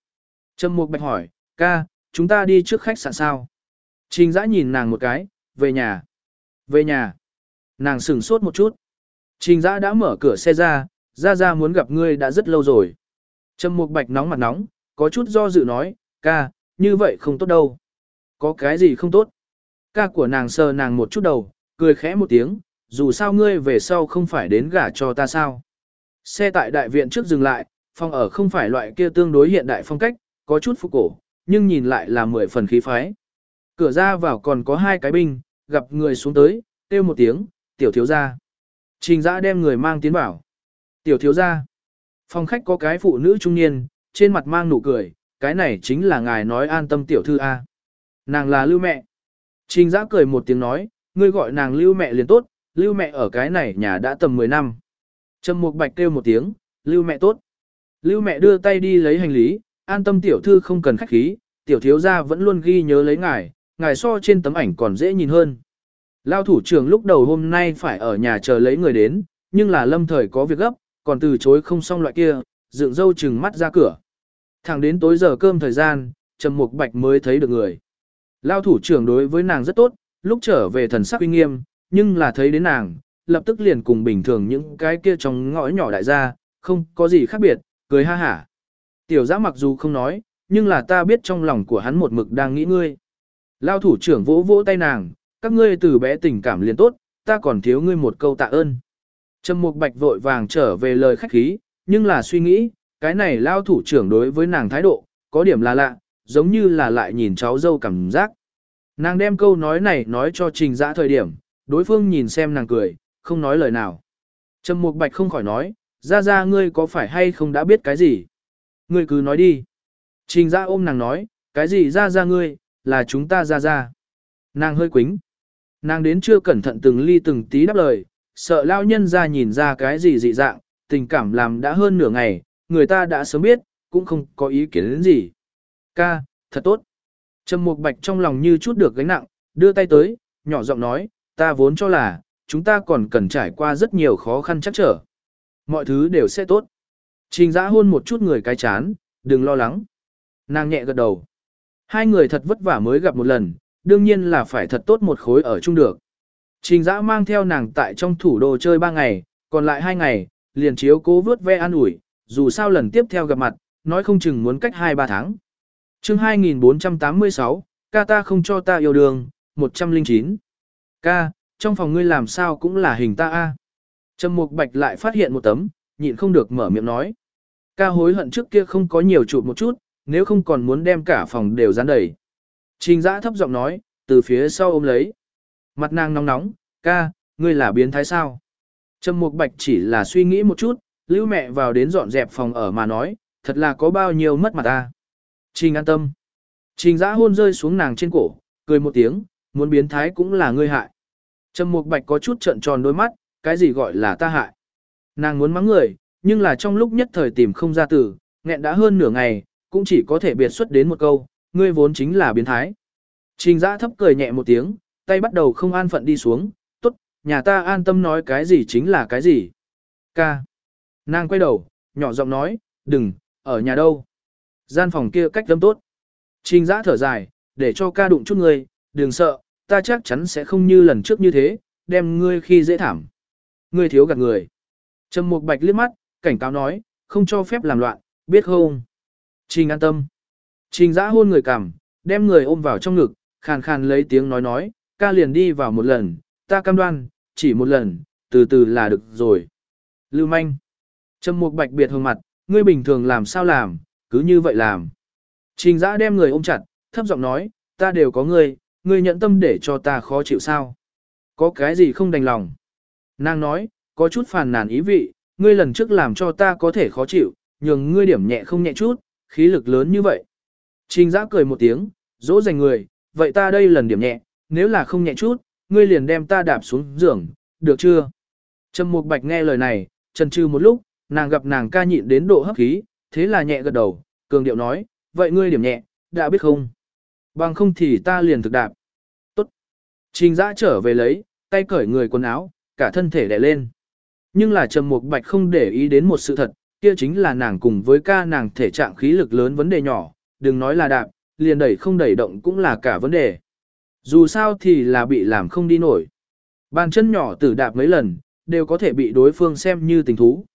Trầm Mục Bạch hỏi, ca, chúng ta đi trước khách sạn sao? Trình giã nhìn nàng một cái, về nhà. Về nhà. Nàng sửng sốt một chút. Trình giã đã mở cửa xe ra, ra ra muốn gặp ngươi đã rất lâu rồi. Trầm Mục Bạch nóng mặt nóng, có chút do dự nói, ca, như vậy không tốt đâu. Có cái gì không tốt? Ca của nàng sờ nàng một chút đầu, cười khẽ một tiếng, dù sao ngươi về sau không phải đến gả cho ta sao. Xe tại đại viện trước dừng lại, phòng ở không phải loại kia tương đối hiện đại phong cách, có chút phục cổ, nhưng nhìn lại là mười phần khí phái. Cửa ra vào còn có hai cái binh, gặp người xuống tới, kêu một tiếng, tiểu thiếu gia. Trình giã đem người mang tiến vào. Tiểu thiếu gia. Phòng khách có cái phụ nữ trung niên, trên mặt mang nụ cười, cái này chính là ngài nói an tâm tiểu thư A. Nàng là lưu mẹ. Trình giã cười một tiếng nói, ngươi gọi nàng lưu mẹ liền tốt, lưu mẹ ở cái này nhà đã tầm 10 năm. Trầm Mục Bạch kêu một tiếng, lưu mẹ tốt. Lưu mẹ đưa tay đi lấy hành lý, an tâm tiểu thư không cần khách khí, tiểu thiếu gia vẫn luôn ghi nhớ lấy ngài, ngài so trên tấm ảnh còn dễ nhìn hơn. Lao thủ trưởng lúc đầu hôm nay phải ở nhà chờ lấy người đến, nhưng là lâm thời có việc gấp, còn từ chối không xong loại kia, dựng dâu chừng mắt ra cửa. Thẳng đến tối giờ cơm thời gian, Trầm Mục Bạch mới thấy được người. Lao thủ trưởng đối với nàng rất tốt, lúc trở về thần sắc uy nghiêm, nhưng là thấy đến nàng, lập tức liền cùng bình thường những cái kia trong ngõ nhỏ đại gia, không có gì khác biệt, cười ha hả. Tiểu giã mặc dù không nói, nhưng là ta biết trong lòng của hắn một mực đang nghĩ ngươi. Lao thủ trưởng vỗ vỗ tay nàng, các ngươi từ bé tình cảm liền tốt, ta còn thiếu ngươi một câu tạ ơn. Trầm Mục Bạch vội vàng trở về lời khách khí, nhưng là suy nghĩ, cái này lao thủ trưởng đối với nàng thái độ, có điểm là lạ, giống như là lại nhìn cháu dâu cảm giác. Nàng đem câu nói này nói cho trình giã thời điểm, đối phương nhìn xem nàng cười, không nói lời nào. Trầm Mục Bạch không khỏi nói, ra ra ngươi có phải hay không đã biết cái gì? Ngươi cứ nói đi. Trình ra ôm nàng nói, cái gì ra ra ngươi, là chúng ta ra ra. Nàng hơi quính. Nàng đến chưa cẩn thận từng ly từng tí đáp lời, sợ lao nhân ra nhìn ra cái gì dị dạng, tình cảm làm đã hơn nửa ngày, người ta đã sớm biết, cũng không có ý kiến đến gì. Ca, thật tốt. Trầm Mục Bạch trong lòng như chút được gánh nặng, đưa tay tới, nhỏ giọng nói, ta vốn cho là, chúng ta còn cần trải qua rất nhiều khó khăn chắc trở. Mọi thứ đều sẽ tốt. Trình giã hôn một chút người cái chán, đừng lo lắng. Nàng nhẹ gật đầu. Hai người thật vất vả mới gặp một lần, đương nhiên là phải thật tốt một khối ở chung được. Trình giã mang theo nàng tại trong thủ đô chơi ba ngày, còn lại hai ngày, liền chiếu cố vớt ve an ủi, dù sao lần tiếp theo gặp mặt, nói không chừng muốn cách hai ba tháng chương 2486, ca ta không cho ta yêu đương, 109. Ca, trong phòng ngươi làm sao cũng là hình ta a. Trầm Mục Bạch lại phát hiện một tấm, nhịn không được mở miệng nói. Ca hối hận trước kia không có nhiều chụp một chút, nếu không còn muốn đem cả phòng đều dán đầy. Trình giã thấp giọng nói, từ phía sau ôm lấy. Mặt nàng nóng nóng, ca, ngươi là biến thái sao? Trầm Mục Bạch chỉ là suy nghĩ một chút, lưu mẹ vào đến dọn dẹp phòng ở mà nói, thật là có bao nhiêu mất mặt ta. Trình an tâm. Trình giã hôn rơi xuống nàng trên cổ, cười một tiếng, muốn biến thái cũng là ngươi hại. Trầm Mục Bạch có chút trợn tròn đôi mắt, cái gì gọi là ta hại. Nàng muốn mắng người, nhưng là trong lúc nhất thời tìm không ra từ, nghẹn đã hơn nửa ngày, cũng chỉ có thể biệt xuất đến một câu, ngươi vốn chính là biến thái. Trình giã thấp cười nhẹ một tiếng, tay bắt đầu không an phận đi xuống, tốt, nhà ta an tâm nói cái gì chính là cái gì. Ca. Nàng quay đầu, nhỏ giọng nói, đừng, ở nhà đâu. Gian phòng kia cách lâm tốt. Trình giã thở dài, để cho ca đụng chút người, đừng sợ, ta chắc chắn sẽ không như lần trước như thế, đem ngươi khi dễ thảm. Ngươi thiếu gạt người. Trầm Mục Bạch liếc mắt, cảnh cáo nói, không cho phép làm loạn, biết không? Trình an tâm. Trình giã hôn người cằm, đem người ôm vào trong ngực, khàn khàn lấy tiếng nói nói, ca liền đi vào một lần, ta cam đoan, chỉ một lần, từ từ là được rồi. Lưu manh. Trầm Mục Bạch biệt hương mặt, ngươi bình thường làm sao làm, cứ như vậy làm. Trình giã đem người ôm chặt, thấp giọng nói, ta đều có ngươi, ngươi nhận tâm để cho ta khó chịu sao. Có cái gì không đành lòng. Nàng nói, có chút phàn nàn ý vị, ngươi lần trước làm cho ta có thể khó chịu, nhường ngươi điểm nhẹ không nhẹ chút, khí lực lớn như vậy. Trình giã cười một tiếng, dỗ dành người, vậy ta đây lần điểm nhẹ, nếu là không nhẹ chút, ngươi liền đem ta đạp xuống giường, được chưa? Trầm Mục Bạch nghe lời này, chần chừ một lúc, nàng gặp nàng ca nhịn đến độ hấp khí, thế là nhẹ gật đầu, cường điệu nói, vậy ngươi điểm nhẹ, đã biết không? Bằng không thì ta liền thực đạp. Tốt. Trình Giã trở về lấy, tay cởi người quần áo, cả thân thể đè lên. Nhưng là Trầm Mục Bạch không để ý đến một sự thật, kia chính là nàng cùng với ca nàng thể trạng khí lực lớn vấn đề nhỏ, đừng nói là đạp, liền đẩy không đẩy động cũng là cả vấn đề. Dù sao thì là bị làm không đi nổi. Bàn chân nhỏ tử đạp mấy lần, đều có thể bị đối phương xem như tình thú.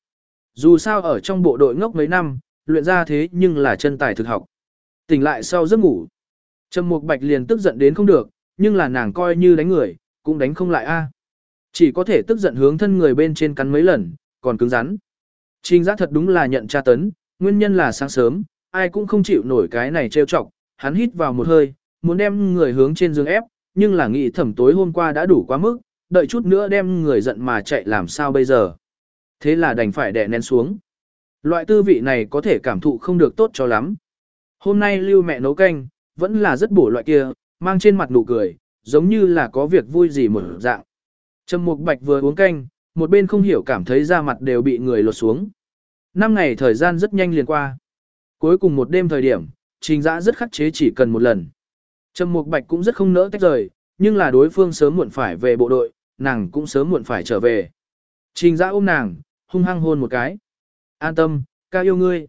Dù sao ở trong bộ đội ngốc mấy năm, luyện ra thế nhưng là chân tài thực học. Tỉnh lại sau giấc ngủ. Trầm Mục Bạch liền tức giận đến không được, nhưng là nàng coi như đánh người, cũng đánh không lại a. Chỉ có thể tức giận hướng thân người bên trên cắn mấy lần, còn cứng rắn. Trình giác thật đúng là nhận tra tấn, nguyên nhân là sáng sớm, ai cũng không chịu nổi cái này trêu chọc, hắn hít vào một hơi, muốn đem người hướng trên giường ép, nhưng là nghĩ thẩm tối hôm qua đã đủ quá mức, đợi chút nữa đem người giận mà chạy làm sao bây giờ. Thế là đành phải đè nén xuống. Loại tư vị này có thể cảm thụ không được tốt cho lắm. Hôm nay lưu mẹ nấu canh, vẫn là rất bổ loại kia, mang trên mặt nụ cười, giống như là có việc vui gì một dạng. Trầm Mục Bạch vừa uống canh, một bên không hiểu cảm thấy da mặt đều bị người lột xuống. Năm ngày thời gian rất nhanh liền qua. Cuối cùng một đêm thời điểm, trình dã rất khắc chế chỉ cần một lần. Trầm Mục Bạch cũng rất không nỡ tách rời, nhưng là đối phương sớm muộn phải về bộ đội, nàng cũng sớm muộn phải trở về. Trình dã ôm nàng, hung hăng hôn một cái. An tâm, ca yêu ngươi.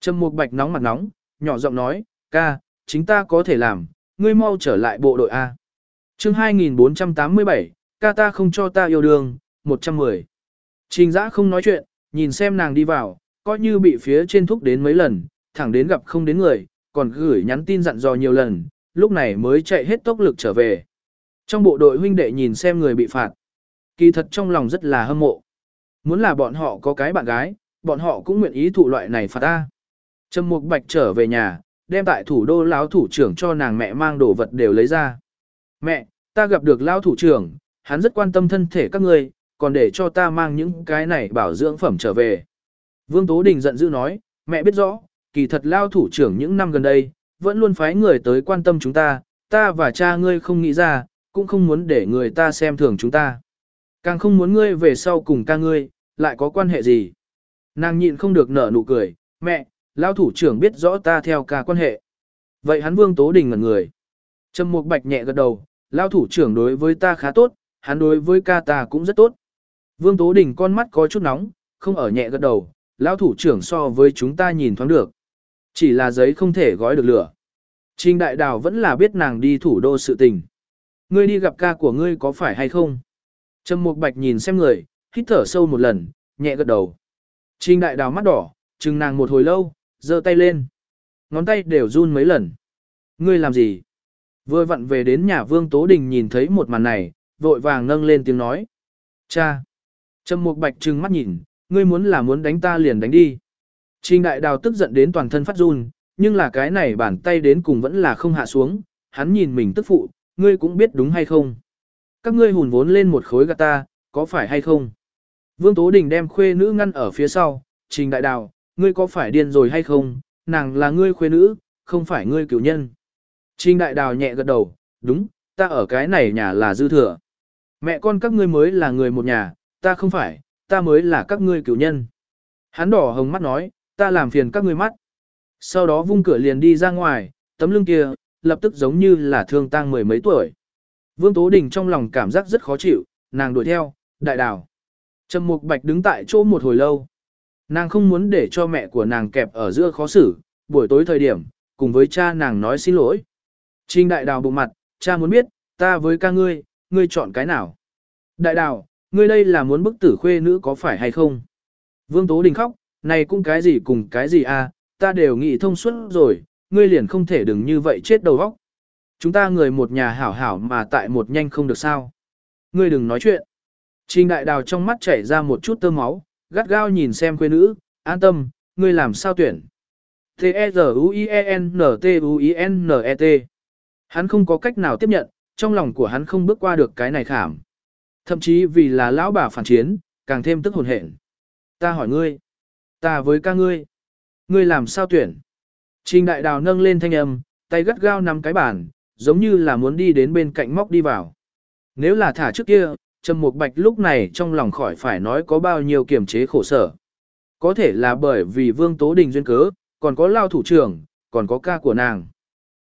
Trầm Mục Bạch nóng mặt nóng, nhỏ giọng nói, ca, chính ta có thể làm, ngươi mau trở lại bộ đội A. chương 2487, ca ta không cho ta yêu đương, 110. Trình giã không nói chuyện, nhìn xem nàng đi vào, coi như bị phía trên thúc đến mấy lần, thẳng đến gặp không đến người, còn gửi nhắn tin dặn dò nhiều lần, lúc này mới chạy hết tốc lực trở về. Trong bộ đội huynh đệ nhìn xem người bị phạt, kỳ thật trong lòng rất là hâm mộ. Muốn là bọn họ có cái bạn gái, bọn họ cũng nguyện ý thụ loại này phạt ta. Trầm Mục Bạch trở về nhà, đem tại thủ đô lão thủ trưởng cho nàng mẹ mang đồ vật đều lấy ra. Mẹ, ta gặp được lão thủ trưởng, hắn rất quan tâm thân thể các ngươi, còn để cho ta mang những cái này bảo dưỡng phẩm trở về. Vương Tố Đình giận dữ nói, mẹ biết rõ, kỳ thật lao thủ trưởng những năm gần đây, vẫn luôn phái người tới quan tâm chúng ta, ta và cha ngươi không nghĩ ra, cũng không muốn để người ta xem thường chúng ta. Càng không muốn ngươi về sau cùng ca ngươi, lại có quan hệ gì. Nàng nhịn không được nở nụ cười, mẹ, lao thủ trưởng biết rõ ta theo ca quan hệ. Vậy hắn Vương Tố Đình ngẩn người. Trầm Mục Bạch nhẹ gật đầu, lao thủ trưởng đối với ta khá tốt, hắn đối với ca ta cũng rất tốt. Vương Tố Đình con mắt có chút nóng, không ở nhẹ gật đầu, lão thủ trưởng so với chúng ta nhìn thoáng được. Chỉ là giấy không thể gói được lửa. Trình Đại Đào vẫn là biết nàng đi thủ đô sự tình. Ngươi đi gặp ca của ngươi có phải hay không? Trầm Mục Bạch nhìn xem người, hít thở sâu một lần, nhẹ gật đầu. Trình Đại Đào mắt đỏ, chừng nàng một hồi lâu, giơ tay lên. Ngón tay đều run mấy lần. Ngươi làm gì? Vừa vặn về đến nhà Vương Tố Đình nhìn thấy một màn này, vội vàng nâng lên tiếng nói. Cha! Trầm Mục Bạch trừng mắt nhìn, ngươi muốn là muốn đánh ta liền đánh đi. Trình Đại Đào tức giận đến toàn thân phát run, nhưng là cái này bàn tay đến cùng vẫn là không hạ xuống, hắn nhìn mình tức phụ, ngươi cũng biết đúng hay không. Các ngươi hùn vốn lên một khối gạt ta, có phải hay không? Vương Tố Đình đem khuê nữ ngăn ở phía sau, Trình Đại Đào, ngươi có phải điên rồi hay không? Nàng là ngươi khuê nữ, không phải ngươi cửu nhân. Trình Đại Đào nhẹ gật đầu, đúng, ta ở cái này nhà là dư thừa. Mẹ con các ngươi mới là người một nhà, ta không phải, ta mới là các ngươi cửu nhân. Hắn đỏ hồng mắt nói, ta làm phiền các ngươi mắt. Sau đó vung cửa liền đi ra ngoài, tấm lưng kia, lập tức giống như là thương tang mười mấy tuổi. Vương Tố Đình trong lòng cảm giác rất khó chịu, nàng đuổi theo, đại Đào. Trầm Mục Bạch đứng tại chỗ một hồi lâu. Nàng không muốn để cho mẹ của nàng kẹp ở giữa khó xử, buổi tối thời điểm, cùng với cha nàng nói xin lỗi. Trình đại đào bụng mặt, cha muốn biết, ta với ca ngươi, ngươi chọn cái nào? Đại đào, ngươi đây là muốn bức tử khuê nữ có phải hay không? Vương Tố Đình khóc, này cũng cái gì cùng cái gì à, ta đều nghĩ thông suốt rồi, ngươi liền không thể đừng như vậy chết đầu óc. Chúng ta người một nhà hảo hảo mà tại một nhanh không được sao. Ngươi đừng nói chuyện. Trình đại đào trong mắt chảy ra một chút tơ máu, gắt gao nhìn xem quê nữ, an tâm, ngươi làm sao tuyển. T-E-Z-U-I-E-N-T-U-I-N-E-T e e Hắn không có cách nào tiếp nhận, trong lòng của hắn không bước qua được cái này khảm. Thậm chí vì là lão bà phản chiến, càng thêm tức hồn hển. Ta hỏi ngươi, ta với ca ngươi, ngươi làm sao tuyển? Trình đại đào nâng lên thanh âm, tay gắt gao nắm cái bàn, giống như là muốn đi đến bên cạnh móc đi vào. Nếu là thả trước kia, Trầm Mục Bạch lúc này trong lòng khỏi phải nói có bao nhiêu kiềm chế khổ sở. Có thể là bởi vì Vương Tố Đình duyên cớ, còn có lao thủ trưởng, còn có ca của nàng.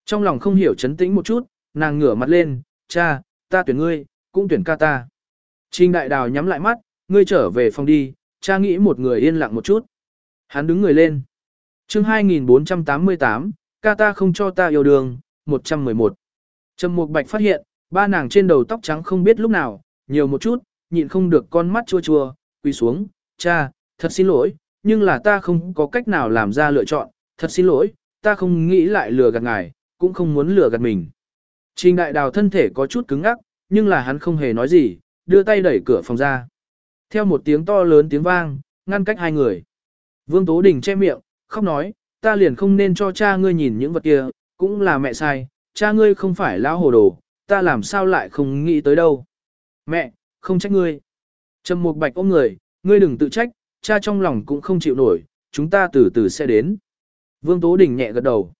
Trong lòng không hiểu chấn tĩnh một chút, nàng ngửa mặt lên, cha, ta tuyển ngươi, cũng tuyển ca ta. Trình đại đào nhắm lại mắt, ngươi trở về phòng đi, cha nghĩ một người yên lặng một chút. Hắn đứng người lên. chương 2488, ca ta không cho ta yêu đương, 111. Trầm Mục Bạch phát hiện, ba nàng trên đầu tóc trắng không biết lúc nào, nhiều một chút, nhịn không được con mắt chua chua, quỳ xuống, cha, thật xin lỗi, nhưng là ta không có cách nào làm ra lựa chọn, thật xin lỗi, ta không nghĩ lại lừa gạt ngài, cũng không muốn lừa gạt mình. Trình đại đào thân thể có chút cứng ngắc, nhưng là hắn không hề nói gì, đưa tay đẩy cửa phòng ra. Theo một tiếng to lớn tiếng vang, ngăn cách hai người. Vương Tố Đình che miệng, khóc nói, ta liền không nên cho cha ngươi nhìn những vật kia, cũng là mẹ sai, cha ngươi không phải lão hồ đồ, ta làm sao lại không nghĩ tới đâu. Mẹ, không trách ngươi. Trầm Mục Bạch ôm người, ngươi đừng tự trách, cha trong lòng cũng không chịu nổi, chúng ta từ từ sẽ đến. Vương Tố Đình nhẹ gật đầu.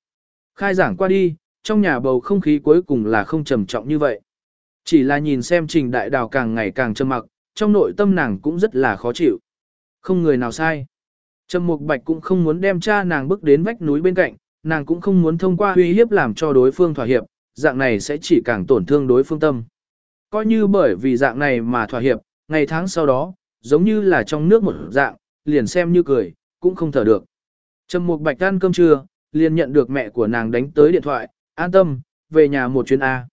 Khai giảng qua đi, trong nhà bầu không khí cuối cùng là không trầm trọng như vậy. Chỉ là nhìn xem trình đại đào càng ngày càng trầm mặc, trong nội tâm nàng cũng rất là khó chịu. Không người nào sai. Trầm Mục Bạch cũng không muốn đem cha nàng bước đến vách núi bên cạnh, nàng cũng không muốn thông qua uy hiếp làm cho đối phương thỏa hiệp, dạng này sẽ chỉ càng tổn thương đối phương tâm. Coi như bởi vì dạng này mà thỏa hiệp, ngày tháng sau đó, giống như là trong nước một dạng, liền xem như cười, cũng không thở được. Trầm Mục Bạch ăn cơm trưa, liền nhận được mẹ của nàng đánh tới điện thoại, an tâm, về nhà một chuyến A.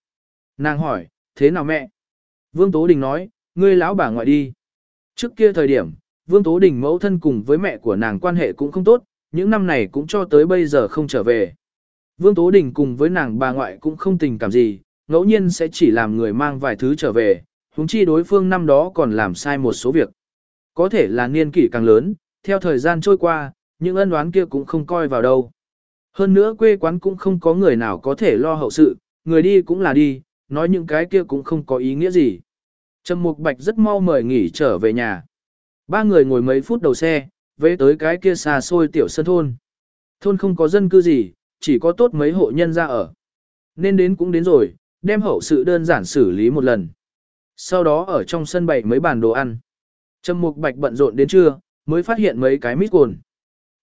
Nàng hỏi, thế nào mẹ? Vương Tố Đình nói, ngươi lão bà ngoại đi. Trước kia thời điểm, Vương Tố Đình mẫu thân cùng với mẹ của nàng quan hệ cũng không tốt, những năm này cũng cho tới bây giờ không trở về. Vương Tố Đình cùng với nàng bà ngoại cũng không tình cảm gì, ngẫu nhiên sẽ chỉ làm người mang vài thứ trở về, huống chi đối phương năm đó còn làm sai một số việc. Có thể là niên kỷ càng lớn, theo thời gian trôi qua, những ân oán kia cũng không coi vào đâu. Hơn nữa quê quán cũng không có người nào có thể lo hậu sự, người đi cũng là đi, nói những cái kia cũng không có ý nghĩa gì. Trầm Mục Bạch rất mau mời nghỉ trở về nhà. Ba người ngồi mấy phút đầu xe, về tới cái kia xa xôi tiểu sân thôn. Thôn không có dân cư gì, chỉ có tốt mấy hộ nhân ra ở. Nên đến cũng đến rồi, đem hậu sự đơn giản xử lý một lần. Sau đó ở trong sân bày mấy bàn đồ ăn. Trầm Mục Bạch bận rộn đến trưa, mới phát hiện mấy cái mít cồn.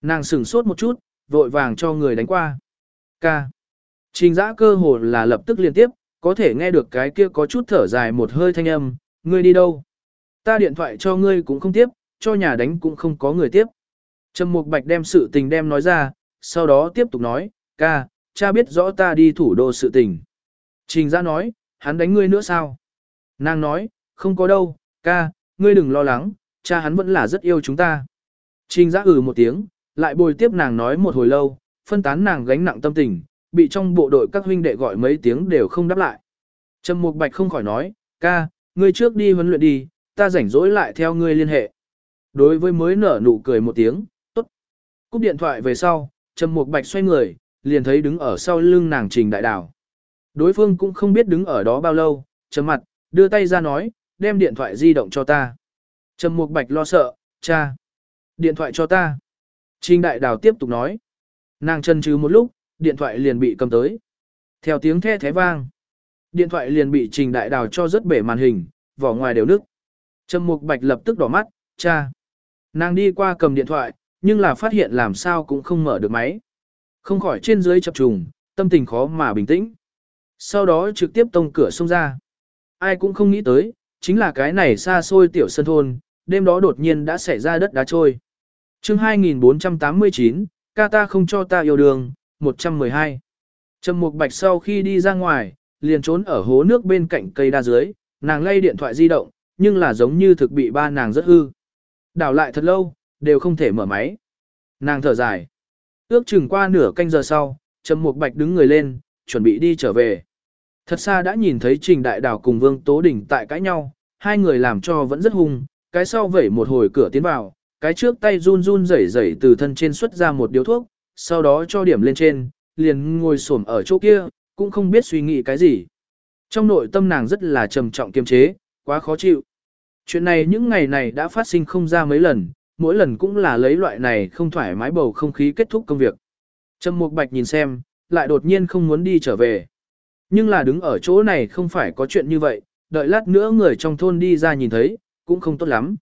Nàng sửng sốt một chút, vội vàng cho người đánh qua. Ca. Trình giã cơ hồ là lập tức liên tiếp, có thể nghe được cái kia có chút thở dài một hơi thanh âm, ngươi đi đâu? Ta điện thoại cho ngươi cũng không tiếp, cho nhà đánh cũng không có người tiếp. Trầm Mục Bạch đem sự tình đem nói ra, sau đó tiếp tục nói, ca, cha biết rõ ta đi thủ đô sự tình. Trình giã nói, hắn đánh ngươi nữa sao? Nàng nói, không có đâu, ca, ngươi đừng lo lắng, cha hắn vẫn là rất yêu chúng ta. Trình giã ừ một tiếng, lại bồi tiếp nàng nói một hồi lâu, phân tán nàng gánh nặng tâm tình, bị trong bộ đội các huynh đệ gọi mấy tiếng đều không đáp lại. Trầm Mục Bạch không khỏi nói, ca, ngươi trước đi huấn luyện đi, ta rảnh rỗi lại theo ngươi liên hệ. Đối với mới nở nụ cười một tiếng, tốt. Cúp điện thoại về sau, Trầm Mục Bạch xoay người, liền thấy đứng ở sau lưng nàng Trình Đại Đào. Đối phương cũng không biết đứng ở đó bao lâu, chấm mặt, đưa tay ra nói, đem điện thoại di động cho ta. Trầm Mục Bạch lo sợ, cha. Điện thoại cho ta. Trình Đại Đào tiếp tục nói. Nàng chân chứ một lúc, điện thoại liền bị cầm tới. Theo tiếng the thế vang. Điện thoại liền bị Trình Đại Đào cho rất bể màn hình, vỏ ngoài đều nứt. Trầm Mục Bạch lập tức đỏ mắt, cha. Nàng đi qua cầm điện thoại, nhưng là phát hiện làm sao cũng không mở được máy. Không khỏi trên dưới chập trùng, tâm tình khó mà bình tĩnh. Sau đó trực tiếp tông cửa xông ra. Ai cũng không nghĩ tới, chính là cái này xa xôi tiểu sân thôn, đêm đó đột nhiên đã xảy ra đất đá trôi. chương 2489, ca ta không cho ta yêu đương, 112. Trầm Mục Bạch sau khi đi ra ngoài, liền trốn ở hố nước bên cạnh cây đa dưới, nàng lay điện thoại di động, nhưng là giống như thực bị ba nàng rất hư. Đảo lại thật lâu, đều không thể mở máy. Nàng thở dài. Ước chừng qua nửa canh giờ sau, Trầm Mục Bạch đứng người lên, chuẩn bị đi trở về. Thật xa đã nhìn thấy Trình Đại Đào cùng Vương Tố Đình tại cãi nhau, hai người làm cho vẫn rất hung, cái sau vẩy một hồi cửa tiến vào, cái trước tay run run rẩy rẩy từ thân trên xuất ra một điếu thuốc, sau đó cho điểm lên trên, liền ngồi xổm ở chỗ kia, cũng không biết suy nghĩ cái gì. Trong nội tâm nàng rất là trầm trọng kiềm chế, quá khó chịu. Chuyện này những ngày này đã phát sinh không ra mấy lần, mỗi lần cũng là lấy loại này không thoải mái bầu không khí kết thúc công việc. Trầm Mục Bạch nhìn xem, lại đột nhiên không muốn đi trở về. Nhưng là đứng ở chỗ này không phải có chuyện như vậy, đợi lát nữa người trong thôn đi ra nhìn thấy, cũng không tốt lắm.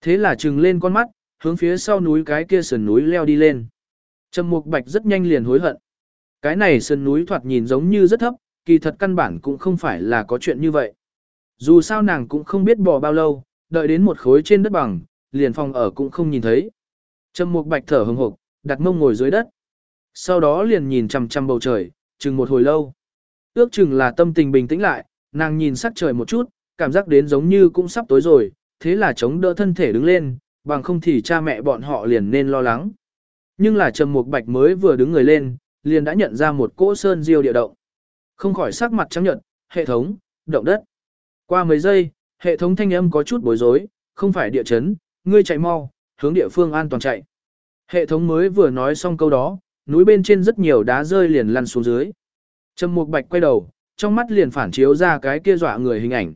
Thế là trừng lên con mắt, hướng phía sau núi cái kia sườn núi leo đi lên. Trầm Mục Bạch rất nhanh liền hối hận. Cái này sườn núi thoạt nhìn giống như rất thấp, kỳ thật căn bản cũng không phải là có chuyện như vậy. Dù sao nàng cũng không biết bò bao lâu, đợi đến một khối trên đất bằng, liền phòng ở cũng không nhìn thấy. Trầm Mục Bạch thở hừng hực, đặt mông ngồi dưới đất. Sau đó liền nhìn chằm chằm bầu trời, chừng một hồi lâu. Ước chừng là tâm tình bình tĩnh lại, nàng nhìn sắc trời một chút, cảm giác đến giống như cũng sắp tối rồi, thế là chống đỡ thân thể đứng lên, bằng không thì cha mẹ bọn họ liền nên lo lắng. Nhưng là Trầm Mục Bạch mới vừa đứng người lên, liền đã nhận ra một cỗ sơn diêu địa động. Không khỏi sắc mặt trắng nhợt, hệ thống, động đất. Qua mấy giây, hệ thống thanh âm có chút bối rối, không phải địa chấn, ngươi chạy mau, hướng địa phương an toàn chạy. Hệ thống mới vừa nói xong câu đó, núi bên trên rất nhiều đá rơi liền lăn xuống dưới. Trầm Mục Bạch quay đầu, trong mắt liền phản chiếu ra cái kia dọa người hình ảnh.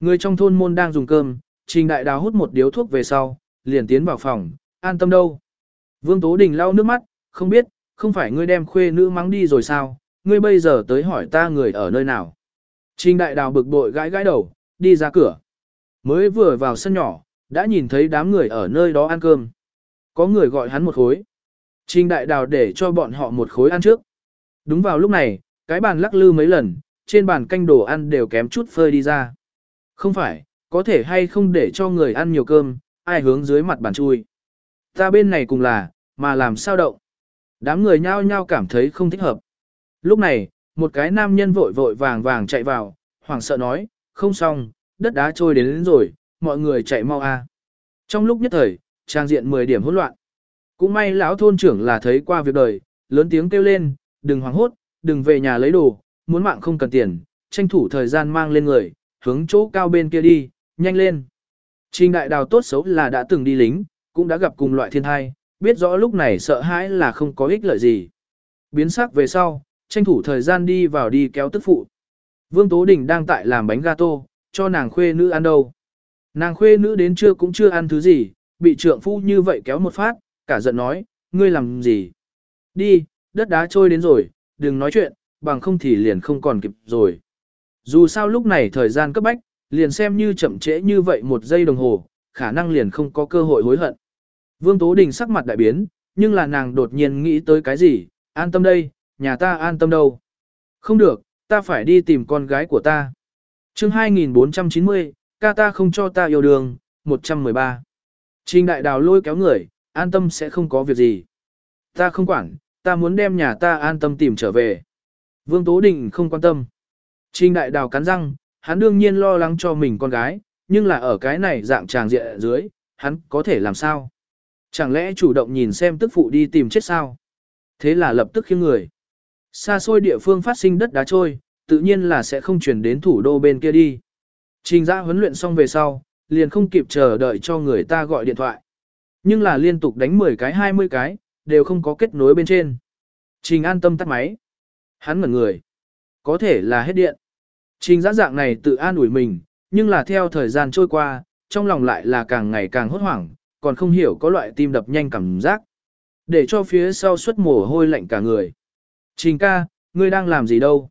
Người trong thôn môn đang dùng cơm, Trình Đại Đào hút một điếu thuốc về sau, liền tiến vào phòng, an tâm đâu. Vương Tố Đình lau nước mắt, không biết, không phải ngươi đem khuê nữ mắng đi rồi sao, ngươi bây giờ tới hỏi ta người ở nơi nào. Trình Đại Đào bực bội gãi gãi đầu, đi ra cửa. Mới vừa vào sân nhỏ, đã nhìn thấy đám người ở nơi đó ăn cơm. Có người gọi hắn một khối. Trình Đại Đào để cho bọn họ một khối ăn trước. Đúng vào lúc này, cái bàn lắc lư mấy lần, trên bàn canh đồ ăn đều kém chút phơi đi ra. Không phải, có thể hay không để cho người ăn nhiều cơm, ai hướng dưới mặt bàn chui. Ta bên này cùng là, mà làm sao động. Đám người nhao nhao cảm thấy không thích hợp. Lúc này, một cái nam nhân vội vội vàng vàng chạy vào, hoảng sợ nói, không xong, đất đá trôi đến, đến rồi, mọi người chạy mau a. Trong lúc nhất thời, trang diện 10 điểm hỗn loạn. Cũng may lão thôn trưởng là thấy qua việc đời, lớn tiếng kêu lên, đừng hoảng hốt, đừng về nhà lấy đồ, muốn mạng không cần tiền, tranh thủ thời gian mang lên người, hướng chỗ cao bên kia đi, nhanh lên. Trình đại đào tốt xấu là đã từng đi lính, cũng đã gặp cùng loại thiên thai, biết rõ lúc này sợ hãi là không có ích lợi gì. Biến sắc về sau, tranh thủ thời gian đi vào đi kéo tức phụ. Vương Tố Đình đang tại làm bánh gato, cho nàng khuê nữ ăn đâu. Nàng khuê nữ đến trưa cũng chưa ăn thứ gì, bị trượng phu như vậy kéo một phát, cả giận nói, ngươi làm gì? Đi, đất đá trôi đến rồi, đừng nói chuyện, bằng không thì liền không còn kịp rồi. Dù sao lúc này thời gian cấp bách, liền xem như chậm trễ như vậy một giây đồng hồ, khả năng liền không có cơ hội hối hận. Vương Tố Đình sắc mặt đại biến, nhưng là nàng đột nhiên nghĩ tới cái gì, an tâm đây, nhà ta an tâm đâu. Không được, ta phải đi tìm con gái của ta. chương 2490, ca ta không cho ta yêu đương, 113. Trình đại đào lôi kéo người, an tâm sẽ không có việc gì. Ta không quản, ta muốn đem nhà ta an tâm tìm trở về. Vương Tố Đình không quan tâm. Trình đại đào cắn răng, hắn đương nhiên lo lắng cho mình con gái, nhưng là ở cái này dạng tràng diện dưới, hắn có thể làm sao? Chẳng lẽ chủ động nhìn xem tức phụ đi tìm chết sao? Thế là lập tức khiêng người. Xa xôi địa phương phát sinh đất đá trôi, tự nhiên là sẽ không chuyển đến thủ đô bên kia đi. Trình ra huấn luyện xong về sau, liền không kịp chờ đợi cho người ta gọi điện thoại. Nhưng là liên tục đánh 10 cái 20 cái, đều không có kết nối bên trên. Trình an tâm tắt máy. Hắn ngẩn người. Có thể là hết điện. Trình giã dạng này tự an ủi mình, nhưng là theo thời gian trôi qua, trong lòng lại là càng ngày càng hốt hoảng, còn không hiểu có loại tim đập nhanh cảm giác. Để cho phía sau xuất mồ hôi lạnh cả người. Trình ca, ngươi đang làm gì đâu?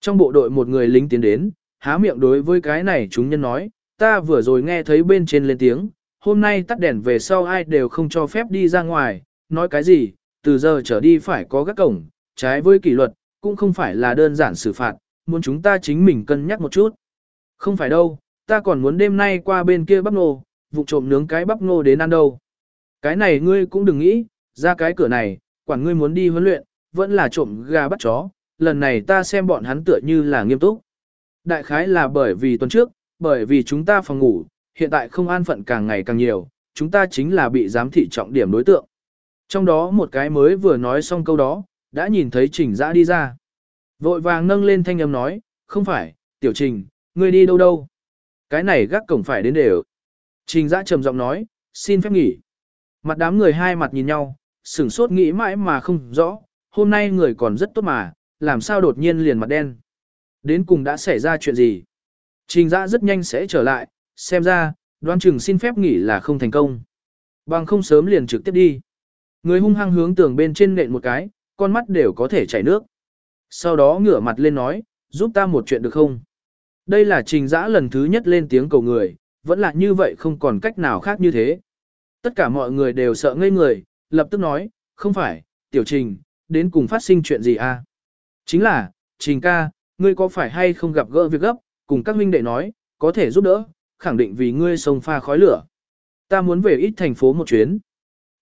Trong bộ đội một người lính tiến đến, há miệng đối với cái này chúng nhân nói, ta vừa rồi nghe thấy bên trên lên tiếng, hôm nay tắt đèn về sau ai đều không cho phép đi ra ngoài, nói cái gì, từ giờ trở đi phải có gác cổng, trái với kỷ luật, cũng không phải là đơn giản xử phạt, muốn chúng ta chính mình cân nhắc một chút. Không phải đâu, ta còn muốn đêm nay qua bên kia bắp nô, vụ trộm nướng cái bắp nô đến ăn đâu. Cái này ngươi cũng đừng nghĩ, ra cái cửa này, quản ngươi muốn đi huấn luyện, vẫn là trộm gà bắt chó, lần này ta xem bọn hắn tựa như là nghiêm túc. Đại khái là bởi vì tuần trước, bởi vì chúng ta phòng ngủ, hiện tại không an phận càng ngày càng nhiều, chúng ta chính là bị giám thị trọng điểm đối tượng. Trong đó một cái mới vừa nói xong câu đó, đã nhìn thấy Trình Dã đi ra. Vội vàng nâng lên thanh âm nói, không phải, tiểu Trình, ngươi đi đâu đâu? Cái này gác cổng phải đến đều. Trình Dã trầm giọng nói, xin phép nghỉ. Mặt đám người hai mặt nhìn nhau, sửng sốt nghĩ mãi mà không rõ, hôm nay người còn rất tốt mà, làm sao đột nhiên liền mặt đen. Đến cùng đã xảy ra chuyện gì? Trình Dã rất nhanh sẽ trở lại, xem ra, đoán chừng xin phép nghỉ là không thành công. Bằng không sớm liền trực tiếp đi. Người hung hăng hướng tường bên trên nện một cái, con mắt đều có thể chảy nước. Sau đó ngửa mặt lên nói, giúp ta một chuyện được không? Đây là trình Giã lần thứ nhất lên tiếng cầu người, vẫn là như vậy không còn cách nào khác như thế. Tất cả mọi người đều sợ ngây người, lập tức nói, không phải, tiểu trình, đến cùng phát sinh chuyện gì à? Chính là, Trình ca, ngươi có phải hay không gặp gỡ việc gấp, cùng các huynh đệ nói, có thể giúp đỡ, khẳng định vì ngươi sông pha khói lửa. Ta muốn về ít thành phố một chuyến.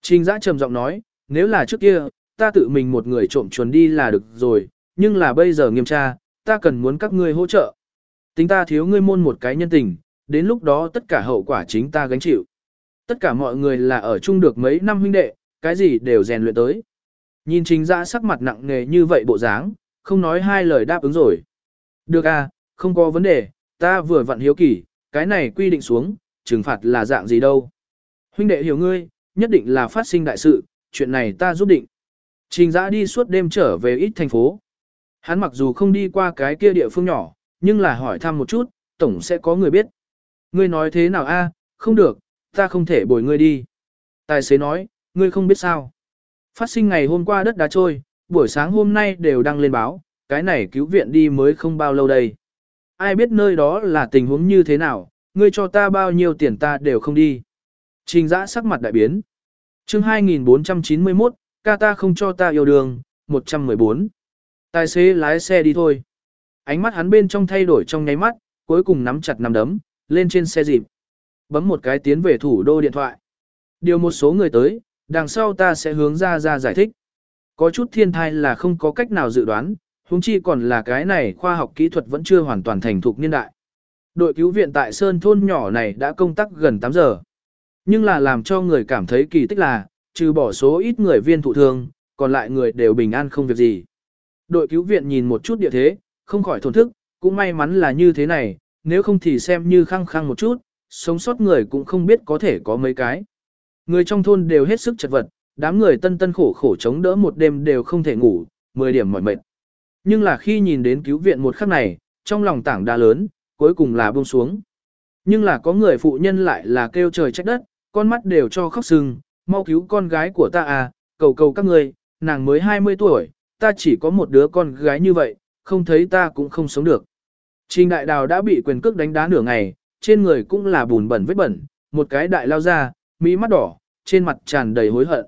Trình giã trầm giọng nói, nếu là trước kia, ta tự mình một người trộm chuồn đi là được rồi, nhưng là bây giờ nghiêm tra, ta cần muốn các ngươi hỗ trợ. Tính ta thiếu ngươi môn một cái nhân tình, đến lúc đó tất cả hậu quả chính ta gánh chịu. Tất cả mọi người là ở chung được mấy năm huynh đệ, cái gì đều rèn luyện tới. Nhìn trình Giã sắc mặt nặng nề như vậy bộ dáng, không nói hai lời đáp ứng rồi. Được à, không có vấn đề, ta vừa vặn hiếu kỳ, cái này quy định xuống, trừng phạt là dạng gì đâu. Huynh đệ hiểu ngươi, nhất định là phát sinh đại sự, chuyện này ta giúp định. Trình giã đi suốt đêm trở về ít thành phố. Hắn mặc dù không đi qua cái kia địa phương nhỏ, nhưng là hỏi thăm một chút, tổng sẽ có người biết. Ngươi nói thế nào a? không được, ta không thể bồi ngươi đi. Tài xế nói, ngươi không biết sao. Phát sinh ngày hôm qua đất đá trôi, buổi sáng hôm nay đều đăng lên báo, cái này cứu viện đi mới không bao lâu đây. Ai biết nơi đó là tình huống như thế nào, ngươi cho ta bao nhiêu tiền ta đều không đi. Trình giã sắc mặt đại biến. chương 2491, ca ta không cho ta yêu đương, 114. Tài xế lái xe đi thôi. Ánh mắt hắn bên trong thay đổi trong nháy mắt, cuối cùng nắm chặt nắm đấm, lên trên xe dịp. Bấm một cái tiến về thủ đô điện thoại. Điều một số người tới, đằng sau ta sẽ hướng ra ra giải thích. Có chút thiên thai là không có cách nào dự đoán, huống chi còn là cái này khoa học kỹ thuật vẫn chưa hoàn toàn thành thục niên đại. Đội cứu viện tại Sơn thôn nhỏ này đã công tác gần 8 giờ. Nhưng là làm cho người cảm thấy kỳ tích là, trừ bỏ số ít người viên thụ thương, còn lại người đều bình an không việc gì. Đội cứu viện nhìn một chút địa thế, không khỏi thổn thức, cũng may mắn là như thế này, nếu không thì xem như khăng khăng một chút, sống sót người cũng không biết có thể có mấy cái. Người trong thôn đều hết sức chật vật, đám người tân tân khổ khổ chống đỡ một đêm đều không thể ngủ, 10 điểm mỏi mệt. Nhưng là khi nhìn đến cứu viện một khắc này, trong lòng tảng đa lớn, cuối cùng là buông xuống. Nhưng là có người phụ nhân lại là kêu trời trách đất, con mắt đều cho khóc sưng, mau cứu con gái của ta à, cầu cầu các người, nàng mới 20 tuổi, ta chỉ có một đứa con gái như vậy, không thấy ta cũng không sống được. Trình đại đào đã bị quyền cước đánh đá nửa ngày, trên người cũng là bùn bẩn vết bẩn, một cái đại lao ra, mỹ mắt đỏ, trên mặt tràn đầy hối hận.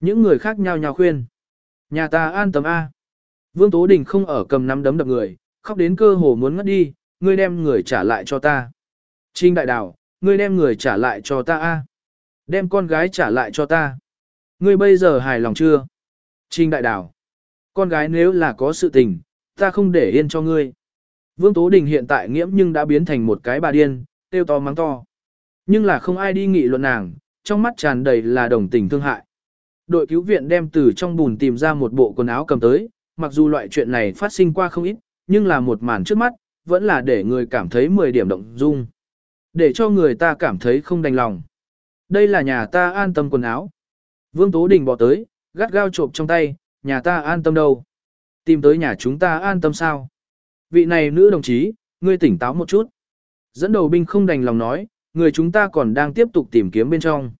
Những người khác nhau nhau khuyên. Nhà ta an tâm A. Vương Tố Đình không ở cầm nắm đấm đập người, khóc đến cơ hồ muốn ngất đi, ngươi đem người trả lại cho ta. Trình đại đào, ngươi đem người trả lại cho ta A. Đem con gái trả lại cho ta. Ngươi bây giờ hài lòng chưa? Trình đại đào. Con gái nếu là có sự tình, ta không để yên cho ngươi. Vương Tố Đình hiện tại nghiễm nhưng đã biến thành một cái bà điên, tiêu to mắng to. Nhưng là không ai đi nghị luận nàng, trong mắt tràn đầy là đồng tình thương hại. Đội cứu viện đem từ trong bùn tìm ra một bộ quần áo cầm tới, mặc dù loại chuyện này phát sinh qua không ít, nhưng là một màn trước mắt, vẫn là để người cảm thấy 10 điểm động dung. Để cho người ta cảm thấy không đành lòng. Đây là nhà ta an tâm quần áo. Vương Tố Đình bỏ tới, gắt gao trộm trong tay, nhà ta an tâm đâu. Tìm tới nhà chúng ta an tâm sao. Vị này nữ đồng chí, ngươi tỉnh táo một chút. Dẫn đầu binh không đành lòng nói, người chúng ta còn đang tiếp tục tìm kiếm bên trong.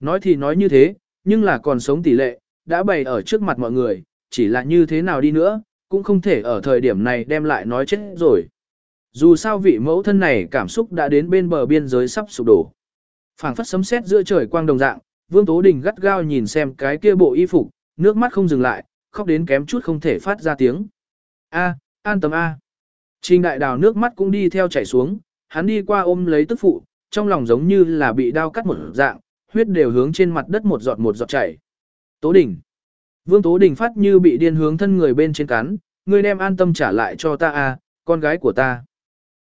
Nói thì nói như thế, nhưng là còn sống tỷ lệ, đã bày ở trước mặt mọi người, chỉ là như thế nào đi nữa, cũng không thể ở thời điểm này đem lại nói chết rồi. Dù sao vị mẫu thân này cảm xúc đã đến bên bờ biên giới sắp sụp đổ phảng phất sấm sét giữa trời quang đồng dạng, Vương Tố Đình gắt gao nhìn xem cái kia bộ y phục, nước mắt không dừng lại, khóc đến kém chút không thể phát ra tiếng. A, an tâm A. Trình đại đào nước mắt cũng đi theo chảy xuống, hắn đi qua ôm lấy tức phụ, trong lòng giống như là bị đau cắt một dạng, huyết đều hướng trên mặt đất một giọt một giọt chảy. Tố đình, Vương Tố Đình phát như bị điên hướng thân người bên trên cắn, ngươi đem an tâm trả lại cho ta a, con gái của ta.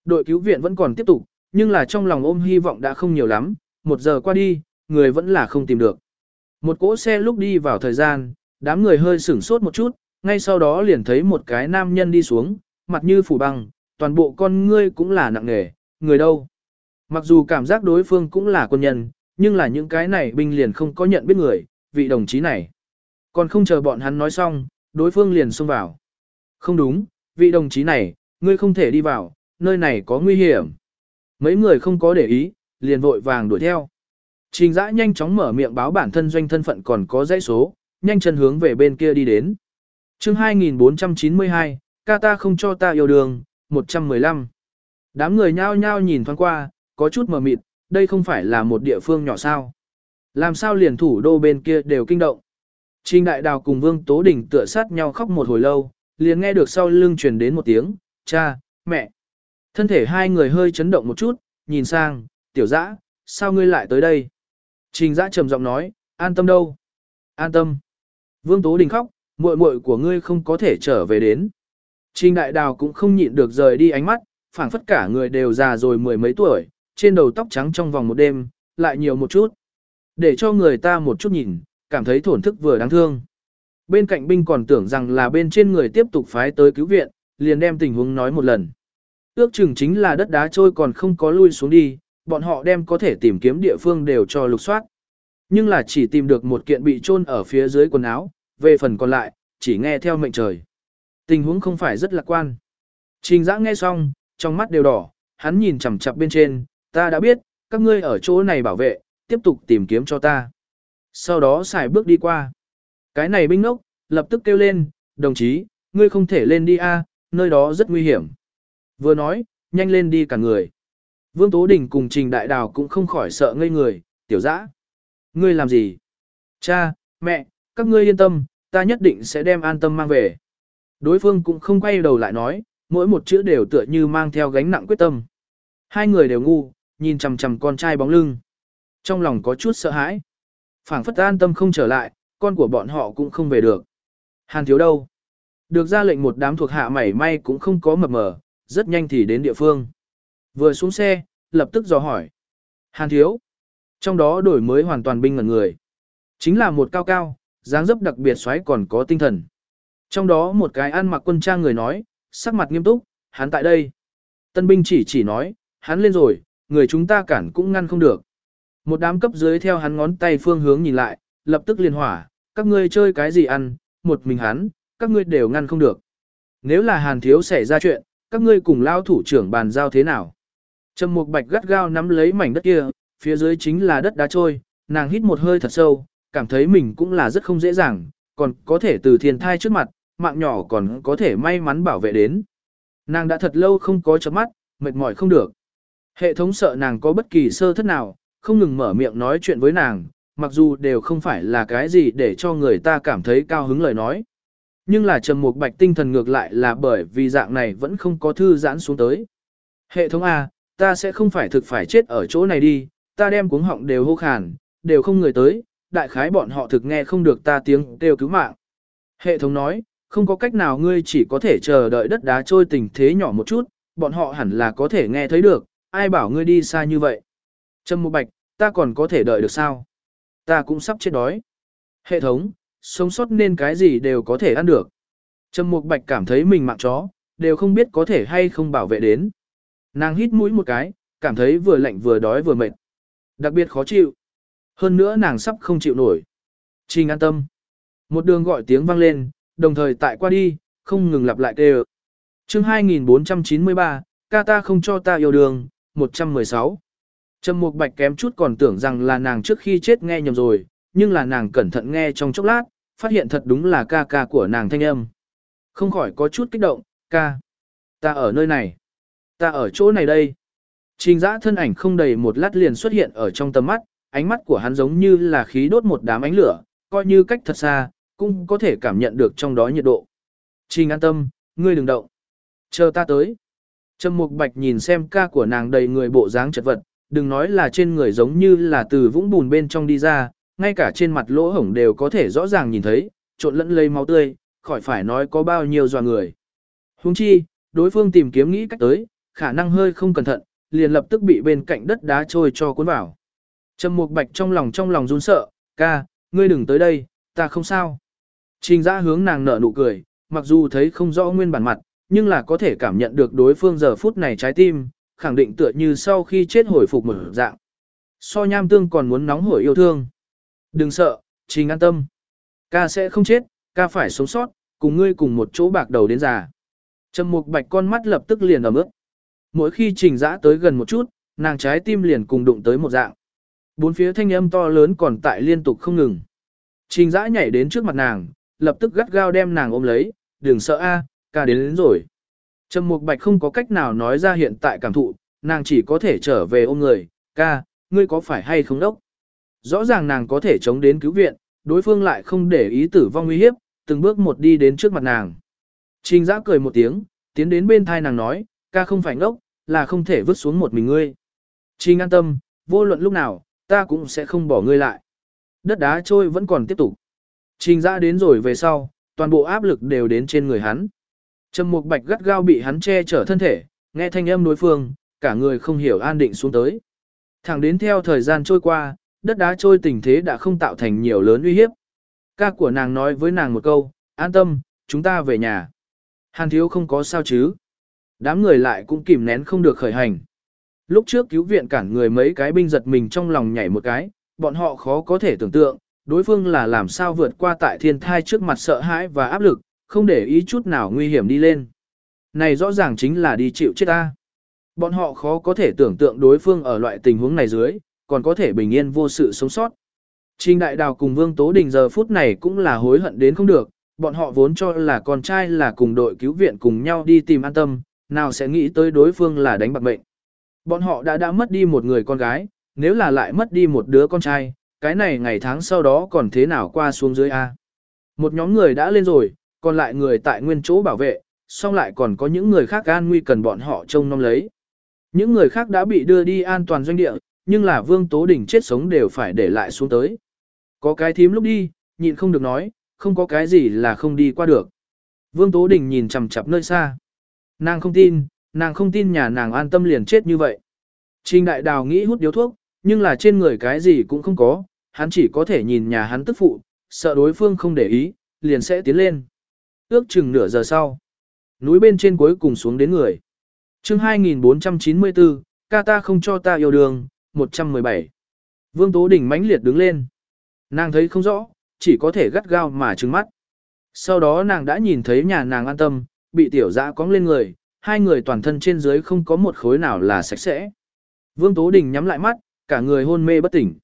Đội cứu viện vẫn còn tiếp tục, nhưng là trong lòng ôm hy vọng đã không nhiều lắm, một giờ qua đi, người vẫn là không tìm được. Một cỗ xe lúc đi vào thời gian, đám người hơi sửng sốt một chút, ngay sau đó liền thấy một cái nam nhân đi xuống, mặt như phủ băng, toàn bộ con ngươi cũng là nặng nề, người đâu. Mặc dù cảm giác đối phương cũng là quân nhân, nhưng là những cái này binh liền không có nhận biết người, vị đồng chí này. Còn không chờ bọn hắn nói xong, đối phương liền xông vào. Không đúng, vị đồng chí này, ngươi không thể đi vào, nơi này có nguy hiểm. Mấy người không có để ý, liền vội vàng đuổi theo. Trình dã nhanh chóng mở miệng báo bản thân doanh thân phận còn có dãy số, nhanh chân hướng về bên kia đi đến. chương 2492, ca ta không cho ta yêu đương, 115. Đám người nhao nhao nhìn thoáng qua, có chút mờ mịt, đây không phải là một địa phương nhỏ sao. Làm sao liền thủ đô bên kia đều kinh động. Trình Đại Đào cùng Vương Tố Đình tựa sát nhau khóc một hồi lâu, liền nghe được sau lưng truyền đến một tiếng, cha, mẹ. Thân thể hai người hơi chấn động một chút, nhìn sang, tiểu dã, sao ngươi lại tới đây? Trình dã trầm giọng nói, an tâm đâu? An tâm. Vương Tố Đình khóc, muội muội của ngươi không có thể trở về đến. Trình Đại Đào cũng không nhịn được rời đi ánh mắt, phảng phất cả người đều già rồi mười mấy tuổi, trên đầu tóc trắng trong vòng một đêm, lại nhiều một chút. Để cho người ta một chút nhìn, cảm thấy thổn thức vừa đáng thương. Bên cạnh binh còn tưởng rằng là bên trên người tiếp tục phái tới cứu viện, liền đem tình huống nói một lần. Ước chừng chính là đất đá trôi còn không có lui xuống đi, bọn họ đem có thể tìm kiếm địa phương đều cho lục soát. Nhưng là chỉ tìm được một kiện bị chôn ở phía dưới quần áo, về phần còn lại, chỉ nghe theo mệnh trời. Tình huống không phải rất lạc quan. Trình giã nghe xong, trong mắt đều đỏ, hắn nhìn chằm chằm bên trên, ta đã biết, các ngươi ở chỗ này bảo vệ, tiếp tục tìm kiếm cho ta. Sau đó xài bước đi qua. Cái này binh nốc, lập tức kêu lên, đồng chí, ngươi không thể lên đi a, nơi đó rất nguy hiểm. Vừa nói, nhanh lên đi cả người. Vương Tố Đình cùng Trình Đại Đào cũng không khỏi sợ ngây người, tiểu dã. Ngươi làm gì? Cha, mẹ, các ngươi yên tâm, ta nhất định sẽ đem an tâm mang về. Đối phương cũng không quay đầu lại nói, mỗi một chữ đều tựa như mang theo gánh nặng quyết tâm. Hai người đều ngu, nhìn chằm chằm con trai bóng lưng. Trong lòng có chút sợ hãi. phảng phất an tâm không trở lại, con của bọn họ cũng không về được. Hàn thiếu đâu? Được ra lệnh một đám thuộc hạ mảy may cũng không có mập mờ, rất nhanh thì đến địa phương. Vừa xuống xe, lập tức dò hỏi. Hàn thiếu. Trong đó đổi mới hoàn toàn binh ngẩn người. Chính là một cao cao, dáng dấp đặc biệt xoáy còn có tinh thần. Trong đó một cái ăn mặc quân trang người nói, sắc mặt nghiêm túc, hắn tại đây. Tân binh chỉ chỉ nói, hắn lên rồi, người chúng ta cản cũng ngăn không được. Một đám cấp dưới theo hắn ngón tay phương hướng nhìn lại, lập tức liên hỏa, các ngươi chơi cái gì ăn, một mình hắn, các ngươi đều ngăn không được. Nếu là hàn thiếu xảy ra chuyện, các ngươi cùng lao thủ trưởng bàn giao thế nào? Trầm Mục Bạch gắt gao nắm lấy mảnh đất kia, phía dưới chính là đất đá trôi, nàng hít một hơi thật sâu, cảm thấy mình cũng là rất không dễ dàng, còn có thể từ thiên thai trước mặt, mạng nhỏ còn có thể may mắn bảo vệ đến. Nàng đã thật lâu không có chớp mắt, mệt mỏi không được. Hệ thống sợ nàng có bất kỳ sơ thất nào, không ngừng mở miệng nói chuyện với nàng, mặc dù đều không phải là cái gì để cho người ta cảm thấy cao hứng lời nói. Nhưng là trầm mục bạch tinh thần ngược lại là bởi vì dạng này vẫn không có thư giãn xuống tới. Hệ thống A, ta sẽ không phải thực phải chết ở chỗ này đi, ta đem cuống họng đều hô khàn, đều không người tới, đại khái bọn họ thực nghe không được ta tiếng kêu cứu mạng. Hệ thống nói, không có cách nào ngươi chỉ có thể chờ đợi đất đá trôi tình thế nhỏ một chút, bọn họ hẳn là có thể nghe thấy được, ai bảo ngươi đi xa như vậy. Trâm Mục Bạch, ta còn có thể đợi được sao? Ta cũng sắp chết đói. Hệ thống, sống sót nên cái gì đều có thể ăn được. Trâm Mục Bạch cảm thấy mình mạng chó, đều không biết có thể hay không bảo vệ đến. Nàng hít mũi một cái, cảm thấy vừa lạnh vừa đói vừa mệt. Đặc biệt khó chịu. Hơn nữa nàng sắp không chịu nổi. Trình an tâm. Một đường gọi tiếng vang lên, đồng thời tại qua đi, không ngừng lặp lại kêu. Chương 2493, ca ta không cho ta yêu đường, 116. Trầm Mục Bạch kém chút còn tưởng rằng là nàng trước khi chết nghe nhầm rồi, nhưng là nàng cẩn thận nghe trong chốc lát, phát hiện thật đúng là ca ca của nàng thanh âm. Không khỏi có chút kích động, ca. Ta ở nơi này. Ta ở chỗ này đây. Trình giã thân ảnh không đầy một lát liền xuất hiện ở trong tầm mắt, ánh mắt của hắn giống như là khí đốt một đám ánh lửa, coi như cách thật xa, cũng có thể cảm nhận được trong đó nhiệt độ. Trình an tâm, ngươi đừng động. Chờ ta tới. Trầm Mục Bạch nhìn xem ca của nàng đầy người bộ dáng chật vật, đừng nói là trên người giống như là từ vũng bùn bên trong đi ra, ngay cả trên mặt lỗ hổng đều có thể rõ ràng nhìn thấy, trộn lẫn lây máu tươi, khỏi phải nói có bao nhiêu dò người. Huống chi, đối phương tìm kiếm nghĩ cách tới, khả năng hơi không cẩn thận, liền lập tức bị bên cạnh đất đá trôi cho cuốn vào. Trầm Mục Bạch trong lòng trong lòng run sợ, ca, ngươi đừng tới đây, ta không sao. Trình Dã hướng nàng nở nụ cười, mặc dù thấy không rõ nguyên bản mặt, nhưng là có thể cảm nhận được đối phương giờ phút này trái tim, khẳng định tựa như sau khi chết hồi phục một dạng. So nham tương còn muốn nóng hổi yêu thương. Đừng sợ, trình an tâm. Ca sẽ không chết, ca phải sống sót, cùng ngươi cùng một chỗ bạc đầu đến già. Trầm mục bạch con mắt lập tức liền ẩm ướt. Mỗi khi trình dã tới gần một chút, nàng trái tim liền cùng đụng tới một dạng. Bốn phía thanh âm to lớn còn tại liên tục không ngừng. Trình dã nhảy đến trước mặt nàng, lập tức gắt gao đem nàng ôm lấy, đừng sợ a, ca đến, đến rồi. Trầm Mục Bạch không có cách nào nói ra hiện tại cảm thụ, nàng chỉ có thể trở về ôm người, ca, ngươi có phải hay không đốc? Rõ ràng nàng có thể chống đến cứu viện, đối phương lại không để ý tử vong nguy hiếp, từng bước một đi đến trước mặt nàng. Trình giã cười một tiếng, tiến đến bên thai nàng nói, ca không phải ngốc, là không thể vứt xuống một mình ngươi. Trình an tâm, vô luận lúc nào, ta cũng sẽ không bỏ ngươi lại. Đất đá trôi vẫn còn tiếp tục. Trình ra đến rồi về sau, toàn bộ áp lực đều đến trên người hắn. Trầm Mục Bạch gắt gao bị hắn che chở thân thể, nghe thanh âm đối phương, cả người không hiểu an định xuống tới. Thẳng đến theo thời gian trôi qua, đất đá trôi tình thế đã không tạo thành nhiều lớn uy hiếp. Ca của nàng nói với nàng một câu, an tâm, chúng ta về nhà. Hàn thiếu không có sao chứ. Đám người lại cũng kìm nén không được khởi hành. Lúc trước cứu viện cản người mấy cái binh giật mình trong lòng nhảy một cái, bọn họ khó có thể tưởng tượng, đối phương là làm sao vượt qua tại thiên thai trước mặt sợ hãi và áp lực, không để ý chút nào nguy hiểm đi lên. Này rõ ràng chính là đi chịu chết ta. Bọn họ khó có thể tưởng tượng đối phương ở loại tình huống này dưới, còn có thể bình yên vô sự sống sót. Trình Đại Đào cùng Vương Tố Đình giờ phút này cũng là hối hận đến không được, bọn họ vốn cho là con trai là cùng đội cứu viện cùng nhau đi tìm an tâm, nào sẽ nghĩ tới đối phương là đánh bạc mệnh. Bọn họ đã đã mất đi một người con gái, nếu là lại mất đi một đứa con trai, cái này ngày tháng sau đó còn thế nào qua xuống dưới A. Một nhóm người đã lên rồi, còn lại người tại nguyên chỗ bảo vệ, song lại còn có những người khác an nguy cần bọn họ trông nom lấy. Những người khác đã bị đưa đi an toàn doanh địa, nhưng là Vương Tố Đình chết sống đều phải để lại xuống tới. Có cái thím lúc đi, nhịn không được nói, không có cái gì là không đi qua được. Vương Tố Đình nhìn chằm chằm nơi xa. Nàng không tin, nàng không tin nhà nàng an tâm liền chết như vậy. Trình Đại Đào nghĩ hút điếu thuốc, nhưng là trên người cái gì cũng không có, hắn chỉ có thể nhìn nhà hắn tức phụ, sợ đối phương không để ý, liền sẽ tiến lên. Ước chừng nửa giờ sau, núi bên trên cuối cùng xuống đến người. chương 2494, ca ta không cho ta yêu đương, 117. Vương Tố Đình mãnh liệt đứng lên. Nàng thấy không rõ, chỉ có thể gắt gao mà trừng mắt. Sau đó nàng đã nhìn thấy nhà nàng an tâm, bị tiểu dã cóng lên người, hai người toàn thân trên dưới không có một khối nào là sạch sẽ. Vương Tố Đình nhắm lại mắt, cả người hôn mê bất tỉnh.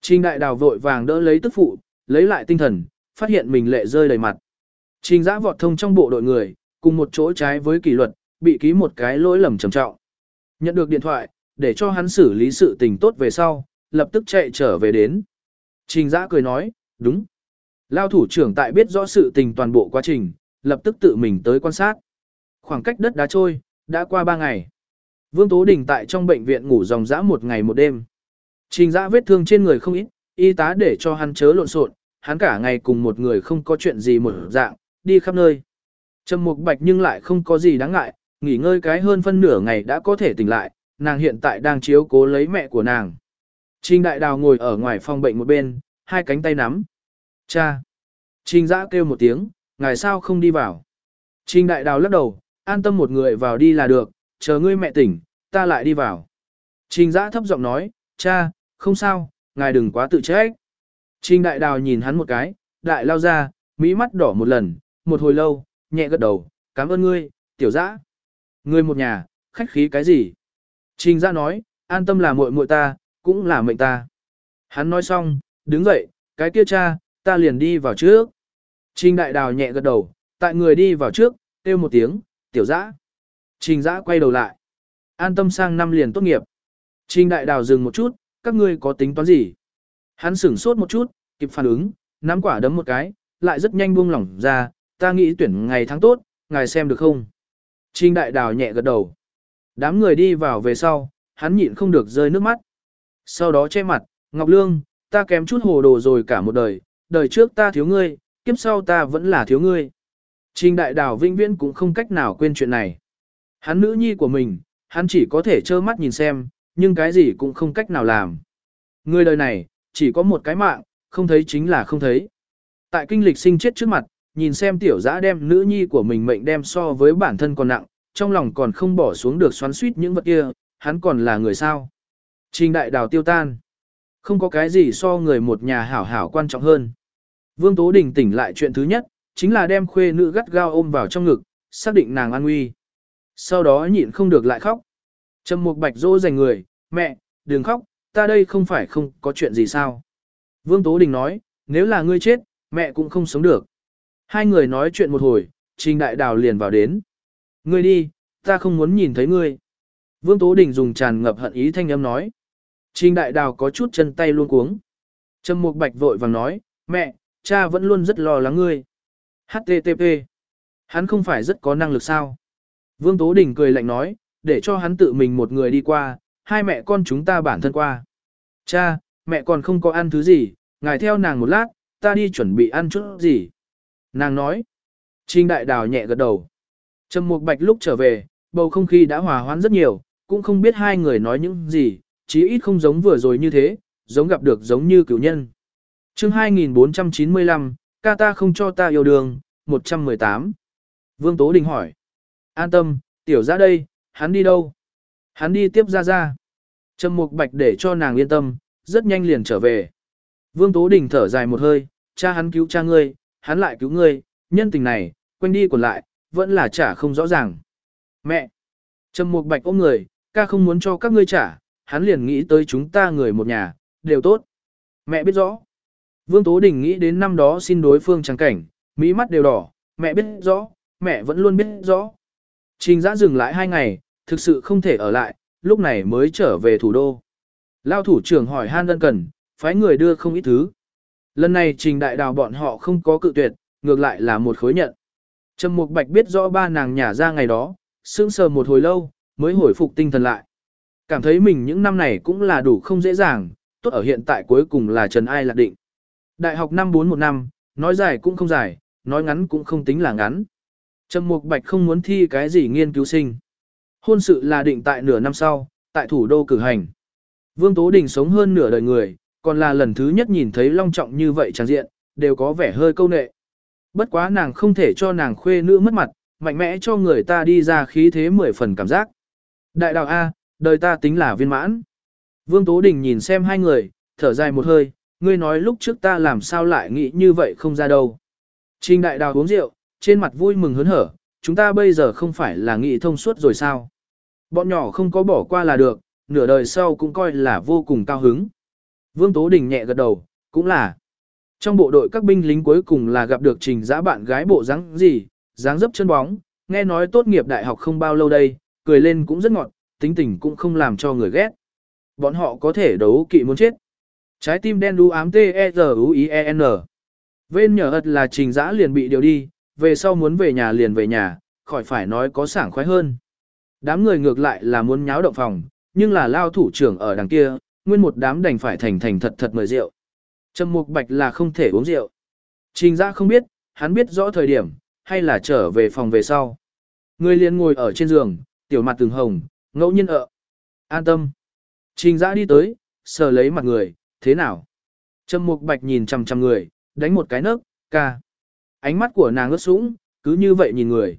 Trình Đại Đào vội vàng đỡ lấy tức phụ, lấy lại tinh thần, phát hiện mình lệ rơi đầy mặt. Trình Giã vọt thông trong bộ đội người, cùng một chỗ trái với kỷ luật, bị ký một cái lỗi lầm trầm trọng. Nhận được điện thoại, để cho hắn xử lý sự tình tốt về sau, lập tức chạy trở về đến. Trình Giã cười nói, đúng. Lao thủ trưởng tại biết rõ sự tình toàn bộ quá trình, lập tức tự mình tới quan sát. Khoảng cách đất đá trôi, đã qua 3 ngày. Vương Tố Đình tại trong bệnh viện ngủ dòng dã một ngày một đêm. Trình Dã vết thương trên người không ít, y tá để cho hắn chớ lộn xộn, hắn cả ngày cùng một người không có chuyện gì một dạng, đi khắp nơi. Trầm Mục Bạch nhưng lại không có gì đáng ngại, nghỉ ngơi cái hơn phân nửa ngày đã có thể tỉnh lại, nàng hiện tại đang chiếu cố lấy mẹ của nàng. Trình Đại Đào ngồi ở ngoài phòng bệnh một bên, hai cánh tay nắm. Cha! Trình Dã kêu một tiếng, ngài sao không đi vào? Trình Đại Đào lắc đầu, an tâm một người vào đi là được, chờ ngươi mẹ tỉnh, ta lại đi vào. Trình Giã thấp giọng nói, cha, không sao, ngài đừng quá tự trách. Trình Đại Đào nhìn hắn một cái, đại lao ra, mỹ mắt đỏ một lần, một hồi lâu, nhẹ gật đầu, cảm ơn ngươi, tiểu Giã, Ngươi một nhà, khách khí cái gì? Trình Giã nói, an tâm là muội muội ta, cũng là mệnh ta. Hắn nói xong, đứng dậy, cái kia cha, ta liền đi vào trước. Trình Đại Đào nhẹ gật đầu, tại người đi vào trước, kêu một tiếng, tiểu dã. Trình Dã quay đầu lại. An tâm sang năm liền tốt nghiệp. Trình Đại Đào dừng một chút, các ngươi có tính toán gì? Hắn sửng sốt một chút, kịp phản ứng, nắm quả đấm một cái, lại rất nhanh buông lỏng ra, ta nghĩ tuyển ngày tháng tốt, ngài xem được không? Trình Đại Đào nhẹ gật đầu. Đám người đi vào về sau, hắn nhịn không được rơi nước mắt. Sau đó che mặt, Ngọc Lương, ta kém chút hồ đồ rồi cả một đời, đời trước ta thiếu ngươi, kiếp sau ta vẫn là thiếu ngươi. Trình Đại Đào vinh viễn cũng không cách nào quên chuyện này. Hắn nữ nhi của mình, hắn chỉ có thể trơ mắt nhìn xem, nhưng cái gì cũng không cách nào làm. Người đời này, chỉ có một cái mạng, không thấy chính là không thấy. Tại kinh lịch sinh chết trước mặt, nhìn xem tiểu giã đem nữ nhi của mình mệnh đem so với bản thân còn nặng, trong lòng còn không bỏ xuống được xoắn suýt những vật kia, hắn còn là người sao. Trình đại đào tiêu tan. Không có cái gì so người một nhà hảo hảo quan trọng hơn. Vương Tố Đình tỉnh lại chuyện thứ nhất, chính là đem khuê nữ gắt gao ôm vào trong ngực, xác định nàng an nguy. Sau đó nhịn không được lại khóc. Trầm Mục Bạch dỗ dành người, mẹ, đừng khóc, ta đây không phải không có chuyện gì sao. Vương Tố Đình nói, nếu là ngươi chết, mẹ cũng không sống được. Hai người nói chuyện một hồi, Trình Đại Đào liền vào đến. Ngươi đi, ta không muốn nhìn thấy ngươi. Vương Tố Đình dùng tràn ngập hận ý thanh âm nói. Trình Đại Đào có chút chân tay luôn cuống. Trầm Mục Bạch vội vàng nói, mẹ, cha vẫn luôn rất lo lắng ngươi. HTTP. Hắn không phải rất có năng lực sao? Vương Tố Đình cười lạnh nói, để cho hắn tự mình một người đi qua, hai mẹ con chúng ta bản thân qua. Cha, mẹ còn không có ăn thứ gì, ngài theo nàng một lát, ta đi chuẩn bị ăn chút gì. Nàng nói. Trình đại đào nhẹ gật đầu. Trầm Mục Bạch lúc trở về, bầu không khí đã hòa hoãn rất nhiều, cũng không biết hai người nói những gì, chí ít không giống vừa rồi như thế, giống gặp được giống như cửu nhân chương 2495, ca ta không cho ta yêu đương, 118. Vương Tố Đình hỏi. An tâm, tiểu ra đây, hắn đi đâu? Hắn đi tiếp ra ra. Trầm Mục Bạch để cho nàng yên tâm, rất nhanh liền trở về. Vương Tố Đình thở dài một hơi, cha hắn cứu cha ngươi, hắn lại cứu ngươi, nhân tình này, quanh đi còn lại, vẫn là trả không rõ ràng. Mẹ! Trầm Mục Bạch ôm người, ca không muốn cho các ngươi trả, hắn liền nghĩ tới chúng ta người một nhà, đều tốt. Mẹ biết rõ. Vương Tố Đình nghĩ đến năm đó xin đối phương trắng cảnh, mỹ mắt đều đỏ, mẹ biết rõ, mẹ vẫn luôn biết rõ. Trình giã dừng lại hai ngày, thực sự không thể ở lại, lúc này mới trở về thủ đô. Lao thủ trưởng hỏi han đơn cần, phái người đưa không ít thứ. Lần này trình đại đào bọn họ không có cự tuyệt, ngược lại là một khối nhận. Trầm Mục Bạch biết rõ ba nàng nhả ra ngày đó, sững sờ một hồi lâu, mới hồi phục tinh thần lại. Cảm thấy mình những năm này cũng là đủ không dễ dàng, tốt ở hiện tại cuối cùng là Trần Ai Lạc Định. Đại học năm 4 một năm, nói dài cũng không dài, nói ngắn cũng không tính là ngắn. Trầm Mục Bạch không muốn thi cái gì nghiên cứu sinh. Hôn sự là định tại nửa năm sau, tại thủ đô cử hành. Vương Tố Đình sống hơn nửa đời người, còn là lần thứ nhất nhìn thấy long trọng như vậy tràn diện, đều có vẻ hơi câu nệ. Bất quá nàng không thể cho nàng khuê nữ mất mặt, mạnh mẽ cho người ta đi ra khí thế mười phần cảm giác. Đại đạo A, đời ta tính là viên mãn. Vương Tố Đình nhìn xem hai người, thở dài một hơi, ngươi nói lúc trước ta làm sao lại nghĩ như vậy không ra đâu. Trình đại đào uống rượu, trên mặt vui mừng hớn hở, chúng ta bây giờ không phải là nghĩ thông suốt rồi sao. Bọn nhỏ không có bỏ qua là được, nửa đời sau cũng coi là vô cùng cao hứng. Vương Tố Đình nhẹ gật đầu, cũng là. Trong bộ đội các binh lính cuối cùng là gặp được trình giã bạn gái bộ dáng gì, dáng dấp chân bóng, nghe nói tốt nghiệp đại học không bao lâu đây, cười lên cũng rất ngọt, tính tình cũng không làm cho người ghét. Bọn họ có thể đấu kỵ muốn chết. Trái tim đen đu ám T-E-Z-U-I-E-N. Vên nhờ ật là trình giã liền bị điều đi, về sau muốn về nhà liền về nhà, khỏi phải nói có sảng khoái hơn. Đám người ngược lại là muốn nháo động phòng, nhưng là lao thủ trưởng ở đằng kia, nguyên một đám đành phải thành thành thật thật mời rượu. Trầm Mục Bạch là không thể uống rượu. Trình Giã không biết, hắn biết rõ thời điểm, hay là trở về phòng về sau. Người liền ngồi ở trên giường, tiểu mặt từng hồng, ngẫu nhiên ợ. An tâm. Trình Giã đi tới, sờ lấy mặt người, thế nào? Trầm Mục Bạch nhìn chằm chằm người, đánh một cái nấc, ca. Ánh mắt của nàng ướt sũng, cứ như vậy nhìn người.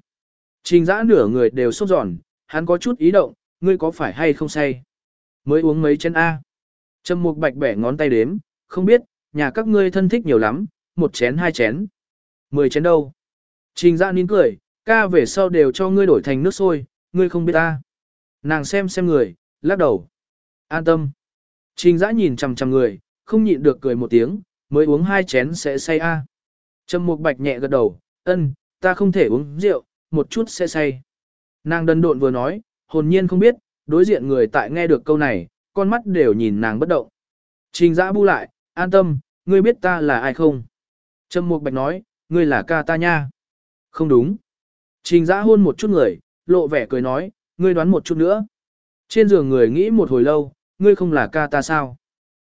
Trình Giã nửa người đều sốt giòn, hắn có chút ý động, ngươi có phải hay không say? Mới uống mấy chén A. Trầm Mục Bạch bẻ ngón tay đếm, không biết, nhà các ngươi thân thích nhiều lắm, một chén hai chén. Mười chén đâu? Trình giã nín cười, ca về sau đều cho ngươi đổi thành nước sôi, ngươi không biết ta. Nàng xem xem người, lắc đầu. An tâm. Trình Dã nhìn chằm chằm người, không nhịn được cười một tiếng, mới uống hai chén sẽ say a. Trầm Mục Bạch nhẹ gật đầu, ân, ta không thể uống rượu, một chút sẽ say. Nàng đần độn vừa nói, hồn nhiên không biết, đối diện người tại nghe được câu này, con mắt đều nhìn nàng bất động. Trình Dã bu lại, an tâm, ngươi biết ta là ai không? Trầm Mục Bạch nói, ngươi là ca ta nha. Không đúng. Trình Dã hôn một chút người, lộ vẻ cười nói, ngươi đoán một chút nữa. Trên giường người nghĩ một hồi lâu, ngươi không là ca ta sao?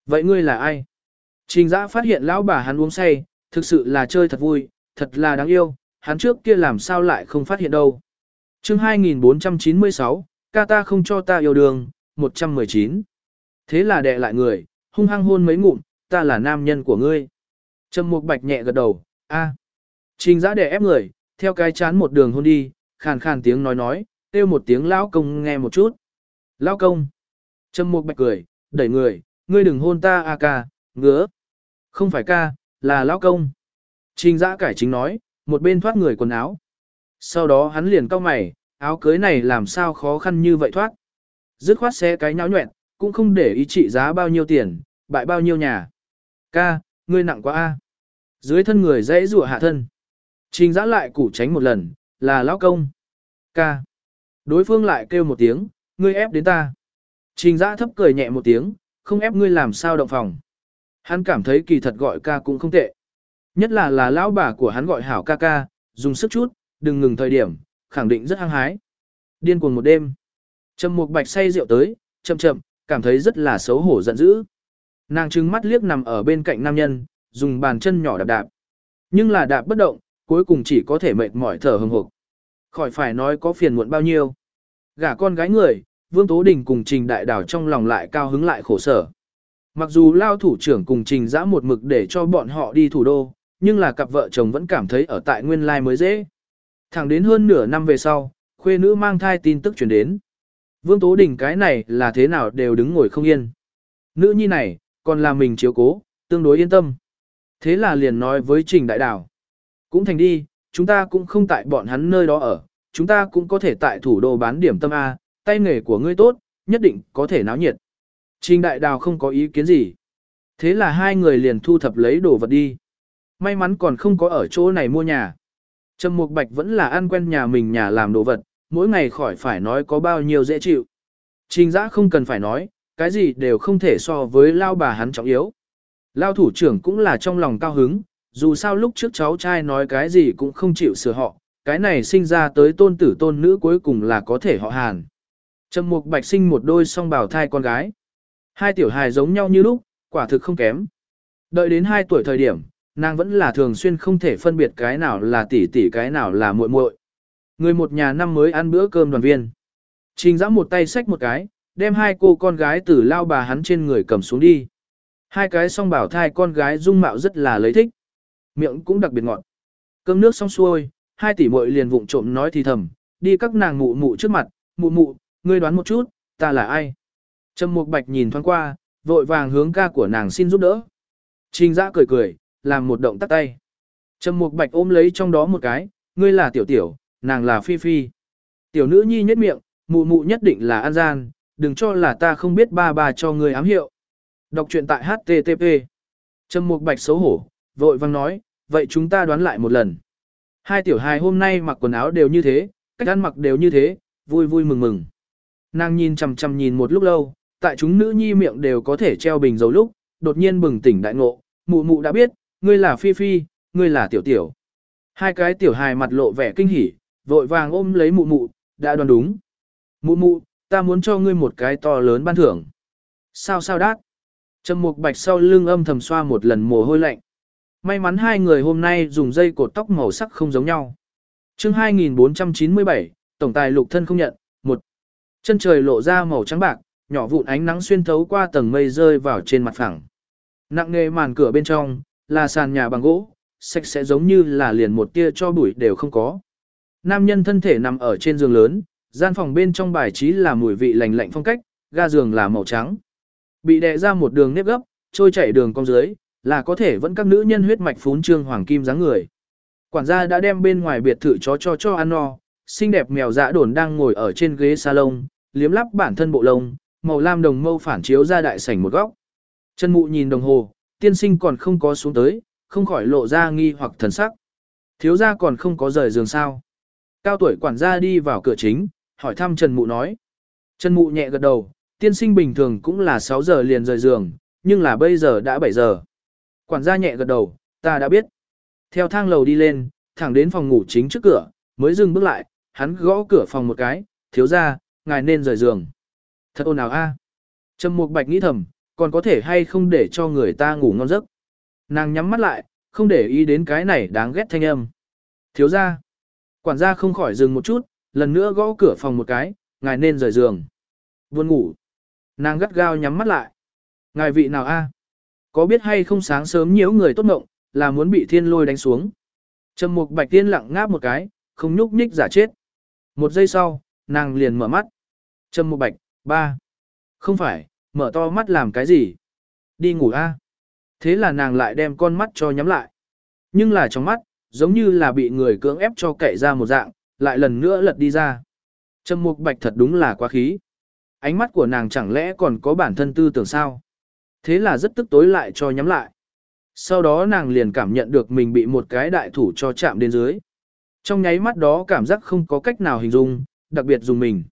Vậy ngươi là ai? Trình giã phát hiện lão bà hắn uống say, thực sự là chơi thật vui, thật là đáng yêu, hắn trước kia làm sao lại không phát hiện đâu. Chương 2496, ca ta không cho ta yêu đương, 119. Thế là đệ lại người, hung hăng hôn mấy ngụm, ta là nam nhân của ngươi. Trầm Mục Bạch nhẹ gật đầu, a. Trình Giã đè ép người, theo cái chán một đường hôn đi, khàn khàn tiếng nói nói, kêu một tiếng lão công nghe một chút. Lão công. Trầm Mục Bạch cười, đẩy người, ngươi đừng hôn ta a ca, ngứa. Không phải ca, là lão công. Trình Giã cải chính nói, một bên thoát người quần áo. Sau đó hắn liền cau mày, áo cưới này làm sao khó khăn như vậy thoát. Dứt khoát xe cái nháo nhuẹn, cũng không để ý trị giá bao nhiêu tiền, bại bao nhiêu nhà. Ca, ngươi nặng quá a. Dưới thân người dễ rủa hạ thân. Trình giã lại củ tránh một lần, là lão công. Ca. Đối phương lại kêu một tiếng, ngươi ép đến ta. Trình giã thấp cười nhẹ một tiếng, không ép ngươi làm sao động phòng. Hắn cảm thấy kỳ thật gọi ca cũng không tệ. Nhất là là lão bà của hắn gọi hảo ca ca, dùng sức chút, đừng ngừng thời điểm, khẳng định rất hăng hái. Điên cuồng một đêm. Trầm Mục Bạch say rượu tới, chậm chậm, cảm thấy rất là xấu hổ giận dữ. Nàng trừng mắt liếc nằm ở bên cạnh nam nhân, dùng bàn chân nhỏ đạp đạp. Nhưng là đạp bất động, cuối cùng chỉ có thể mệt mỏi thở hừng hực. Khỏi phải nói có phiền muộn bao nhiêu. Gả con gái người, Vương Tố Đình cùng Trình Đại Đảo trong lòng lại cao hứng lại khổ sở. Mặc dù lao thủ trưởng cùng Trình giã một mực để cho bọn họ đi thủ đô, nhưng là cặp vợ chồng vẫn cảm thấy ở tại nguyên lai mới dễ. Thẳng đến hơn nửa năm về sau, khuê nữ mang thai tin tức chuyển đến. Vương Tố Đình cái này là thế nào đều đứng ngồi không yên. Nữ nhi này, còn là mình chiếu cố, tương đối yên tâm. Thế là liền nói với Trình Đại Đảo. Cũng thành đi, chúng ta cũng không tại bọn hắn nơi đó ở, chúng ta cũng có thể tại thủ đô bán điểm tâm A, tay nghề của ngươi tốt, nhất định có thể náo nhiệt. Trình Đại Đào không có ý kiến gì. Thế là hai người liền thu thập lấy đồ vật đi. May mắn còn không có ở chỗ này mua nhà. Trầm Mục Bạch vẫn là ăn quen nhà mình nhà làm đồ vật, mỗi ngày khỏi phải nói có bao nhiêu dễ chịu. Trình giã không cần phải nói, cái gì đều không thể so với lao bà hắn trọng yếu. Lao thủ trưởng cũng là trong lòng cao hứng, dù sao lúc trước cháu trai nói cái gì cũng không chịu sửa họ, cái này sinh ra tới tôn tử tôn nữ cuối cùng là có thể họ hàn. Trầm Mục Bạch sinh một đôi song bào thai con gái. Hai tiểu hài giống nhau như lúc, quả thực không kém. Đợi đến 2 tuổi thời điểm, nàng vẫn là thường xuyên không thể phân biệt cái nào là tỷ tỷ cái nào là muội muội. Người một nhà năm mới ăn bữa cơm đoàn viên. Trình giã một tay xách một cái, đem hai cô con gái từ lao bà hắn trên người cầm xuống đi. Hai cái song bảo thai con gái dung mạo rất là lấy thích. Miệng cũng đặc biệt ngọt. Cơm nước xong xuôi, hai tỷ muội liền vụng trộm nói thì thầm, đi các nàng mụ mụ trước mặt, mụ mụ, ngươi đoán một chút, ta là ai? Trầm Mục Bạch nhìn thoáng qua, vội vàng hướng ca của nàng xin giúp đỡ. Trình Dã cười cười, làm một động tác tay. Trầm Mục Bạch ôm lấy trong đó một cái, ngươi là tiểu tiểu, nàng là phi phi. Tiểu nữ nhi nhất miệng, mụ mụ nhất định là an gian, đừng cho là ta không biết ba bà cho ngươi ám hiệu. Đọc truyện tại HTTP. Trầm Mục Bạch xấu hổ, vội vàng nói, vậy chúng ta đoán lại một lần. Hai tiểu hài hôm nay mặc quần áo đều như thế, cách ăn mặc đều như thế, vui vui mừng mừng. Nàng nhìn chằm chằm nhìn một lúc lâu, tại chúng nữ nhi miệng đều có thể treo bình dầu lúc, đột nhiên bừng tỉnh đại ngộ, mụ mụ đã biết, ngươi là Phi Phi, ngươi là Tiểu Tiểu. Hai cái tiểu hài mặt lộ vẻ kinh hỉ, vội vàng ôm lấy mụ mụ, đã đoán đúng. Mụ mụ, ta muốn cho ngươi một cái to lớn ban thưởng. Sao sao đát? Trầm mục bạch sau lưng âm thầm xoa một lần mồ hôi lạnh. May mắn hai người hôm nay dùng dây cột tóc màu sắc không giống nhau. chương 2497, Tổng tài lục thân không nhận, một Chân trời lộ ra màu trắng bạc, nhỏ vụn ánh nắng xuyên thấu qua tầng mây rơi vào trên mặt phẳng. Nặng nghề màn cửa bên trong, là sàn nhà bằng gỗ, sạch sẽ giống như là liền một tia cho bụi đều không có. Nam nhân thân thể nằm ở trên giường lớn, gian phòng bên trong bài trí là mùi vị lành lạnh phong cách, ga giường là màu trắng. Bị đè ra một đường nếp gấp, trôi chảy đường cong dưới, là có thể vẫn các nữ nhân huyết mạch phún trương hoàng kim dáng người. Quản gia đã đem bên ngoài biệt thự chó cho cho ăn no, xinh đẹp mèo dã đồn đang ngồi ở trên ghế salon, liếm lắp bản thân bộ lông, màu lam đồng mâu phản chiếu ra đại sảnh một góc. Chân mụ nhìn đồng hồ, tiên sinh còn không có xuống tới, không khỏi lộ ra nghi hoặc thần sắc. Thiếu gia còn không có rời giường sao. Cao tuổi quản gia đi vào cửa chính, hỏi thăm Trần Mụ nói. Trần Mụ nhẹ gật đầu, tiên sinh bình thường cũng là 6 giờ liền rời giường, nhưng là bây giờ đã 7 giờ. Quản gia nhẹ gật đầu, ta đã biết. Theo thang lầu đi lên, thẳng đến phòng ngủ chính trước cửa, mới dừng bước lại, hắn gõ cửa phòng một cái, thiếu gia, ngài nên rời giường. Thật ồn ào a. Trầm Mục Bạch nghĩ thầm, còn có thể hay không để cho người ta ngủ ngon giấc. Nàng nhắm mắt lại, không để ý đến cái này đáng ghét thanh âm. Thiếu gia. Quản gia không khỏi dừng một chút, lần nữa gõ cửa phòng một cái, ngài nên rời giường. Buồn ngủ. Nàng gắt gao nhắm mắt lại. Ngài vị nào a? Có biết hay không sáng sớm nhiễu người tốt mộng, là muốn bị thiên lôi đánh xuống. Trầm Mục Bạch Tiên lặng ngáp một cái, không nhúc nhích giả chết. Một giây sau, nàng liền mở mắt. Trầm Mục Bạch, ba. Không phải, mở to mắt làm cái gì? Đi ngủ a. Thế là nàng lại đem con mắt cho nhắm lại. Nhưng là trong mắt, giống như là bị người cưỡng ép cho cậy ra một dạng, lại lần nữa lật đi ra. Trầm Mục Bạch thật đúng là quá khí. Ánh mắt của nàng chẳng lẽ còn có bản thân tư tưởng sao? Thế là rất tức tối lại cho nhắm lại. Sau đó nàng liền cảm nhận được mình bị một cái đại thủ cho chạm đến dưới. Trong nháy mắt đó cảm giác không có cách nào hình dung, đặc biệt dùng mình.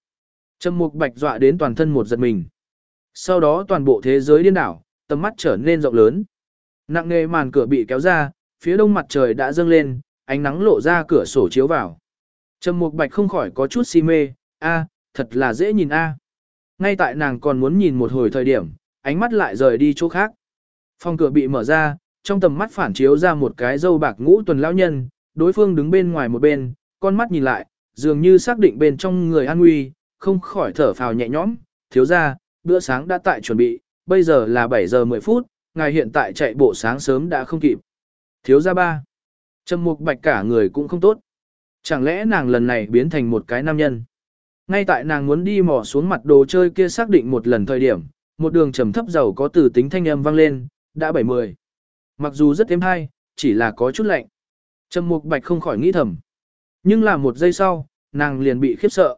Trầm mục bạch dọa đến toàn thân một giật mình. Sau đó toàn bộ thế giới điên đảo, tầm mắt trở nên rộng lớn. Nặng nề màn cửa bị kéo ra, phía đông mặt trời đã dâng lên, ánh nắng lộ ra cửa sổ chiếu vào. Trầm Mục Bạch không khỏi có chút si mê, a, thật là dễ nhìn a. Ngay tại nàng còn muốn nhìn một hồi thời điểm, ánh mắt lại rời đi chỗ khác. Phòng cửa bị mở ra, trong tầm mắt phản chiếu ra một cái dâu bạc ngũ tuần lão nhân, đối phương đứng bên ngoài một bên, con mắt nhìn lại, dường như xác định bên trong người an nguy, không khỏi thở phào nhẹ nhõm, thiếu ra, bữa sáng đã tại chuẩn bị, bây giờ là 7 giờ 10 phút, ngài hiện tại chạy bộ sáng sớm đã không kịp. Thiếu ra ba. Trầm mục bạch cả người cũng không tốt. Chẳng lẽ nàng lần này biến thành một cái nam nhân? Ngay tại nàng muốn đi mò xuống mặt đồ chơi kia xác định một lần thời điểm, một đường trầm thấp giàu có từ tính thanh âm vang lên, đã 70. Mặc dù rất êm hay, chỉ là có chút lạnh. Trầm mục bạch không khỏi nghĩ thầm. Nhưng là một giây sau, nàng liền bị khiếp sợ.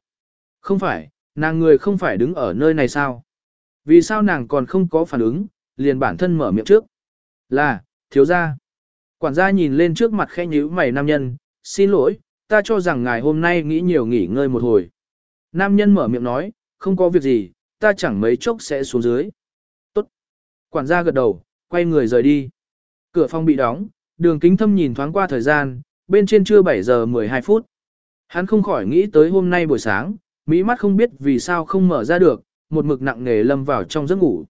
Không phải, nàng người không phải đứng ở nơi này sao? Vì sao nàng còn không có phản ứng, liền bản thân mở miệng trước. Là, thiếu gia. Quản gia nhìn lên trước mặt khẽ nhíu mày nam nhân, xin lỗi, ta cho rằng ngài hôm nay nghĩ nhiều nghỉ ngơi một hồi. Nam nhân mở miệng nói, không có việc gì, ta chẳng mấy chốc sẽ xuống dưới. Tốt. Quản gia gật đầu, quay người rời đi. Cửa phòng bị đóng, đường kính thâm nhìn thoáng qua thời gian, bên trên trưa 7 giờ 12 phút. Hắn không khỏi nghĩ tới hôm nay buổi sáng, mỹ mắt không biết vì sao không mở ra được, một mực nặng nề lâm vào trong giấc ngủ.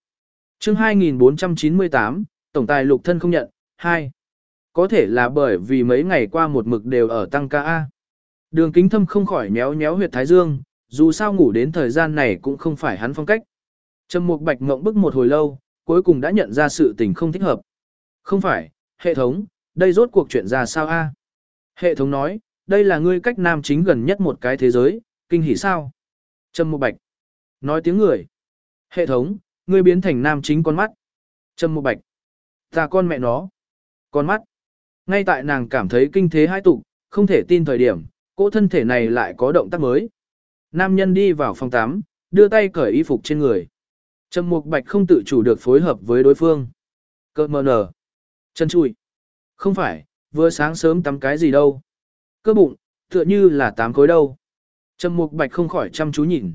chương 2498, Tổng tài lục thân không nhận, 2. Có thể là bởi vì mấy ngày qua một mực đều ở tăng ca A. Đường kính thâm không khỏi méo méo huyệt thái dương, dù sao ngủ đến thời gian này cũng không phải hắn phong cách. Trầm mục bạch ngộng bức một hồi lâu, cuối cùng đã nhận ra sự tình không thích hợp. Không phải, hệ thống, đây rốt cuộc chuyện ra sao a? Hệ thống nói, đây là ngươi cách nam chính gần nhất một cái thế giới, kinh hỉ sao? Trầm mục bạch. Nói tiếng người. Hệ thống, ngươi biến thành nam chính con mắt. Trầm mục bạch. Ta con mẹ nó. Con mắt. Ngay tại nàng cảm thấy kinh thế hai tục, không thể tin thời điểm, cỗ thân thể này lại có động tác mới. Nam nhân đi vào phòng tắm, đưa tay cởi y phục trên người. Trầm Mục Bạch không tự chủ được phối hợp với đối phương. Cơ mờ nở. Chân chùi. Không phải, vừa sáng sớm tắm cái gì đâu. Cơ bụng, tựa như là tám khối đâu. Trầm Mục Bạch không khỏi chăm chú nhìn.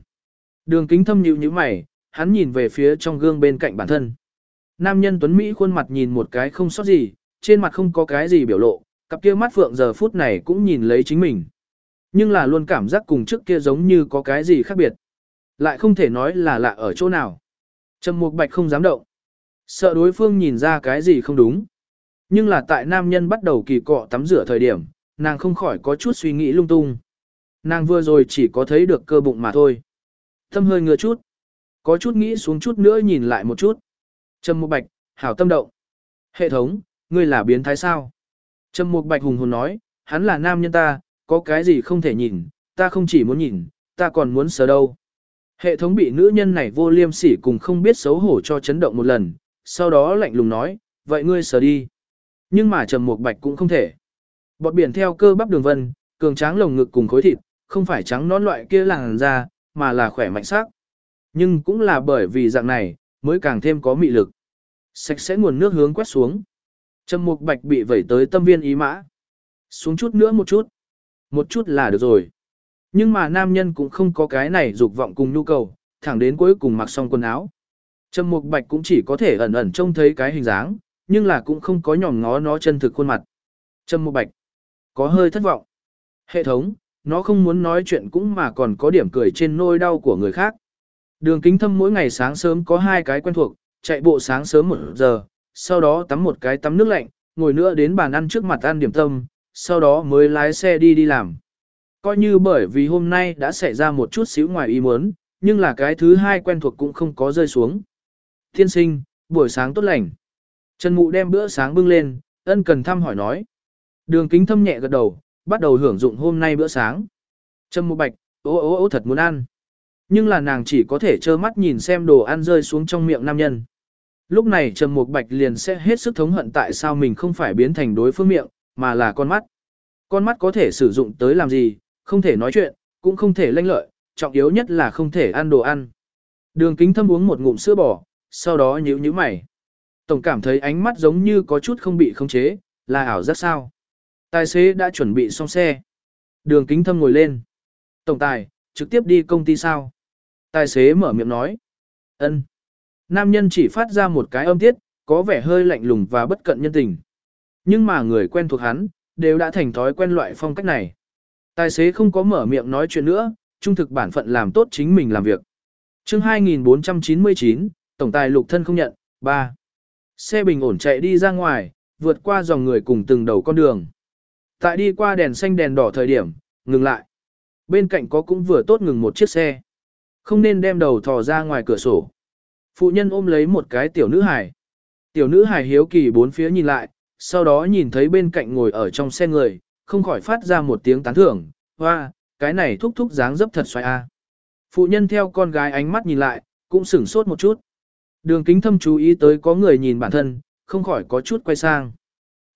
Đường kính thâm nhíu như mày, hắn nhìn về phía trong gương bên cạnh bản thân. Nam nhân Tuấn Mỹ khuôn mặt nhìn một cái không sót gì, trên mặt không có cái gì biểu lộ, cặp kia mắt phượng giờ phút này cũng nhìn lấy chính mình. Nhưng là luôn cảm giác cùng trước kia giống như có cái gì khác biệt. Lại không thể nói là lạ ở chỗ nào. Trầm Mục Bạch không dám động. Sợ đối phương nhìn ra cái gì không đúng. Nhưng là tại nam nhân bắt đầu kỳ cọ tắm rửa thời điểm, nàng không khỏi có chút suy nghĩ lung tung. Nàng vừa rồi chỉ có thấy được cơ bụng mà thôi. Tâm hơi ngứa chút. Có chút nghĩ xuống chút nữa nhìn lại một chút. Trầm Mục Bạch, hảo tâm động. Hệ thống, ngươi là biến thái sao? Trầm Mục Bạch hùng hồn nói, hắn là nam nhân ta, có cái gì không thể nhìn, ta không chỉ muốn nhìn, ta còn muốn sờ đâu. Hệ thống bị nữ nhân này vô liêm sỉ cùng không biết xấu hổ cho chấn động một lần, sau đó lạnh lùng nói, vậy ngươi sờ đi. Nhưng mà trầm Mục bạch cũng không thể. Bọt biển theo cơ bắp đường vân, cường tráng lồng ngực cùng khối thịt, không phải trắng nón loại kia làn da, mà là khỏe mạnh sắc. Nhưng cũng là bởi vì dạng này, mới càng thêm có mị lực. Sạch sẽ nguồn nước hướng quét xuống. Trầm mục bạch bị vẩy tới tâm viên ý mã. Xuống chút nữa một chút. Một chút là được rồi. Nhưng mà nam nhân cũng không có cái này dục vọng cùng nhu cầu, thẳng đến cuối cùng mặc xong quần áo. Trầm Mục Bạch cũng chỉ có thể ẩn ẩn trông thấy cái hình dáng, nhưng là cũng không có nhòm ngó nó chân thực khuôn mặt. Trầm Mục Bạch có hơi thất vọng. Hệ thống, nó không muốn nói chuyện cũng mà còn có điểm cười trên nôi đau của người khác. Đường kính thâm mỗi ngày sáng sớm có hai cái quen thuộc, chạy bộ sáng sớm một giờ, sau đó tắm một cái tắm nước lạnh, ngồi nữa đến bàn ăn trước mặt ăn điểm tâm, sau đó mới lái xe đi đi làm. Coi như bởi vì hôm nay đã xảy ra một chút xíu ngoài ý muốn, nhưng là cái thứ hai quen thuộc cũng không có rơi xuống. Thiên sinh, buổi sáng tốt lành. Trần Mụ đem bữa sáng bưng lên, ân cần thăm hỏi nói. Đường kính thâm nhẹ gật đầu, bắt đầu hưởng dụng hôm nay bữa sáng. Trâm Mục bạch, ố ố ố thật muốn ăn. Nhưng là nàng chỉ có thể trơ mắt nhìn xem đồ ăn rơi xuống trong miệng nam nhân. Lúc này Trầm Mục Bạch liền sẽ hết sức thống hận tại sao mình không phải biến thành đối phương miệng, mà là con mắt. Con mắt có thể sử dụng tới làm gì, không thể nói chuyện, cũng không thể lanh lợi, trọng yếu nhất là không thể ăn đồ ăn. Đường kính thâm uống một ngụm sữa bò, sau đó nhíu nhíu mày. Tổng cảm thấy ánh mắt giống như có chút không bị khống chế, là ảo giác sao. Tài xế đã chuẩn bị xong xe. Đường kính thâm ngồi lên. Tổng tài, trực tiếp đi công ty sao? Tài xế mở miệng nói. ân. Nam nhân chỉ phát ra một cái âm tiết, có vẻ hơi lạnh lùng và bất cận nhân tình. Nhưng mà người quen thuộc hắn, đều đã thành thói quen loại phong cách này. Tài xế không có mở miệng nói chuyện nữa, trung thực bản phận làm tốt chính mình làm việc. chương 2499, Tổng tài lục thân không nhận, 3. Xe bình ổn chạy đi ra ngoài, vượt qua dòng người cùng từng đầu con đường. Tại đi qua đèn xanh đèn đỏ thời điểm, ngừng lại. Bên cạnh có cũng vừa tốt ngừng một chiếc xe. Không nên đem đầu thò ra ngoài cửa sổ. Phụ nhân ôm lấy một cái tiểu nữ hài. Tiểu nữ hài hiếu kỳ bốn phía nhìn lại, sau đó nhìn thấy bên cạnh ngồi ở trong xe người, không khỏi phát ra một tiếng tán thưởng, hoa, cái này thúc thúc dáng dấp thật xoay a. Phụ nhân theo con gái ánh mắt nhìn lại, cũng sửng sốt một chút. Đường kính thâm chú ý tới có người nhìn bản thân, không khỏi có chút quay sang.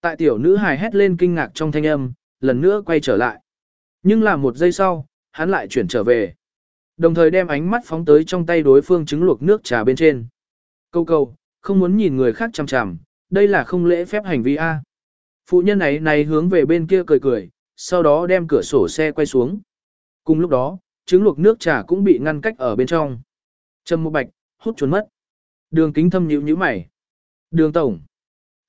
Tại tiểu nữ hài hét lên kinh ngạc trong thanh âm, lần nữa quay trở lại. Nhưng là một giây sau, hắn lại chuyển trở về. Đồng thời đem ánh mắt phóng tới trong tay đối phương trứng luộc nước trà bên trên. Câu câu, không muốn nhìn người khác chằm chằm, đây là không lễ phép hành vi A. Phụ nhân ấy này hướng về bên kia cười cười, sau đó đem cửa sổ xe quay xuống. Cùng lúc đó, trứng luộc nước trà cũng bị ngăn cách ở bên trong. Trầm một bạch, hút trốn mất. Đường kính thâm nhữ như mày. Đường tổng.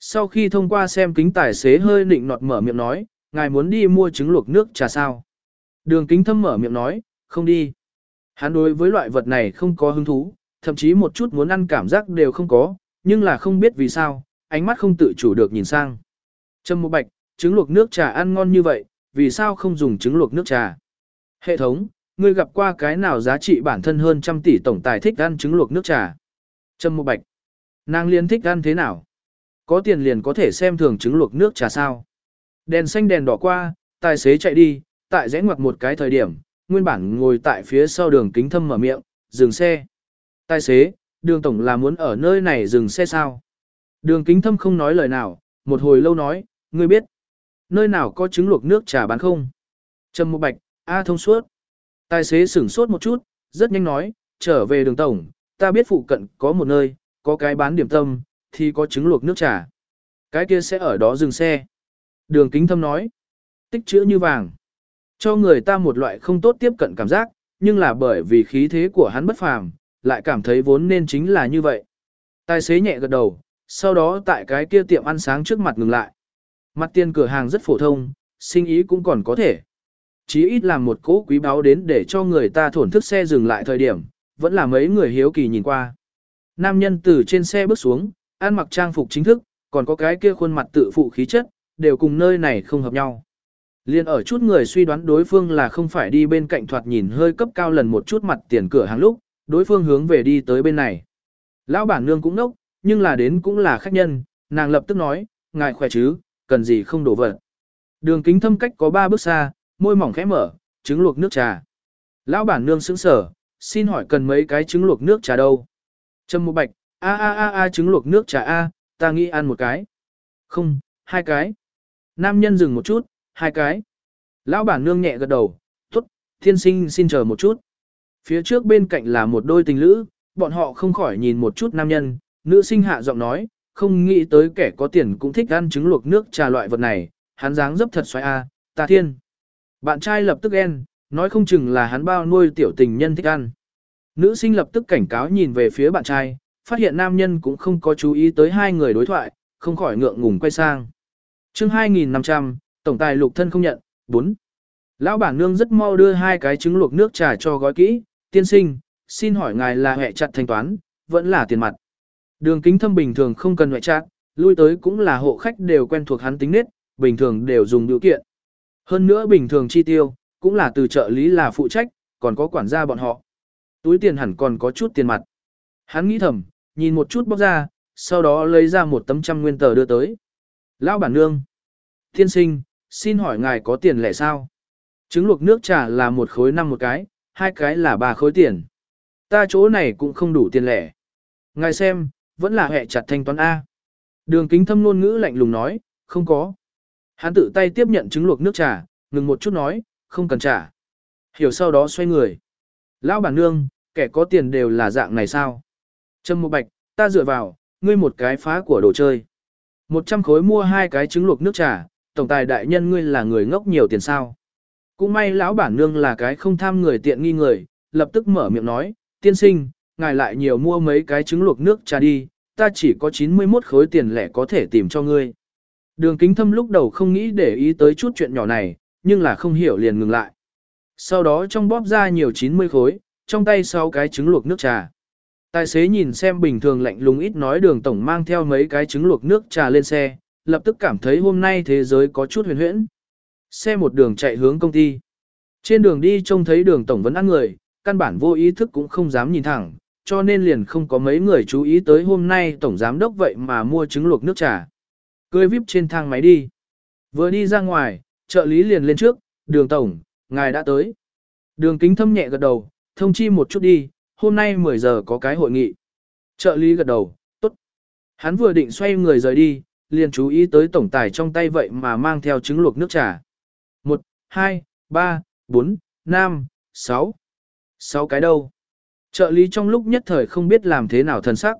Sau khi thông qua xem kính tài xế hơi nịnh nọt mở miệng nói, ngài muốn đi mua trứng luộc nước trà sao. Đường kính thâm mở miệng nói, không đi. Hắn đối với loại vật này không có hứng thú, thậm chí một chút muốn ăn cảm giác đều không có, nhưng là không biết vì sao, ánh mắt không tự chủ được nhìn sang. Trâm Mộ bạch, trứng luộc nước trà ăn ngon như vậy, vì sao không dùng trứng luộc nước trà? Hệ thống, ngươi gặp qua cái nào giá trị bản thân hơn trăm tỷ tổng tài thích ăn trứng luộc nước trà? Trâm Mộ bạch, nàng liên thích ăn thế nào? Có tiền liền có thể xem thường trứng luộc nước trà sao? Đèn xanh đèn đỏ qua, tài xế chạy đi, tại rẽ ngoặt một cái thời điểm, nguyên bản ngồi tại phía sau đường kính thâm mở miệng, dừng xe. Tài xế, đường tổng là muốn ở nơi này dừng xe sao? Đường kính thâm không nói lời nào, một hồi lâu nói, ngươi biết, nơi nào có trứng luộc nước trà bán không? Trầm một bạch, A thông suốt. Tài xế sửng sốt một chút, rất nhanh nói, trở về đường tổng, ta biết phụ cận có một nơi, có cái bán điểm tâm, thì có trứng luộc nước trà. Cái kia sẽ ở đó dừng xe. Đường kính thâm nói, tích chữ như vàng. Cho người ta một loại không tốt tiếp cận cảm giác, nhưng là bởi vì khí thế của hắn bất phàm, lại cảm thấy vốn nên chính là như vậy. Tài xế nhẹ gật đầu, sau đó tại cái kia tiệm ăn sáng trước mặt ngừng lại. Mặt tiền cửa hàng rất phổ thông, sinh ý cũng còn có thể. Chí ít làm một cố quý báo đến để cho người ta thổn thức xe dừng lại thời điểm, vẫn là mấy người hiếu kỳ nhìn qua. Nam nhân từ trên xe bước xuống, ăn mặc trang phục chính thức, còn có cái kia khuôn mặt tự phụ khí chất, đều cùng nơi này không hợp nhau. Liên ở chút người suy đoán đối phương là không phải đi bên cạnh thoạt nhìn hơi cấp cao lần một chút mặt tiền cửa hàng lúc, đối phương hướng về đi tới bên này. Lão bản nương cũng nốc, nhưng là đến cũng là khách nhân, nàng lập tức nói, ngài khỏe chứ, cần gì không đổ vật. Đường kính thâm cách có ba bước xa, môi mỏng khẽ mở, trứng luộc nước trà. Lão bản nương sững sở, xin hỏi cần mấy cái trứng luộc nước trà đâu? Trâm một bạch, a a a a trứng luộc nước trà a, ta nghĩ ăn một cái. Không, hai cái. Nam nhân dừng một chút, hai cái. Lão bản nương nhẹ gật đầu, tốt, thiên sinh xin chờ một chút. Phía trước bên cạnh là một đôi tình lữ, bọn họ không khỏi nhìn một chút nam nhân, nữ sinh hạ giọng nói, không nghĩ tới kẻ có tiền cũng thích ăn trứng luộc nước trà loại vật này, hắn dáng dấp thật xoay a, ta thiên. Bạn trai lập tức ghen, nói không chừng là hắn bao nuôi tiểu tình nhân thích ăn. Nữ sinh lập tức cảnh cáo nhìn về phía bạn trai, phát hiện nam nhân cũng không có chú ý tới hai người đối thoại, không khỏi ngượng ngùng quay sang. chương 2500, tổng tài lục thân không nhận, 4. Lão bản nương rất mau đưa hai cái trứng luộc nước trà cho gói kỹ, tiên sinh, xin hỏi ngài là hệ chặt thanh toán, vẫn là tiền mặt. Đường kính thâm bình thường không cần hệ chặt, lui tới cũng là hộ khách đều quen thuộc hắn tính nết, bình thường đều dùng điều kiện. Hơn nữa bình thường chi tiêu, cũng là từ trợ lý là phụ trách, còn có quản gia bọn họ. Túi tiền hẳn còn có chút tiền mặt. Hắn nghĩ thầm, nhìn một chút bóc ra, sau đó lấy ra một tấm trăm nguyên tờ đưa tới. Lão bản nương. Thiên sinh, xin hỏi ngài có tiền lẻ sao? Trứng luộc nước trà là một khối năm một cái, hai cái là ba khối tiền. Ta chỗ này cũng không đủ tiền lẻ. Ngài xem, vẫn là hệ chặt thanh toán A. Đường kính thâm ngôn ngữ lạnh lùng nói, không có. Hắn tự tay tiếp nhận trứng luộc nước trà, ngừng một chút nói, không cần trả. Hiểu sau đó xoay người. Lão bản nương, kẻ có tiền đều là dạng này sao? Trâm Mục bạch, ta dựa vào, ngươi một cái phá của đồ chơi. Một trăm khối mua hai cái trứng luộc nước trà, tổng tài đại nhân ngươi là người ngốc nhiều tiền sao. Cũng may lão bản nương là cái không tham người tiện nghi người, lập tức mở miệng nói, tiên sinh, ngài lại nhiều mua mấy cái trứng luộc nước trà đi, ta chỉ có 91 khối tiền lẻ có thể tìm cho ngươi. Đường kính thâm lúc đầu không nghĩ để ý tới chút chuyện nhỏ này, nhưng là không hiểu liền ngừng lại. Sau đó trong bóp ra nhiều 90 khối, trong tay sau cái trứng luộc nước trà. Tài xế nhìn xem bình thường lạnh lùng ít nói đường tổng mang theo mấy cái trứng luộc nước trà lên xe, lập tức cảm thấy hôm nay thế giới có chút huyền huyễn. Xe một đường chạy hướng công ty. Trên đường đi trông thấy đường tổng vẫn ăn người, căn bản vô ý thức cũng không dám nhìn thẳng, cho nên liền không có mấy người chú ý tới hôm nay tổng giám đốc vậy mà mua trứng luộc nước trà. Cười vip trên thang máy đi. Vừa đi ra ngoài, trợ lý liền lên trước, đường tổng, ngài đã tới. Đường kính thâm nhẹ gật đầu, thông chi một chút đi, hôm nay 10 giờ có cái hội nghị. Trợ lý gật đầu, tốt. Hắn vừa định xoay người rời đi, liền chú ý tới tổng tài trong tay vậy mà mang theo trứng luộc nước trà. 1, 2, 3, 4, 5, 6. 6 cái đâu? Trợ lý trong lúc nhất thời không biết làm thế nào thần sắc.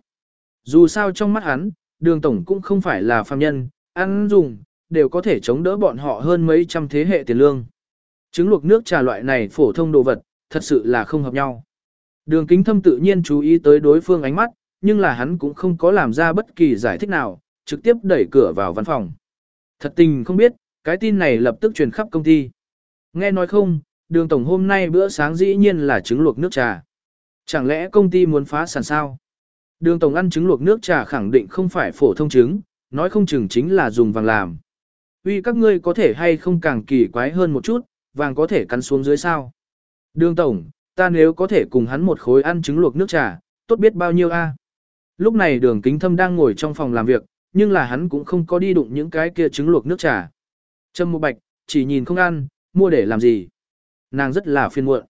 Dù sao trong mắt hắn, đường tổng cũng không phải là phàm nhân, ăn dùng, đều có thể chống đỡ bọn họ hơn mấy trăm thế hệ tiền lương. Trứng luộc nước trà loại này phổ thông đồ vật, thật sự là không hợp nhau. Đường kính thâm tự nhiên chú ý tới đối phương ánh mắt, nhưng là hắn cũng không có làm ra bất kỳ giải thích nào, trực tiếp đẩy cửa vào văn phòng. Thật tình không biết, cái tin này lập tức truyền khắp công ty. Nghe nói không, đường tổng hôm nay bữa sáng dĩ nhiên là trứng luộc nước trà. Chẳng lẽ công ty muốn phá sản sao? Đường tổng ăn trứng luộc nước trà khẳng định không phải phổ thông trứng, nói không chừng chính là dùng vàng làm. Vì các ngươi có thể hay không càng kỳ quái hơn một chút, vàng có thể cắn xuống dưới sao? Đường tổng, ta nếu có thể cùng hắn một khối ăn trứng luộc nước trà, tốt biết bao nhiêu a. Lúc này đường kính thâm đang ngồi trong phòng làm việc, nhưng là hắn cũng không có đi đụng những cái kia trứng luộc nước trà. Trâm Mộ Bạch, chỉ nhìn không ăn, mua để làm gì. Nàng rất là phiền muộn.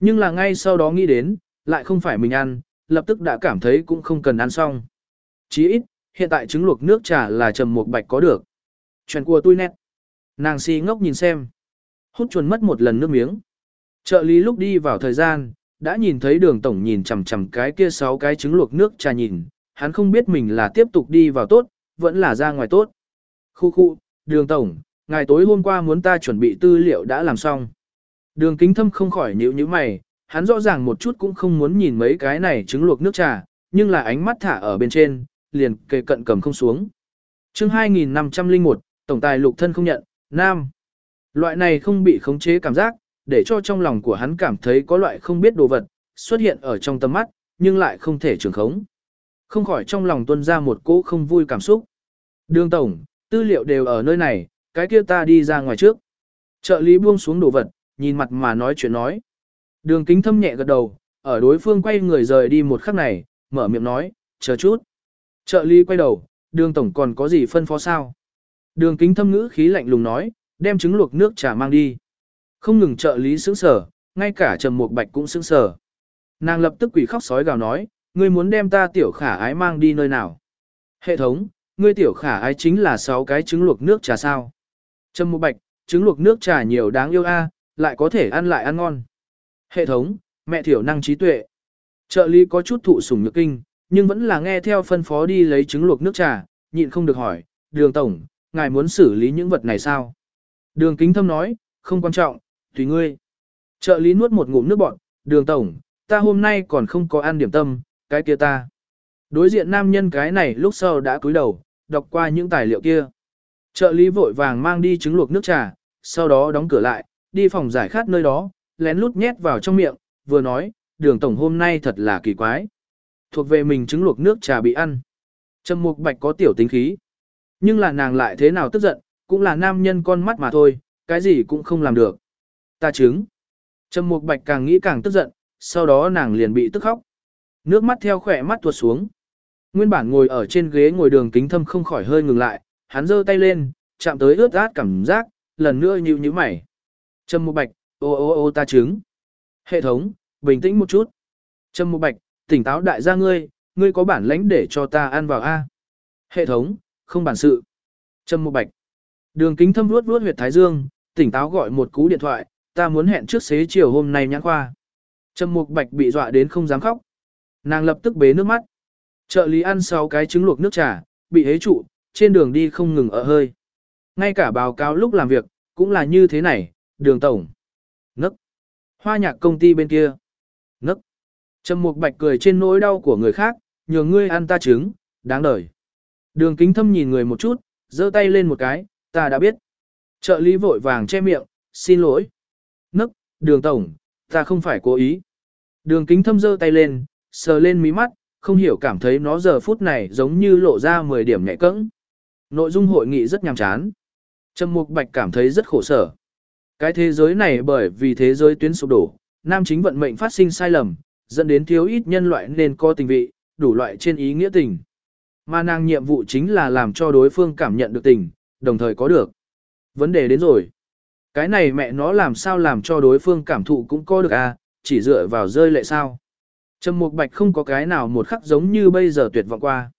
Nhưng là ngay sau đó nghĩ đến, lại không phải mình ăn, lập tức đã cảm thấy cũng không cần ăn xong. Chí ít, hiện tại trứng luộc nước trà là Trầm Mục Bạch có được. Chuyện của tôi nét. Nàng si ngốc nhìn xem. Hút chuồn mất một lần nước miếng. Trợ lý lúc đi vào thời gian, đã nhìn thấy đường tổng nhìn chằm chằm cái kia sáu cái trứng luộc nước trà nhìn, hắn không biết mình là tiếp tục đi vào tốt, vẫn là ra ngoài tốt. Khu khu, đường tổng, ngày tối hôm qua muốn ta chuẩn bị tư liệu đã làm xong. Đường kính thâm không khỏi nhíu nhíu mày, hắn rõ ràng một chút cũng không muốn nhìn mấy cái này trứng luộc nước trà, nhưng là ánh mắt thả ở bên trên, liền kề cận cầm không xuống. chương 2501, Tổng tài lục thân không nhận, Nam. Loại này không bị khống chế cảm giác, để cho trong lòng của hắn cảm thấy có loại không biết đồ vật, xuất hiện ở trong tầm mắt, nhưng lại không thể trường khống. Không khỏi trong lòng tuân ra một cỗ không vui cảm xúc. Đường Tổng, tư liệu đều ở nơi này, cái kia ta đi ra ngoài trước. Trợ lý buông xuống đồ vật, nhìn mặt mà nói chuyện nói. Đường kính thâm nhẹ gật đầu, ở đối phương quay người rời đi một khắc này, mở miệng nói, chờ chút. Trợ lý quay đầu, đường tổng còn có gì phân phó sao? Đường kính thâm ngữ khí lạnh lùng nói, đem trứng luộc nước trà mang đi. Không ngừng trợ lý sững sở, ngay cả trầm mục bạch cũng sững sở. Nàng lập tức quỷ khóc sói gào nói, ngươi muốn đem ta tiểu khả ái mang đi nơi nào? Hệ thống, ngươi tiểu khả ái chính là 6 cái trứng luộc nước trà sao? Trầm mục bạch, trứng luộc nước trà nhiều đáng yêu a, lại có thể ăn lại ăn ngon. Hệ thống, mẹ thiểu năng trí tuệ. Trợ lý có chút thụ sủng nhược kinh, nhưng vẫn là nghe theo phân phó đi lấy trứng luộc nước trà, nhịn không được hỏi, đường tổng, ngài muốn xử lý những vật này sao? Đường kính thâm nói, không quan trọng, tùy ngươi. Trợ lý nuốt một ngụm nước bọt, đường tổng, ta hôm nay còn không có ăn điểm tâm, cái kia ta. Đối diện nam nhân cái này lúc sau đã cúi đầu, đọc qua những tài liệu kia. Trợ lý vội vàng mang đi trứng luộc nước trà, sau đó đóng cửa lại, đi phòng giải khát nơi đó, lén lút nhét vào trong miệng, vừa nói, đường tổng hôm nay thật là kỳ quái. Thuộc về mình trứng luộc nước trà bị ăn. Trầm mục bạch có tiểu tính khí. Nhưng là nàng lại thế nào tức giận, cũng là nam nhân con mắt mà thôi, cái gì cũng không làm được. Ta trứng. Trầm mục bạch càng nghĩ càng tức giận, sau đó nàng liền bị tức khóc. Nước mắt theo khỏe mắt tuột xuống. Nguyên bản ngồi ở trên ghế ngồi đường kính thâm không khỏi hơi ngừng lại, hắn giơ tay lên, chạm tới ướt át cảm giác, lần nữa nhíu nhíu mày. Trầm mục bạch, Ô ô ô ta trứng. Hệ thống, bình tĩnh một chút. Trâm Mục Bạch, tỉnh táo đại gia ngươi, ngươi có bản lãnh để cho ta ăn vào A. Hệ thống, không bản sự. Trâm Mục Bạch. Đường kính thâm vuốt vuốt huyệt thái dương, tỉnh táo gọi một cú điện thoại, ta muốn hẹn trước xế chiều hôm nay nhãn khoa. Trâm Mục Bạch bị dọa đến không dám khóc. Nàng lập tức bế nước mắt. Trợ lý ăn sáu cái trứng luộc nước trà, bị hế trụ, trên đường đi không ngừng ở hơi. Ngay cả báo cáo lúc làm việc, cũng là như thế này, đường tổng. Nấc. Hoa nhạc công ty bên kia. Nấc. Trầm Mục Bạch cười trên nỗi đau của người khác, nhường ngươi ăn ta trứng, đáng đời. Đường kính thâm nhìn người một chút, giơ tay lên một cái, ta đã biết. Trợ lý vội vàng che miệng, xin lỗi. Nấc, đường tổng, ta không phải cố ý. Đường kính thâm giơ tay lên, sờ lên mí mắt, không hiểu cảm thấy nó giờ phút này giống như lộ ra 10 điểm nhạy cẫng. Nội dung hội nghị rất nhàm chán. Trầm Mục Bạch cảm thấy rất khổ sở. Cái thế giới này bởi vì thế giới tuyến sụp đổ, nam chính vận mệnh phát sinh sai lầm, dẫn đến thiếu ít nhân loại nên có tình vị, đủ loại trên ý nghĩa tình. Mà nàng nhiệm vụ chính là làm cho đối phương cảm nhận được tình, đồng thời có được. Vấn đề đến rồi. Cái này mẹ nó làm sao làm cho đối phương cảm thụ cũng có được à, chỉ dựa vào rơi lệ sao. Trầm Mục Bạch không có cái nào một khắc giống như bây giờ tuyệt vọng qua.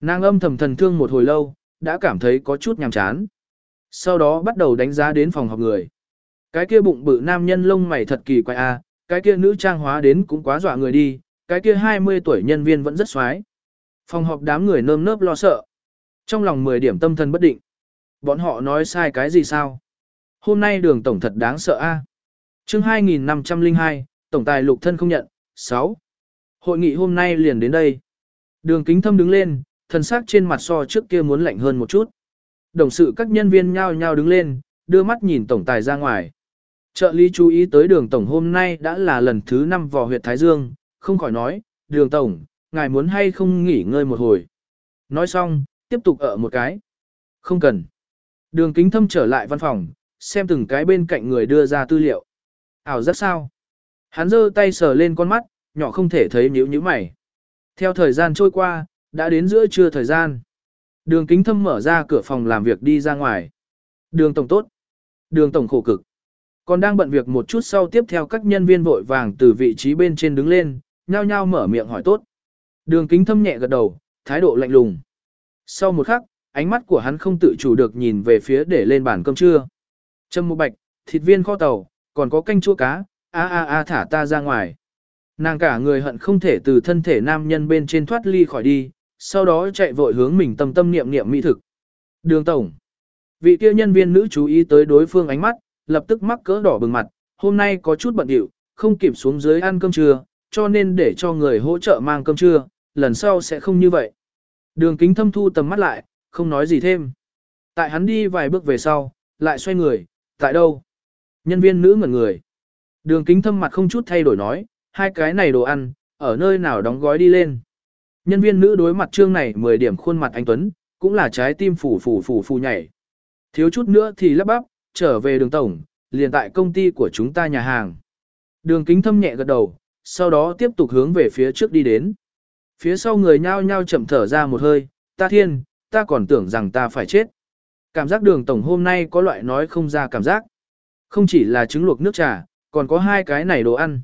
Nàng âm thầm thần thương một hồi lâu, đã cảm thấy có chút nhàm chán. Sau đó bắt đầu đánh giá đến phòng học người. Cái kia bụng bự nam nhân lông mày thật kỳ quái a, à, cái kia nữ trang hóa đến cũng quá dọa người đi, cái kia 20 tuổi nhân viên vẫn rất xoái. Phòng họp đám người nơm nớp lo sợ. Trong lòng 10 điểm tâm thần bất định. Bọn họ nói sai cái gì sao? Hôm nay đường tổng thật đáng sợ a. À? Chương 2502, tổng tài lục thân không nhận, 6. Hội nghị hôm nay liền đến đây. Đường kính thâm đứng lên, thần sắc trên mặt so trước kia muốn lạnh hơn một chút. Đồng sự các nhân viên nhao nhao đứng lên, đưa mắt nhìn tổng tài ra ngoài. Trợ lý chú ý tới đường tổng hôm nay đã là lần thứ 5 vào huyệt Thái Dương, không khỏi nói, đường tổng, ngài muốn hay không nghỉ ngơi một hồi. Nói xong, tiếp tục ở một cái. Không cần. Đường kính thâm trở lại văn phòng, xem từng cái bên cạnh người đưa ra tư liệu. Ảo rất sao? Hắn giơ tay sờ lên con mắt, nhỏ không thể thấy nhíu nhíu mày. Theo thời gian trôi qua, đã đến giữa trưa thời gian. Đường kính thâm mở ra cửa phòng làm việc đi ra ngoài. Đường tổng tốt. Đường tổng khổ cực. Còn đang bận việc một chút sau tiếp theo các nhân viên vội vàng từ vị trí bên trên đứng lên, nhao nhao mở miệng hỏi tốt. Đường kính thâm nhẹ gật đầu, thái độ lạnh lùng. Sau một khắc, ánh mắt của hắn không tự chủ được nhìn về phía để lên bàn cơm trưa. Trâm một bạch, thịt viên kho tàu, còn có canh chua cá, a a a thả ta ra ngoài. Nàng cả người hận không thể từ thân thể nam nhân bên trên thoát ly khỏi đi, sau đó chạy vội hướng mình tâm tâm niệm niệm mỹ thực. Đường tổng. Vị kia nhân viên nữ chú ý tới đối phương ánh mắt, lập tức mắc cỡ đỏ bừng mặt, hôm nay có chút bận điệu, không kịp xuống dưới ăn cơm trưa, cho nên để cho người hỗ trợ mang cơm trưa, lần sau sẽ không như vậy. Đường kính thâm thu tầm mắt lại, không nói gì thêm. Tại hắn đi vài bước về sau, lại xoay người, tại đâu? Nhân viên nữ ngẩn người. Đường kính thâm mặt không chút thay đổi nói, hai cái này đồ ăn, ở nơi nào đóng gói đi lên. Nhân viên nữ đối mặt trương này 10 điểm khuôn mặt anh Tuấn, cũng là trái tim phủ phủ phủ phủ nhảy. Thiếu chút nữa thì lắp bắp, trở về đường tổng, liền tại công ty của chúng ta nhà hàng. Đường kính thâm nhẹ gật đầu, sau đó tiếp tục hướng về phía trước đi đến. Phía sau người nhao nhao chậm thở ra một hơi, ta thiên, ta còn tưởng rằng ta phải chết. Cảm giác đường tổng hôm nay có loại nói không ra cảm giác. Không chỉ là trứng luộc nước trà, còn có hai cái này đồ ăn.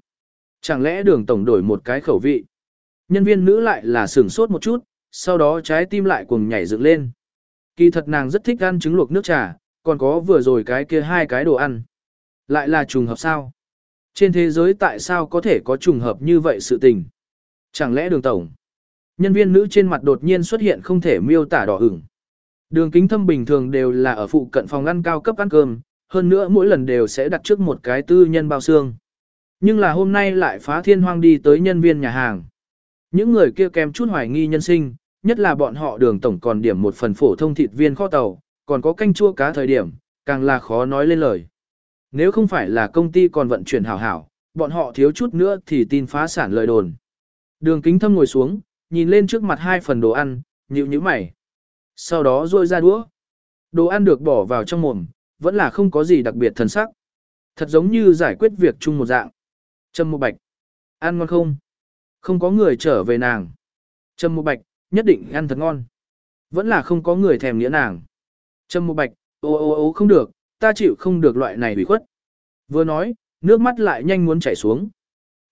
Chẳng lẽ đường tổng đổi một cái khẩu vị? Nhân viên nữ lại là sửng sốt một chút, sau đó trái tim lại cuồng nhảy dựng lên. Kỳ thật nàng rất thích ăn trứng luộc nước trà, còn có vừa rồi cái kia hai cái đồ ăn. Lại là trùng hợp sao? Trên thế giới tại sao có thể có trùng hợp như vậy sự tình? Chẳng lẽ đường tổng? Nhân viên nữ trên mặt đột nhiên xuất hiện không thể miêu tả đỏ ửng. Đường kính thâm bình thường đều là ở phụ cận phòng ăn cao cấp ăn cơm, hơn nữa mỗi lần đều sẽ đặt trước một cái tư nhân bao xương. Nhưng là hôm nay lại phá thiên hoang đi tới nhân viên nhà hàng. Những người kia kèm chút hoài nghi nhân sinh, nhất là bọn họ đường tổng còn điểm một phần phổ thông thịt viên kho tàu, còn có canh chua cá thời điểm, càng là khó nói lên lời. Nếu không phải là công ty còn vận chuyển hảo hảo, bọn họ thiếu chút nữa thì tin phá sản lời đồn. Đường kính thâm ngồi xuống, nhìn lên trước mặt hai phần đồ ăn, nhịu như mày. Sau đó rôi ra đũa. Đồ ăn được bỏ vào trong mồm, vẫn là không có gì đặc biệt thần sắc. Thật giống như giải quyết việc chung một dạng. Trâm một bạch. Ăn ngon không? Không có người trở về nàng. Trâm một bạch, nhất định ăn thật ngon. Vẫn là không có người thèm nghĩa nàng. Trâm một bạch, ô ô ô không được, ta chịu không được loại này hủy khuất. Vừa nói, nước mắt lại nhanh muốn chảy xuống.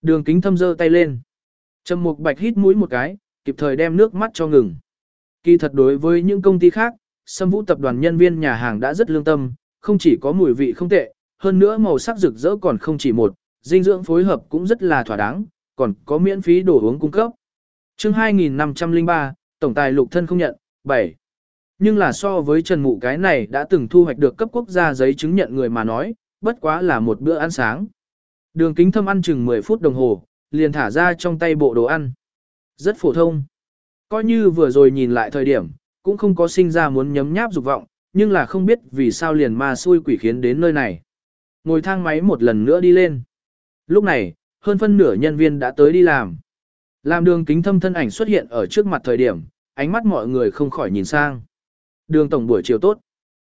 Đường kính thâm dơ tay lên. Trâm Mục Bạch hít mũi một cái, kịp thời đem nước mắt cho ngừng. Kỳ thật đối với những công ty khác, Sâm Vũ tập đoàn nhân viên nhà hàng đã rất lương tâm, không chỉ có mùi vị không tệ, hơn nữa màu sắc rực rỡ còn không chỉ một, dinh dưỡng phối hợp cũng rất là thỏa đáng, còn có miễn phí đồ uống cung cấp. Chương 2503, tổng tài lục thân không nhận, 7. Nhưng là so với Trần Mụ cái này đã từng thu hoạch được cấp quốc gia giấy chứng nhận người mà nói, bất quá là một bữa ăn sáng. Đường kính thâm ăn chừng 10 phút đồng hồ, liền thả ra trong tay bộ đồ ăn. Rất phổ thông. Coi như vừa rồi nhìn lại thời điểm, cũng không có sinh ra muốn nhấm nháp dục vọng, nhưng là không biết vì sao liền ma xui quỷ khiến đến nơi này. Ngồi thang máy một lần nữa đi lên. Lúc này, hơn phân nửa nhân viên đã tới đi làm. Làm đường kính thâm thân ảnh xuất hiện ở trước mặt thời điểm, ánh mắt mọi người không khỏi nhìn sang. Đường tổng buổi chiều tốt.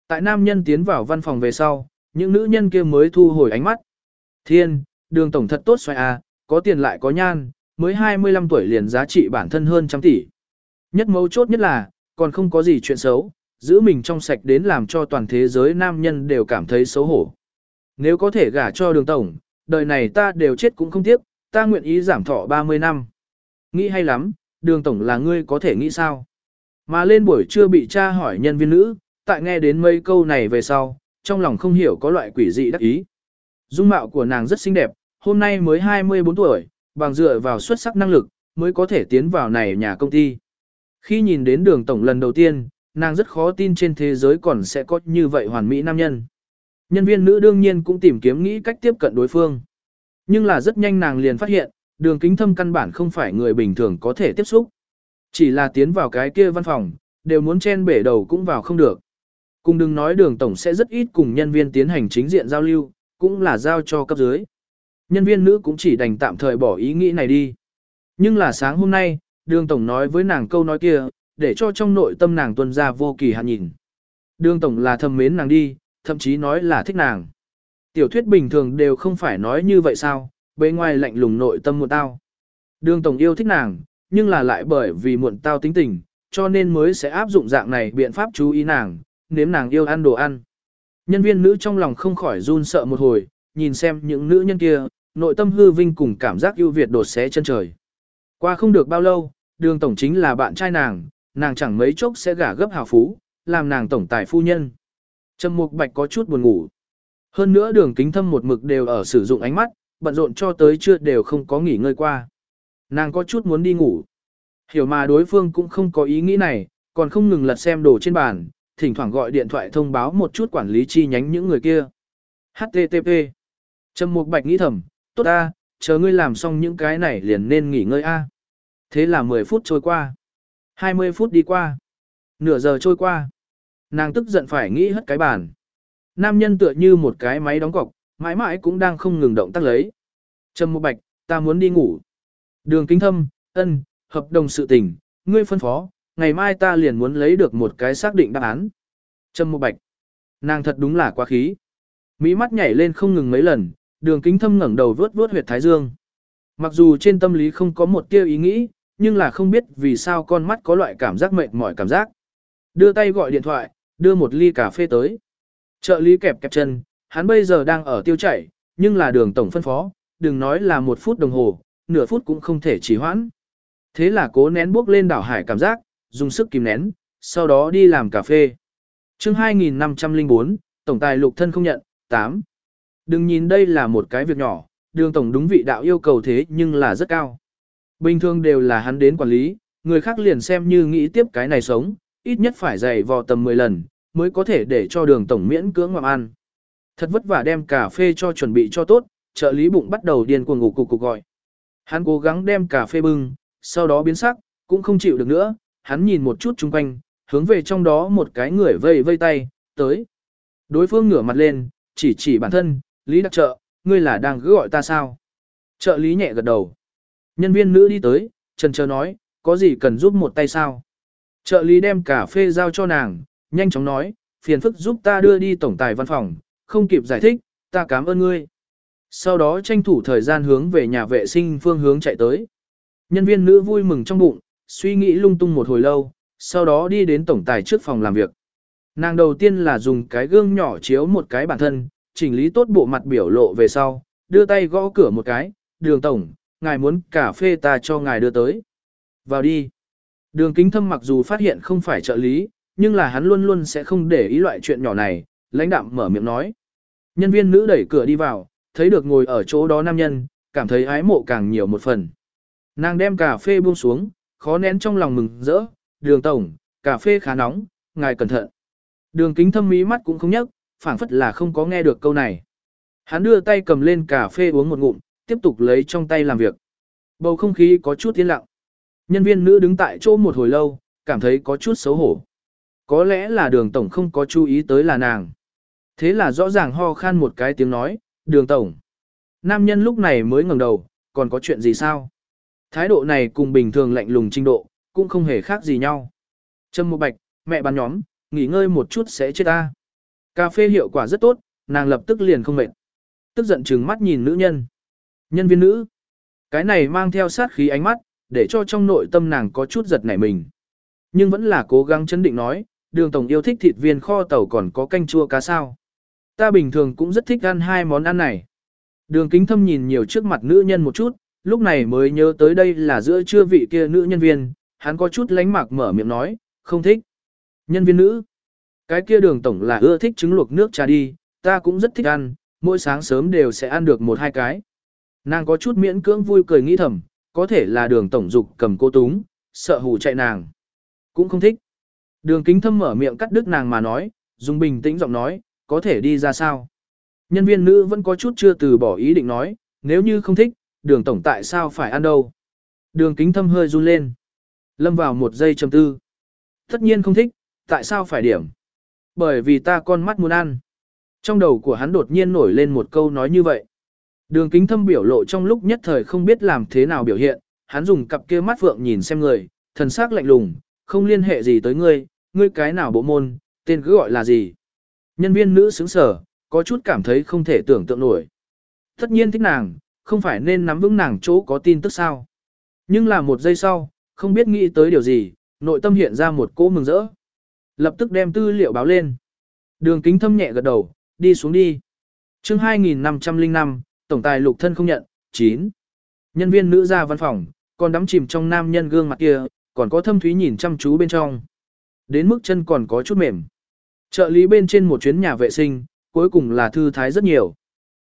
Tại nam nhân tiến vào văn phòng về sau, những nữ nhân kia mới thu hồi ánh mắt. Thiên, đường tổng thật tốt xoay à, có tiền lại có nhan, mới 25 tuổi liền giá trị bản thân hơn trăm tỷ. Nhất mấu chốt nhất là, còn không có gì chuyện xấu, giữ mình trong sạch đến làm cho toàn thế giới nam nhân đều cảm thấy xấu hổ. Nếu có thể gả cho đường tổng, đời này ta đều chết cũng không tiếc, ta nguyện ý giảm thọ 30 năm. Nghĩ hay lắm, đường tổng là ngươi có thể nghĩ sao? Mà lên buổi trưa bị cha hỏi nhân viên nữ, tại nghe đến mấy câu này về sau, trong lòng không hiểu có loại quỷ dị đắc ý. Dung mạo của nàng rất xinh đẹp, hôm nay mới 24 tuổi, bằng dựa vào xuất sắc năng lực, mới có thể tiến vào này nhà công ty. Khi nhìn đến đường tổng lần đầu tiên, nàng rất khó tin trên thế giới còn sẽ có như vậy hoàn mỹ nam nhân. Nhân viên nữ đương nhiên cũng tìm kiếm nghĩ cách tiếp cận đối phương. Nhưng là rất nhanh nàng liền phát hiện, đường kính thâm căn bản không phải người bình thường có thể tiếp xúc. Chỉ là tiến vào cái kia văn phòng, đều muốn chen bể đầu cũng vào không được. Cùng đừng nói đường tổng sẽ rất ít cùng nhân viên tiến hành chính diện giao lưu, cũng là giao cho cấp dưới. Nhân viên nữ cũng chỉ đành tạm thời bỏ ý nghĩ này đi. Nhưng là sáng hôm nay, đường tổng nói với nàng câu nói kia, để cho trong nội tâm nàng tuân ra vô kỳ hạn nhìn. Đường tổng là thầm mến nàng đi, thậm chí nói là thích nàng. Tiểu thuyết bình thường đều không phải nói như vậy sao, bề ngoài lạnh lùng nội tâm muộn tao. Đường tổng yêu thích nàng, nhưng là lại bởi vì muộn tao tính tình, cho nên mới sẽ áp dụng dạng này biện pháp chú ý nàng, nếm nàng yêu ăn đồ ăn. Nhân viên nữ trong lòng không khỏi run sợ một hồi, nhìn xem những nữ nhân kia, nội tâm hư vinh cùng cảm giác ưu việt đột xé chân trời. Qua không được bao lâu, đường tổng chính là bạn trai nàng, nàng chẳng mấy chốc sẽ gả gấp hào phú, làm nàng tổng tài phu nhân. Trầm Mục Bạch có chút buồn ngủ. Hơn nữa đường kính thâm một mực đều ở sử dụng ánh mắt, bận rộn cho tới chưa đều không có nghỉ ngơi qua. Nàng có chút muốn đi ngủ. Hiểu mà đối phương cũng không có ý nghĩ này, còn không ngừng lật xem đồ trên bàn, thỉnh thoảng gọi điện thoại thông báo một chút quản lý chi nhánh những người kia. HTTP. Trầm Mục Bạch nghĩ thầm, tốt a, chờ ngươi làm xong những cái này liền nên nghỉ ngơi a. Thế là 10 phút trôi qua. 20 phút đi qua. Nửa giờ trôi qua. Nàng tức giận phải nghĩ hất cái bàn. Nam nhân tựa như một cái máy đóng cọc, mãi mãi cũng đang không ngừng động tác lấy. Trầm một Bạch, ta muốn đi ngủ. Đường Kính Thâm, ân, hợp đồng sự tình, ngươi phân phó, ngày mai ta liền muốn lấy được một cái xác định đáp án. Trầm một Bạch, nàng thật đúng là quá khí. Mỹ mắt nhảy lên không ngừng mấy lần, đường kính thâm ngẩng đầu vớt vớt huyệt thái dương. Mặc dù trên tâm lý không có một tia ý nghĩ, nhưng là không biết vì sao con mắt có loại cảm giác mệt mỏi cảm giác. Đưa tay gọi điện thoại, đưa một ly cà phê tới. Trợ lý kẹp kẹp chân, hắn bây giờ đang ở tiêu chảy, nhưng là đường tổng phân phó, đừng nói là một phút đồng hồ, nửa phút cũng không thể trì hoãn. Thế là cố nén bước lên đảo hải cảm giác, dùng sức kìm nén, sau đó đi làm cà phê. chương 2504, Tổng tài lục thân không nhận, 8. Đừng nhìn đây là một cái việc nhỏ, đường tổng đúng vị đạo yêu cầu thế nhưng là rất cao. Bình thường đều là hắn đến quản lý, người khác liền xem như nghĩ tiếp cái này sống, ít nhất phải dày vò tầm 10 lần, mới có thể để cho đường tổng miễn cưỡng ngoạm ăn. Thật vất vả đem cà phê cho chuẩn bị cho tốt, trợ lý bụng bắt đầu điên cuồng ngủ cục cục gọi. Hắn cố gắng đem cà phê bưng, sau đó biến sắc, cũng không chịu được nữa, hắn nhìn một chút chung quanh, hướng về trong đó một cái người vây vây tay, tới. Đối phương ngửa mặt lên, chỉ chỉ bản thân, Lý Đặc Trợ, ngươi là đang cứ gọi ta sao? Trợ lý nhẹ gật đầu. Nhân viên nữ đi tới, trần chờ nói, có gì cần giúp một tay sao? Trợ lý đem cà phê giao cho nàng, nhanh chóng nói, phiền phức giúp ta đưa đi tổng tài văn phòng, không kịp giải thích, ta cảm ơn ngươi. Sau đó tranh thủ thời gian hướng về nhà vệ sinh phương hướng chạy tới. Nhân viên nữ vui mừng trong bụng, suy nghĩ lung tung một hồi lâu, sau đó đi đến tổng tài trước phòng làm việc. Nàng đầu tiên là dùng cái gương nhỏ chiếu một cái bản thân, chỉnh lý tốt bộ mặt biểu lộ về sau, đưa tay gõ cửa một cái, đường tổng, ngài muốn cà phê ta cho ngài đưa tới. Vào đi. Đường kính thâm mặc dù phát hiện không phải trợ lý, nhưng là hắn luôn luôn sẽ không để ý loại chuyện nhỏ này, lãnh đạm mở miệng nói. Nhân viên nữ đẩy cửa đi vào, thấy được ngồi ở chỗ đó nam nhân, cảm thấy ái mộ càng nhiều một phần. Nàng đem cà phê buông xuống, khó nén trong lòng mừng rỡ, đường tổng, cà phê khá nóng, ngài cẩn thận. Đường kính thâm mí mắt cũng không nhấc, phảng phất là không có nghe được câu này. Hắn đưa tay cầm lên cà phê uống một ngụm, tiếp tục lấy trong tay làm việc. Bầu không khí có chút yên lặng. Nhân viên nữ đứng tại chỗ một hồi lâu, cảm thấy có chút xấu hổ. có lẽ là đường tổng không có chú ý tới là nàng. Thế là rõ ràng ho khan một cái tiếng nói, đường tổng. Nam nhân lúc này mới ngẩng đầu, còn có chuyện gì sao? Thái độ này cùng bình thường lạnh lùng trình độ, cũng không hề khác gì nhau. Trâm một bạch, mẹ bán nhóm, nghỉ ngơi một chút sẽ chết ta. Cà phê hiệu quả rất tốt, nàng lập tức liền không mệt. Tức giận trừng mắt nhìn nữ nhân. Nhân viên nữ. Cái này mang theo sát khí ánh mắt, để cho trong nội tâm nàng có chút giật nảy mình. Nhưng vẫn là cố gắng chấn định nói, đường tổng yêu thích thịt viên kho tàu còn có canh chua cá sao. Ta bình thường cũng rất thích ăn hai món ăn này. Đường kính thâm nhìn nhiều trước mặt nữ nhân một chút, lúc này mới nhớ tới đây là giữa trưa vị kia nữ nhân viên, hắn có chút lánh mạc mở miệng nói, không thích. Nhân viên nữ, cái kia đường tổng là ưa thích trứng luộc nước trà đi, ta cũng rất thích ăn, mỗi sáng sớm đều sẽ ăn được một hai cái. Nàng có chút miễn cưỡng vui cười nghĩ thầm, có thể là đường tổng dục cầm cô túng, sợ hù chạy nàng. Cũng không thích. Đường kính thâm mở miệng cắt đứt nàng mà nói, dùng bình tĩnh giọng nói, có thể đi ra sao. Nhân viên nữ vẫn có chút chưa từ bỏ ý định nói, nếu như không thích, đường tổng tại sao phải ăn đâu. Đường kính thâm hơi run lên. Lâm vào một giây trầm tư. Tất nhiên không thích, tại sao phải điểm? Bởi vì ta con mắt muốn ăn. Trong đầu của hắn đột nhiên nổi lên một câu nói như vậy. Đường kính thâm biểu lộ trong lúc nhất thời không biết làm thế nào biểu hiện, hắn dùng cặp kia mắt vượng nhìn xem người, thần sắc lạnh lùng, không liên hệ gì tới ngươi, ngươi cái nào bộ môn, tên cứ gọi là gì. Nhân viên nữ xứng sở, có chút cảm thấy không thể tưởng tượng nổi. Tất nhiên thích nàng, không phải nên nắm vững nàng chỗ có tin tức sao. Nhưng là một giây sau, không biết nghĩ tới điều gì, nội tâm hiện ra một cỗ mừng rỡ. Lập tức đem tư liệu báo lên. Đường kính thâm nhẹ gật đầu, đi xuống đi. chương 2505, Tổng tài lục thân không nhận, 9. Nhân viên nữ ra văn phòng, còn đắm chìm trong nam nhân gương mặt kia, còn có thâm thúy nhìn chăm chú bên trong. Đến mức chân còn có chút mềm. Trợ lý bên trên một chuyến nhà vệ sinh, cuối cùng là thư thái rất nhiều.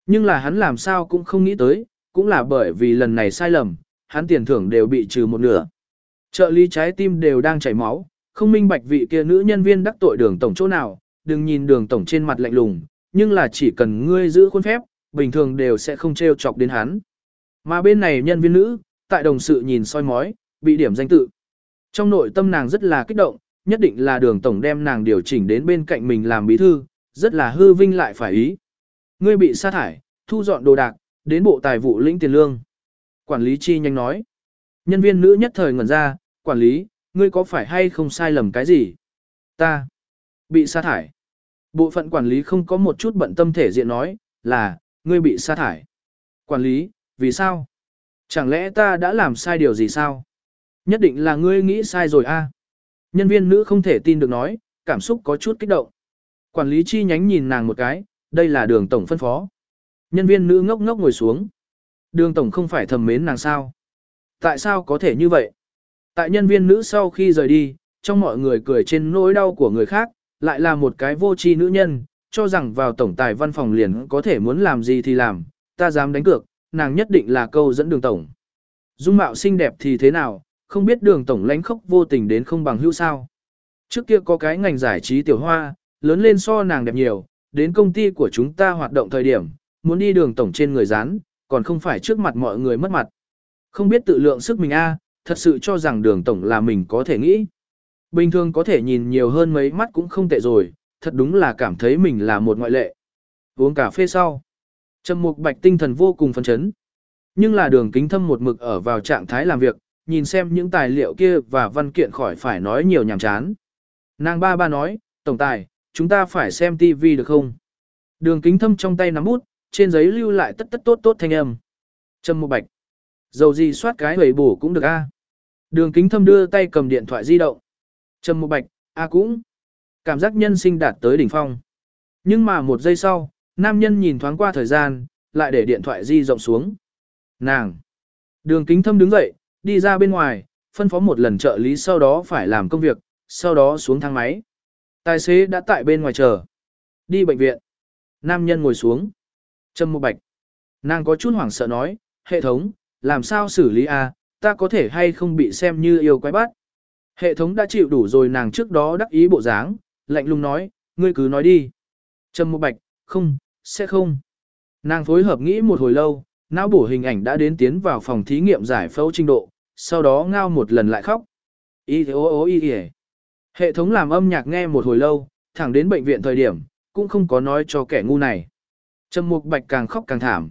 Nhưng là hắn làm sao cũng không nghĩ tới, cũng là bởi vì lần này sai lầm, hắn tiền thưởng đều bị trừ một nửa. Trợ lý trái tim đều đang chảy máu, không minh bạch vị kia nữ nhân viên đắc tội đường tổng chỗ nào, đừng nhìn đường tổng trên mặt lạnh lùng, nhưng là chỉ cần ngươi giữ khuôn phép, bình thường đều sẽ không trêu chọc đến hắn. Mà bên này nhân viên nữ, tại đồng sự nhìn soi mói, bị điểm danh tự. Trong nội tâm nàng rất là kích động, nhất định là đường tổng đem nàng điều chỉnh đến bên cạnh mình làm bí thư, rất là hư vinh lại phải ý. Ngươi bị sa thải, thu dọn đồ đạc, đến bộ tài vụ lĩnh tiền lương. Quản lý chi nhanh nói. Nhân viên nữ nhất thời ngẩn ra, quản lý, ngươi có phải hay không sai lầm cái gì? Ta bị sa thải. Bộ phận quản lý không có một chút bận tâm thể diện nói, là, ngươi bị sa thải. Quản lý, vì sao? Chẳng lẽ ta đã làm sai điều gì sao? Nhất định là ngươi nghĩ sai rồi a. Nhân viên nữ không thể tin được nói, cảm xúc có chút kích động. Quản lý chi nhánh nhìn nàng một cái, đây là đường tổng phân phó. Nhân viên nữ ngốc ngốc ngồi xuống. Đường tổng không phải thầm mến nàng sao? Tại sao có thể như vậy? Tại nhân viên nữ sau khi rời đi, trong mọi người cười trên nỗi đau của người khác, lại là một cái vô tri nữ nhân, cho rằng vào tổng tài văn phòng liền có thể muốn làm gì thì làm, ta dám đánh cược, nàng nhất định là câu dẫn đường tổng. Dung mạo xinh đẹp thì thế nào, không biết đường tổng lánh khóc vô tình đến không bằng hữu sao. Trước kia có cái ngành giải trí tiểu hoa, lớn lên so nàng đẹp nhiều, đến công ty của chúng ta hoạt động thời điểm, muốn đi đường tổng trên người rán, còn không phải trước mặt mọi người mất mặt. Không biết tự lượng sức mình a, thật sự cho rằng đường tổng là mình có thể nghĩ. Bình thường có thể nhìn nhiều hơn mấy mắt cũng không tệ rồi, thật đúng là cảm thấy mình là một ngoại lệ. Uống cà phê sau. Trầm Mục Bạch tinh thần vô cùng phấn chấn. Nhưng là đường kính thâm một mực ở vào trạng thái làm việc, nhìn xem những tài liệu kia và văn kiện khỏi phải nói nhiều nhàm chán. Nàng ba ba nói, tổng tài, chúng ta phải xem TV được không? Đường kính thâm trong tay nắm bút, trên giấy lưu lại tất tất tốt tốt thanh âm. Trầm Mục Bạch. Dầu gì soát cái hầy bổ cũng được a. Đường kính thâm đưa tay cầm điện thoại di động. Trầm Mục Bạch, a cũng. Cảm giác nhân sinh đạt tới đỉnh phong. Nhưng mà một giây sau, nam nhân nhìn thoáng qua thời gian, lại để điện thoại di rộng xuống. Nàng. Đường kính thâm đứng dậy, đi ra bên ngoài, phân phó một lần trợ lý sau đó phải làm công việc, sau đó xuống thang máy. Tài xế đã tại bên ngoài chờ. Đi bệnh viện. Nam nhân ngồi xuống. Trâm Mục Bạch. Nàng có chút hoảng sợ nói, hệ thống, làm sao xử lý a? ta có thể hay không bị xem như yêu quái bắt. Hệ thống đã chịu đủ rồi nàng trước đó đắc ý bộ dáng, lạnh lùng nói, ngươi cứ nói đi. Trầm Mục Bạch, không, sẽ không. Nàng phối hợp nghĩ một hồi lâu, não bổ hình ảnh đã đến tiến vào phòng thí nghiệm giải phẫu trình độ, sau đó ngao một lần lại khóc. Y ô ô y y Hệ thống làm âm nhạc nghe một hồi lâu, thẳng đến bệnh viện thời điểm, cũng không có nói cho kẻ ngu này. Trầm Mục Bạch càng khóc càng thảm.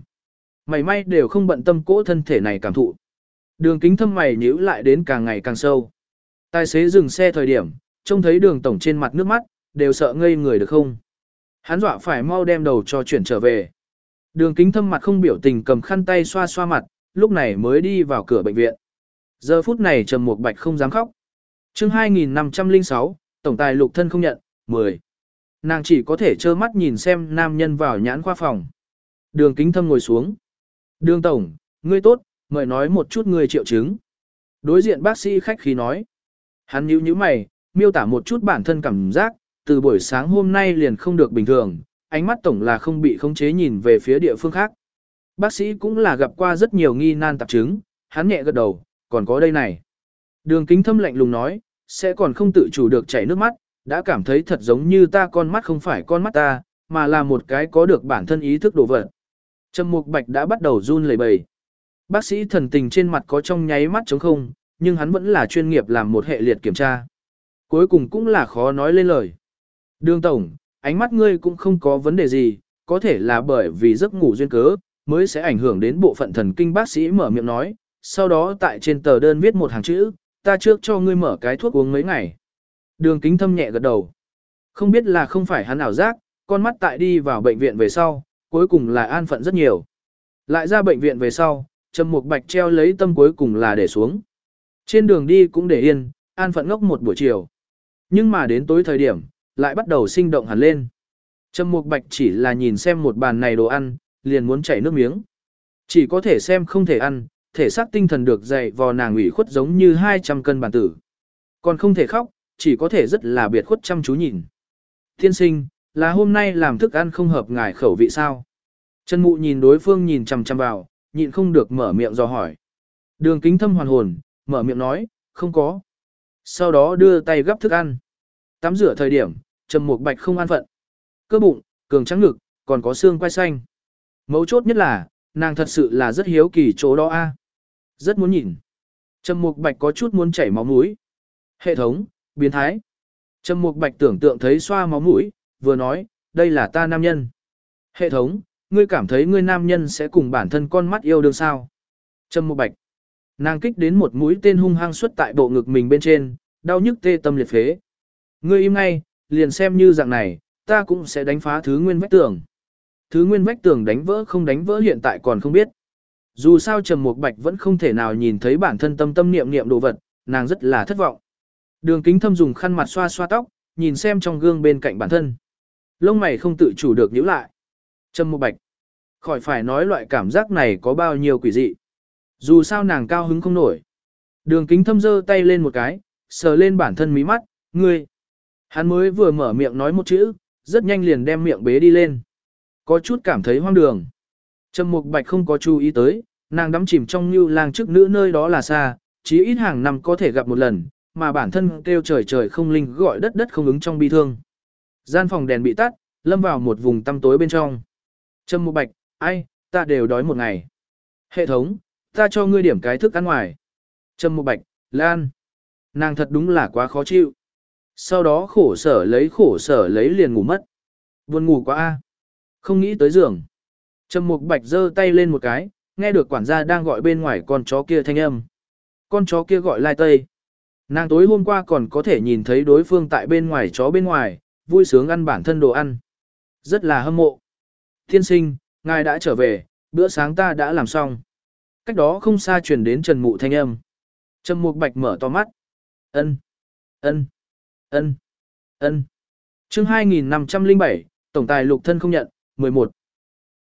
Mày may đều không bận tâm cỗ thân thể này cảm thụ. Đường kính thâm mày nhíu lại đến càng ngày càng sâu. Tài xế dừng xe thời điểm, trông thấy đường tổng trên mặt nước mắt, đều sợ ngây người được không. Hắn dọa phải mau đem đầu cho chuyển trở về. Đường kính thâm mặt không biểu tình cầm khăn tay xoa xoa mặt, lúc này mới đi vào cửa bệnh viện. Giờ phút này Trầm Mục Bạch không dám khóc. Chương 2506, tổng tài lục thân không nhận, 10. Nàng chỉ có thể trơ mắt nhìn xem nam nhân vào nhãn khoa phòng. Đường kính thâm ngồi xuống. Đường tổng, ngươi tốt, mời nói một chút ngươi triệu chứng. Đối diện bác sĩ khách khí nói. Hắn nhíu nhíu mày, miêu tả một chút bản thân cảm giác, từ buổi sáng hôm nay liền không được bình thường, ánh mắt tổng là không bị khống chế nhìn về phía địa phương khác. Bác sĩ cũng là gặp qua rất nhiều nghi nan tạp chứng, hắn nhẹ gật đầu, còn có đây này. Đường kính thâm lạnh lùng nói, sẽ còn không tự chủ được chảy nước mắt, đã cảm thấy thật giống như ta con mắt không phải con mắt ta, mà là một cái có được bản thân ý thức đồ vật. Trầm Mục Bạch đã bắt đầu run lẩy bẩy. Bác sĩ thần tình trên mặt có trong nháy mắt trống không, nhưng hắn vẫn là chuyên nghiệp làm một hệ liệt kiểm tra. Cuối cùng cũng là khó nói lên lời. Đường Tổng, ánh mắt ngươi cũng không có vấn đề gì, có thể là bởi vì giấc ngủ duyên cớ, mới sẽ ảnh hưởng đến bộ phận thần kinh bác sĩ mở miệng nói, sau đó tại trên tờ đơn viết một hàng chữ, ta trước cho ngươi mở cái thuốc uống mấy ngày. Đường kính thâm nhẹ gật đầu. Không biết là không phải hắn ảo giác, con mắt tại đi vào bệnh viện về sau, cuối cùng là an phận rất nhiều. Lại ra bệnh viện về sau, Trầm Mục Bạch treo lấy tâm cuối cùng là để xuống. Trên đường đi cũng để yên, an phận ngốc một buổi chiều. Nhưng mà đến tối thời điểm, lại bắt đầu sinh động hẳn lên. Trầm Mục Bạch chỉ là nhìn xem một bàn này đồ ăn, liền muốn chảy nước miếng. Chỉ có thể xem không thể ăn, thể xác tinh thần được dạy vò nàng ủy khuất giống như 200 cân bản tử. Còn không thể khóc, chỉ có thể rất là biệt khuất chăm chú nhìn. Thiên sinh, là hôm nay làm thức ăn không hợp ngài khẩu vị sao? Trần Mụ nhìn đối phương nhìn chằm chằm vào, nhịn không được mở miệng dò hỏi. Đường kính thâm hoàn hồn, mở miệng nói, không có. Sau đó đưa tay gấp thức ăn. Tắm rửa thời điểm, Trầm Mục Bạch không an phận. Cơ bụng, cường trắng ngực, còn có xương quai xanh. Mấu chốt nhất là, nàng thật sự là rất hiếu kỳ chỗ đó a. À? Rất muốn nhìn. Trầm Mục Bạch có chút muốn chảy máu mũi. Hệ thống, biến thái. Trầm Mục Bạch tưởng tượng thấy xoa máu mũi, vừa nói, đây là ta nam nhân. Hệ thống, ngươi cảm thấy ngươi nam nhân sẽ cùng bản thân con mắt yêu đương sao? Trầm Mục Bạch. Nàng kích đến một mũi tên hung hăng xuất tại bộ ngực mình bên trên, đau nhức tê tâm liệt phế. Ngươi im ngay, liền xem như dạng này, ta cũng sẽ đánh phá thứ nguyên vách tường. Thứ nguyên vách tường đánh vỡ không đánh vỡ hiện tại còn không biết. Dù sao Trầm Mục Bạch vẫn không thể nào nhìn thấy bản thân tâm tâm niệm niệm đồ vật, nàng rất là thất vọng. Đường Kính Thâm dùng khăn mặt xoa xoa tóc, nhìn xem trong gương bên cạnh bản thân. Lông mày không tự chủ được nhíu lại. Trầm Mục Bạch, khỏi phải nói loại cảm giác này có bao nhiêu quỷ dị. Dù sao nàng cao hứng không nổi. Đường Kính Thâm giơ tay lên một cái, sờ lên bản thân mí mắt, "Ngươi." Hắn mới vừa mở miệng nói một chữ, rất nhanh liền đem miệng bế đi lên. Có chút cảm thấy hoang đường. Trầm Mục Bạch không có chú ý tới, nàng đắm chìm trong như lang trước nữ nơi đó là xa, chí ít hàng năm có thể gặp một lần, mà bản thân kêu trời trời không linh gọi đất đất không ứng trong bi thương. Gian phòng đèn bị tắt, lâm vào một vùng tăm tối bên trong. Trầm Mục Bạch, ai, ta đều đói một ngày. Hệ thống, ta cho ngươi điểm cái thức ăn ngoài. Trầm Mục Bạch, Lan. Nàng thật đúng là quá khó chịu. Sau đó khổ sở lấy khổ sở lấy liền ngủ mất. Buồn ngủ quá a. Không nghĩ tới giường. Trầm Mục Bạch giơ tay lên một cái, nghe được quản gia đang gọi bên ngoài con chó kia thanh âm. Con chó kia gọi Lai Tây. Nàng tối hôm qua còn có thể nhìn thấy đối phương tại bên ngoài chó bên ngoài, vui sướng ăn bản thân đồ ăn. Rất là hâm mộ. Thiên sinh, ngài đã trở về, bữa sáng ta đã làm xong. Cách đó không xa truyền đến Trần Mụ thanh âm. trần Mục Bạch mở to mắt. Ân, ân, ân, ân. Chương 2507, tổng tài lục thân không nhận, 11.